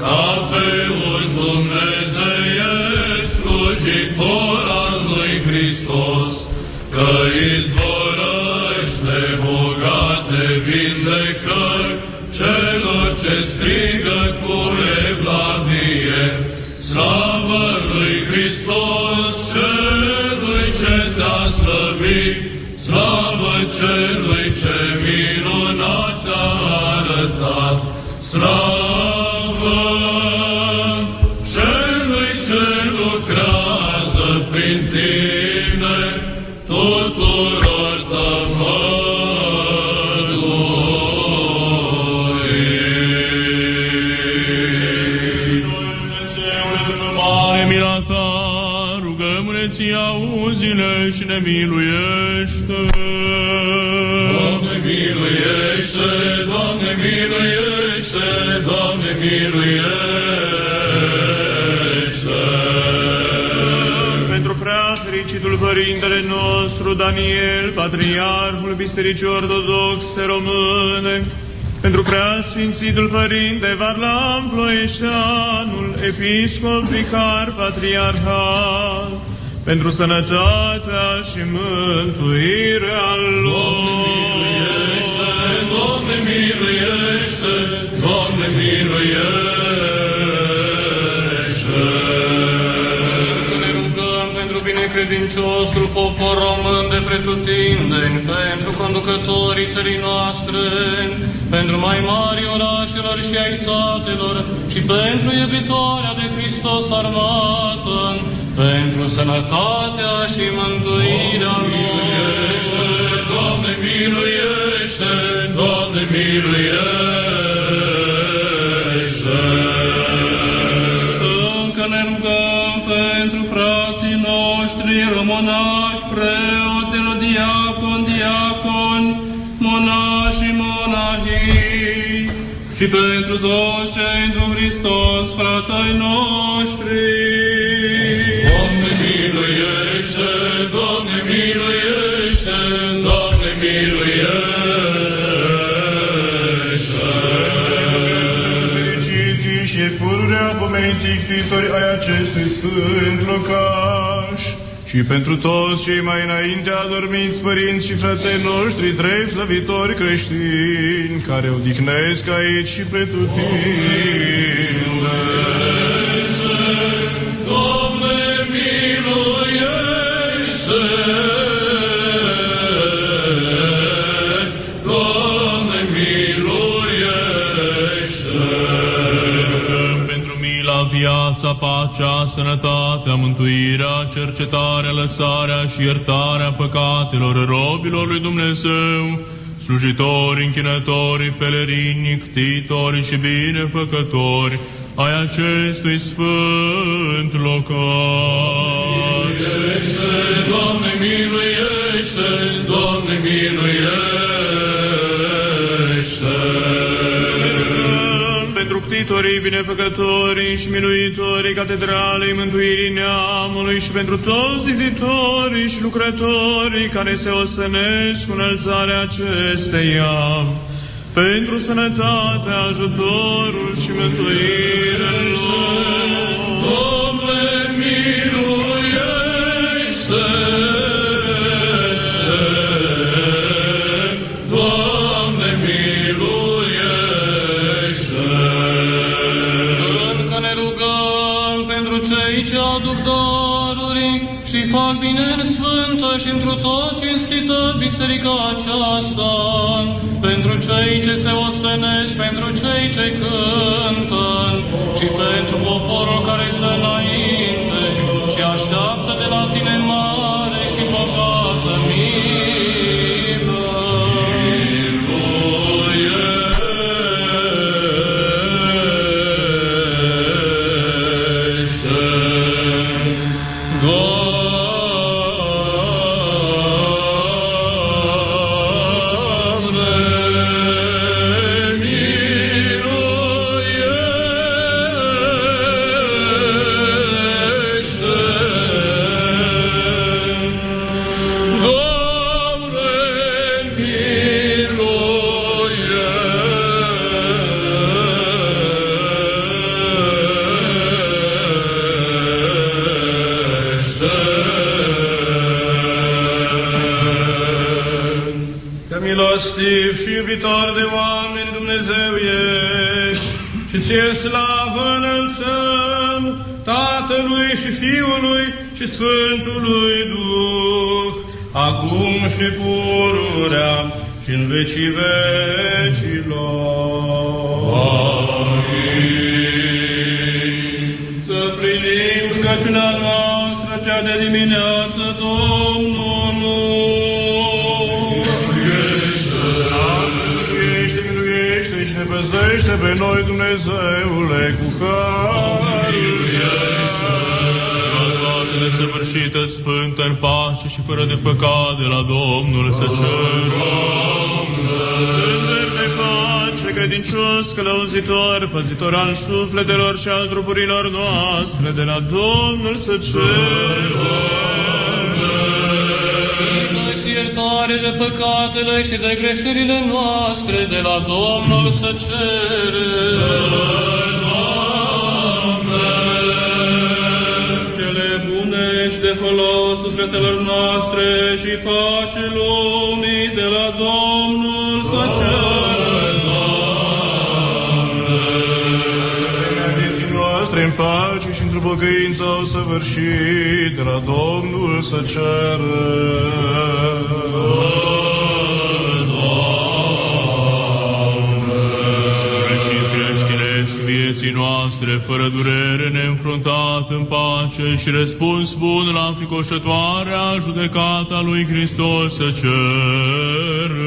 Ca pe un Dumnezeiesc slujitor al lui Hristos, că izvorăște bogate vindecări celor ce strigă cu evlavie. Slavă lui Hristos, celui ce te-a slăvit, slavă celui auzi-ne și ne miluiește. Doamne miluiește, Doamne miluiește, Doamne miluiește. Pentru prea fericitul Părintele nostru Daniel, Patriarhul Bisericii Ortodoxe Române, pentru prea Sfințitul Părinte Varlam Ploieșteanul, Episcop Vicar Patriarhal, pentru sănătatea și mântuirea lor. Doamne miluiește, Doamne miluiește. Ne rugăm pentru binecredinciosul popor român de pretutindeni, pentru conducătorii țării noastre, pentru mai mari orașelor și ai satelor și pentru iubitoarea de Hristos armată, pentru sănătatea și mântuirea lor. Doamne miluiește, Doamne miluiește. Încă ne rugăm pentru frații noștri românași, preoți, diaconi, diaconi, monași și monahii, și pentru toți cei într Hristos, frații noștri. Pomeniții ctitori ai acestui sfânt locaș și pentru toți cei mai înainte adormiți părinți și frații noștri drept slăvitori creștini care odihnesc aici și pretutindeni. Doamne pacea, sănătatea, mântuirea, cercetarea, lăsarea și iertarea păcatelor robilor lui Dumnezeu, slujitori, închinători, pelerini, ctitori și binefăcători ai acestui sfânt locaș. Miluiește, Doamne, miluiește, Doamne, miluiește. Pentru ctitorii, binefăcătorii și miluitorii catedralei mântuirii neamului și pentru toți ziditorii și lucrătorii care se osănesc cu înălțarea acesteia, pentru sănătate, ajutorul și mântuirea cinstită biserica aceasta, pentru cei ce se ostenesc, pentru cei ce cântă și pentru poporul care stă înainte și așteaptă de la tine mare și bogată milă. Slavă înălțăm Tatălui și Fiului și Sfântului Duh, acum și pururea și în vecii vecilor. Să primim rugăciunea noastră, cea de dimineață, păzește pe noi, Dumnezeule, cu harul. Toate nesăvârșită, sfântă, în pace și fără de păcat de la Domnul să cerem. Înger de pace, credincios, călăuzitor, păzitor al sufletelor și al trupurilor noastre, de la Domnul să cerem. Iertare de păcatele și de greșelile noastre de la Domnul să cerem. Cele bune și de folos sufletelor noastre și pace lumii de la Domnul să cerem. Pace și într-o pocăință au săvârșit de la Domnul să Sfârșit creștinesc vieții noastre, fără durere, neînfruntat în pace și răspuns bun la înfricoșătoarea judecata lui Hristos să cerem.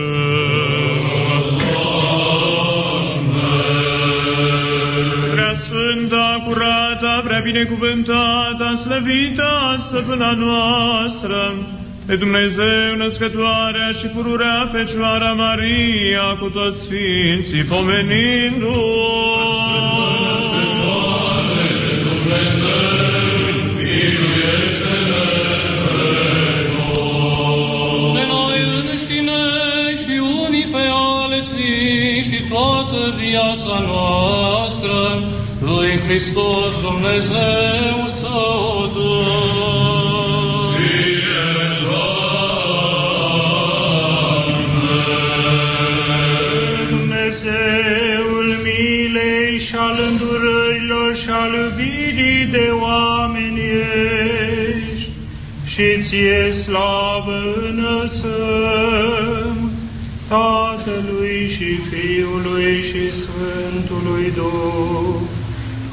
Curată, prea binecuvântată, slăvită, stăpâna noastră, pe Dumnezeu născătoarea și pururea Fecioara Maria cu toți sfinții Pe noi înșine și unii pe alții și toată viața noastră. lui Hristos Dumnezeu să o Dumnezeul milei și al îndurărilor și al iubirii de oameni ești, și ție slavă înălțăm Tatălui și Fiului și Sfântului Duh,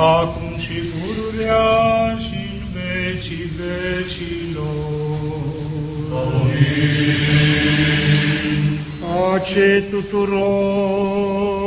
acum și pururea pururea și în vecii vecilor. Pace tuturor!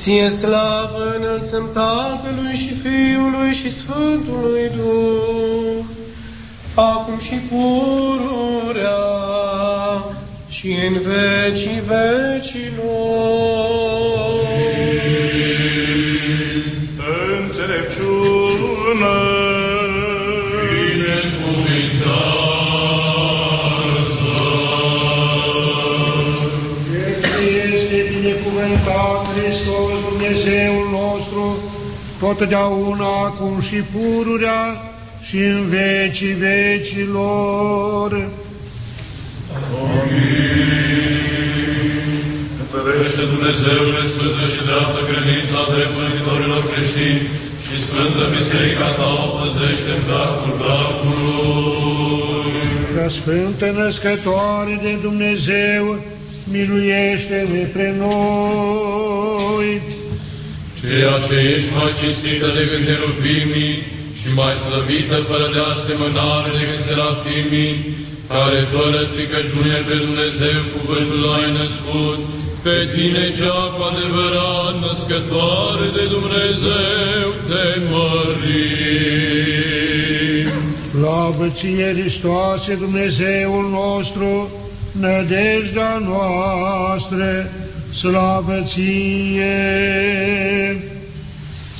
Ție slavă înălțăm Tatălui și Fiului și Sfântului Duh, acum și pururea și în vecii vecilor. Totdeauna, acum și pururea și în vecii vecilor. Întărește Dumnezeule Sfântă și dreaptă credința dreptătorilor creștini și Sfântă Biserica ta o păzește în veacul veacului. Că Sfântă Născătoare de Dumnezeu, miluiește-ne pre noi. Ceea ce ești mai cinstită decât heruvimii și mai slăvită fără de asemănare decât serafimii, care fără stricăciune pe Dumnezeu cuvântul ai născut, pe tine cea cu adevărat născătoare de Dumnezeu te mărim. Slavă ție, Hristoase, Dumnezeul nostru, nădejdea noastră, slavă ție!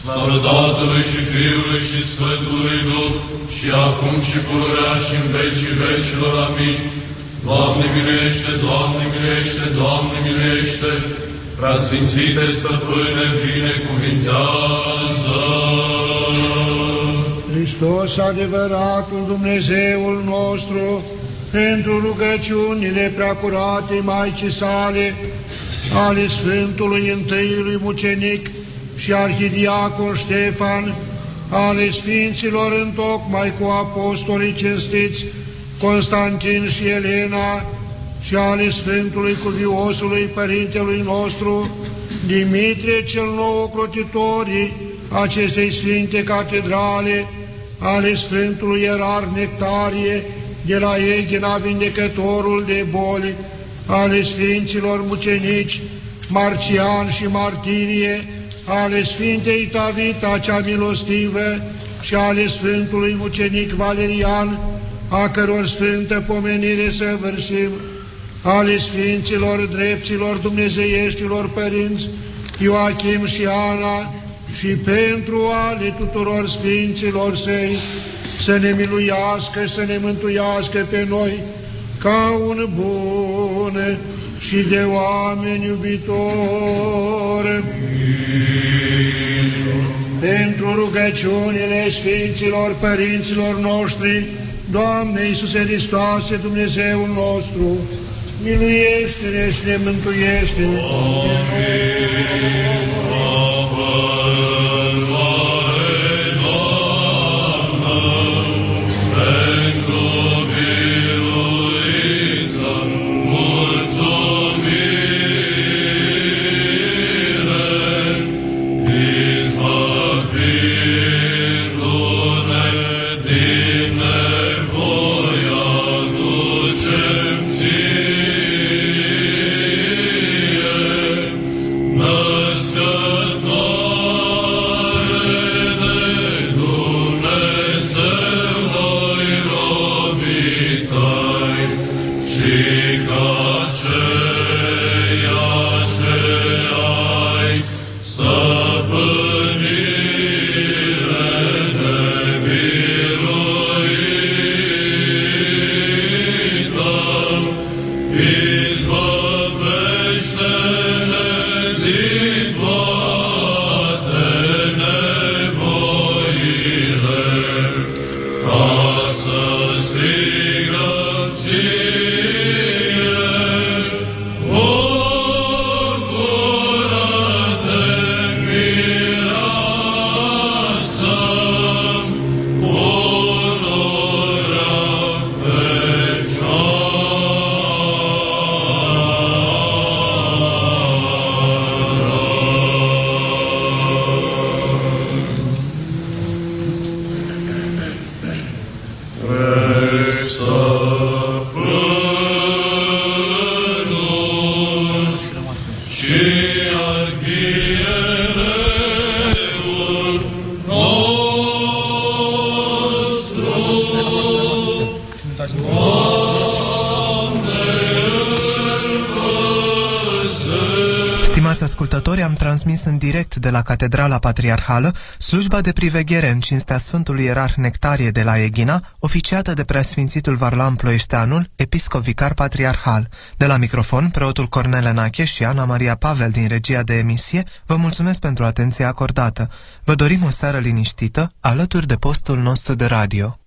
Slavă Tatălui și Fiului și Sfântului Duh, și acum și pururea și în vecii vecilor. Amin. Doamne miluiește, Doamne miluiește, Doamne miluiește, Preasfințite Stăpâne, binecuvintează! Hristos, adevăratul Dumnezeul nostru, pentru rugăciunile preacurate Maicii sale, ale Sfântului întâiului mucenic și arhidiacon Ștefan, ale Sfinților întocmai cu apostolii cinstiți Constantin și Elena și ale Sfântului Cuviosului Părintelui nostru, Dimitrie cel nou ocrotitorii acestei Sfinte Catedrale, ale Sfântului Ierar Nectarie, de la Eghina Vindecătorul de boli, ale Sfinților Mucenici, Marcian și Martirie, ale Sfintei Tavita cea milostivă și ale Sfântului Mucenic Valerian, a căror sfântă pomenire să vârșim, ale Sfinților Drepților Dumnezeieștilor Părinți, Ioachim și Ana, și pentru ale tuturor Sfinților Săi, să ne miluiască și să ne mântuiască pe noi ca un bun și de oameni iubitor. Pentru rugăciunile Sfinților Părinților noștri, Doamne Iisuse Hristoase, Dumnezeul nostru, miluiește-ne și ne mântuiește. Izbăvește-ne transmis în direct de la Catedrala Patriarhală slujba de priveghere în cinstea Sfântului Ierarh Nectarie de la Eghina, oficiată de preasfințitul Varlam Ploieșteanul, episcop vicar patriarhal. De la microfon, preotul Cornel Enache și Ana Maria Pavel din regia de emisie, vă mulțumesc pentru atenția acordată. Vă dorim o seară liniștită, alături de postul nostru de radio.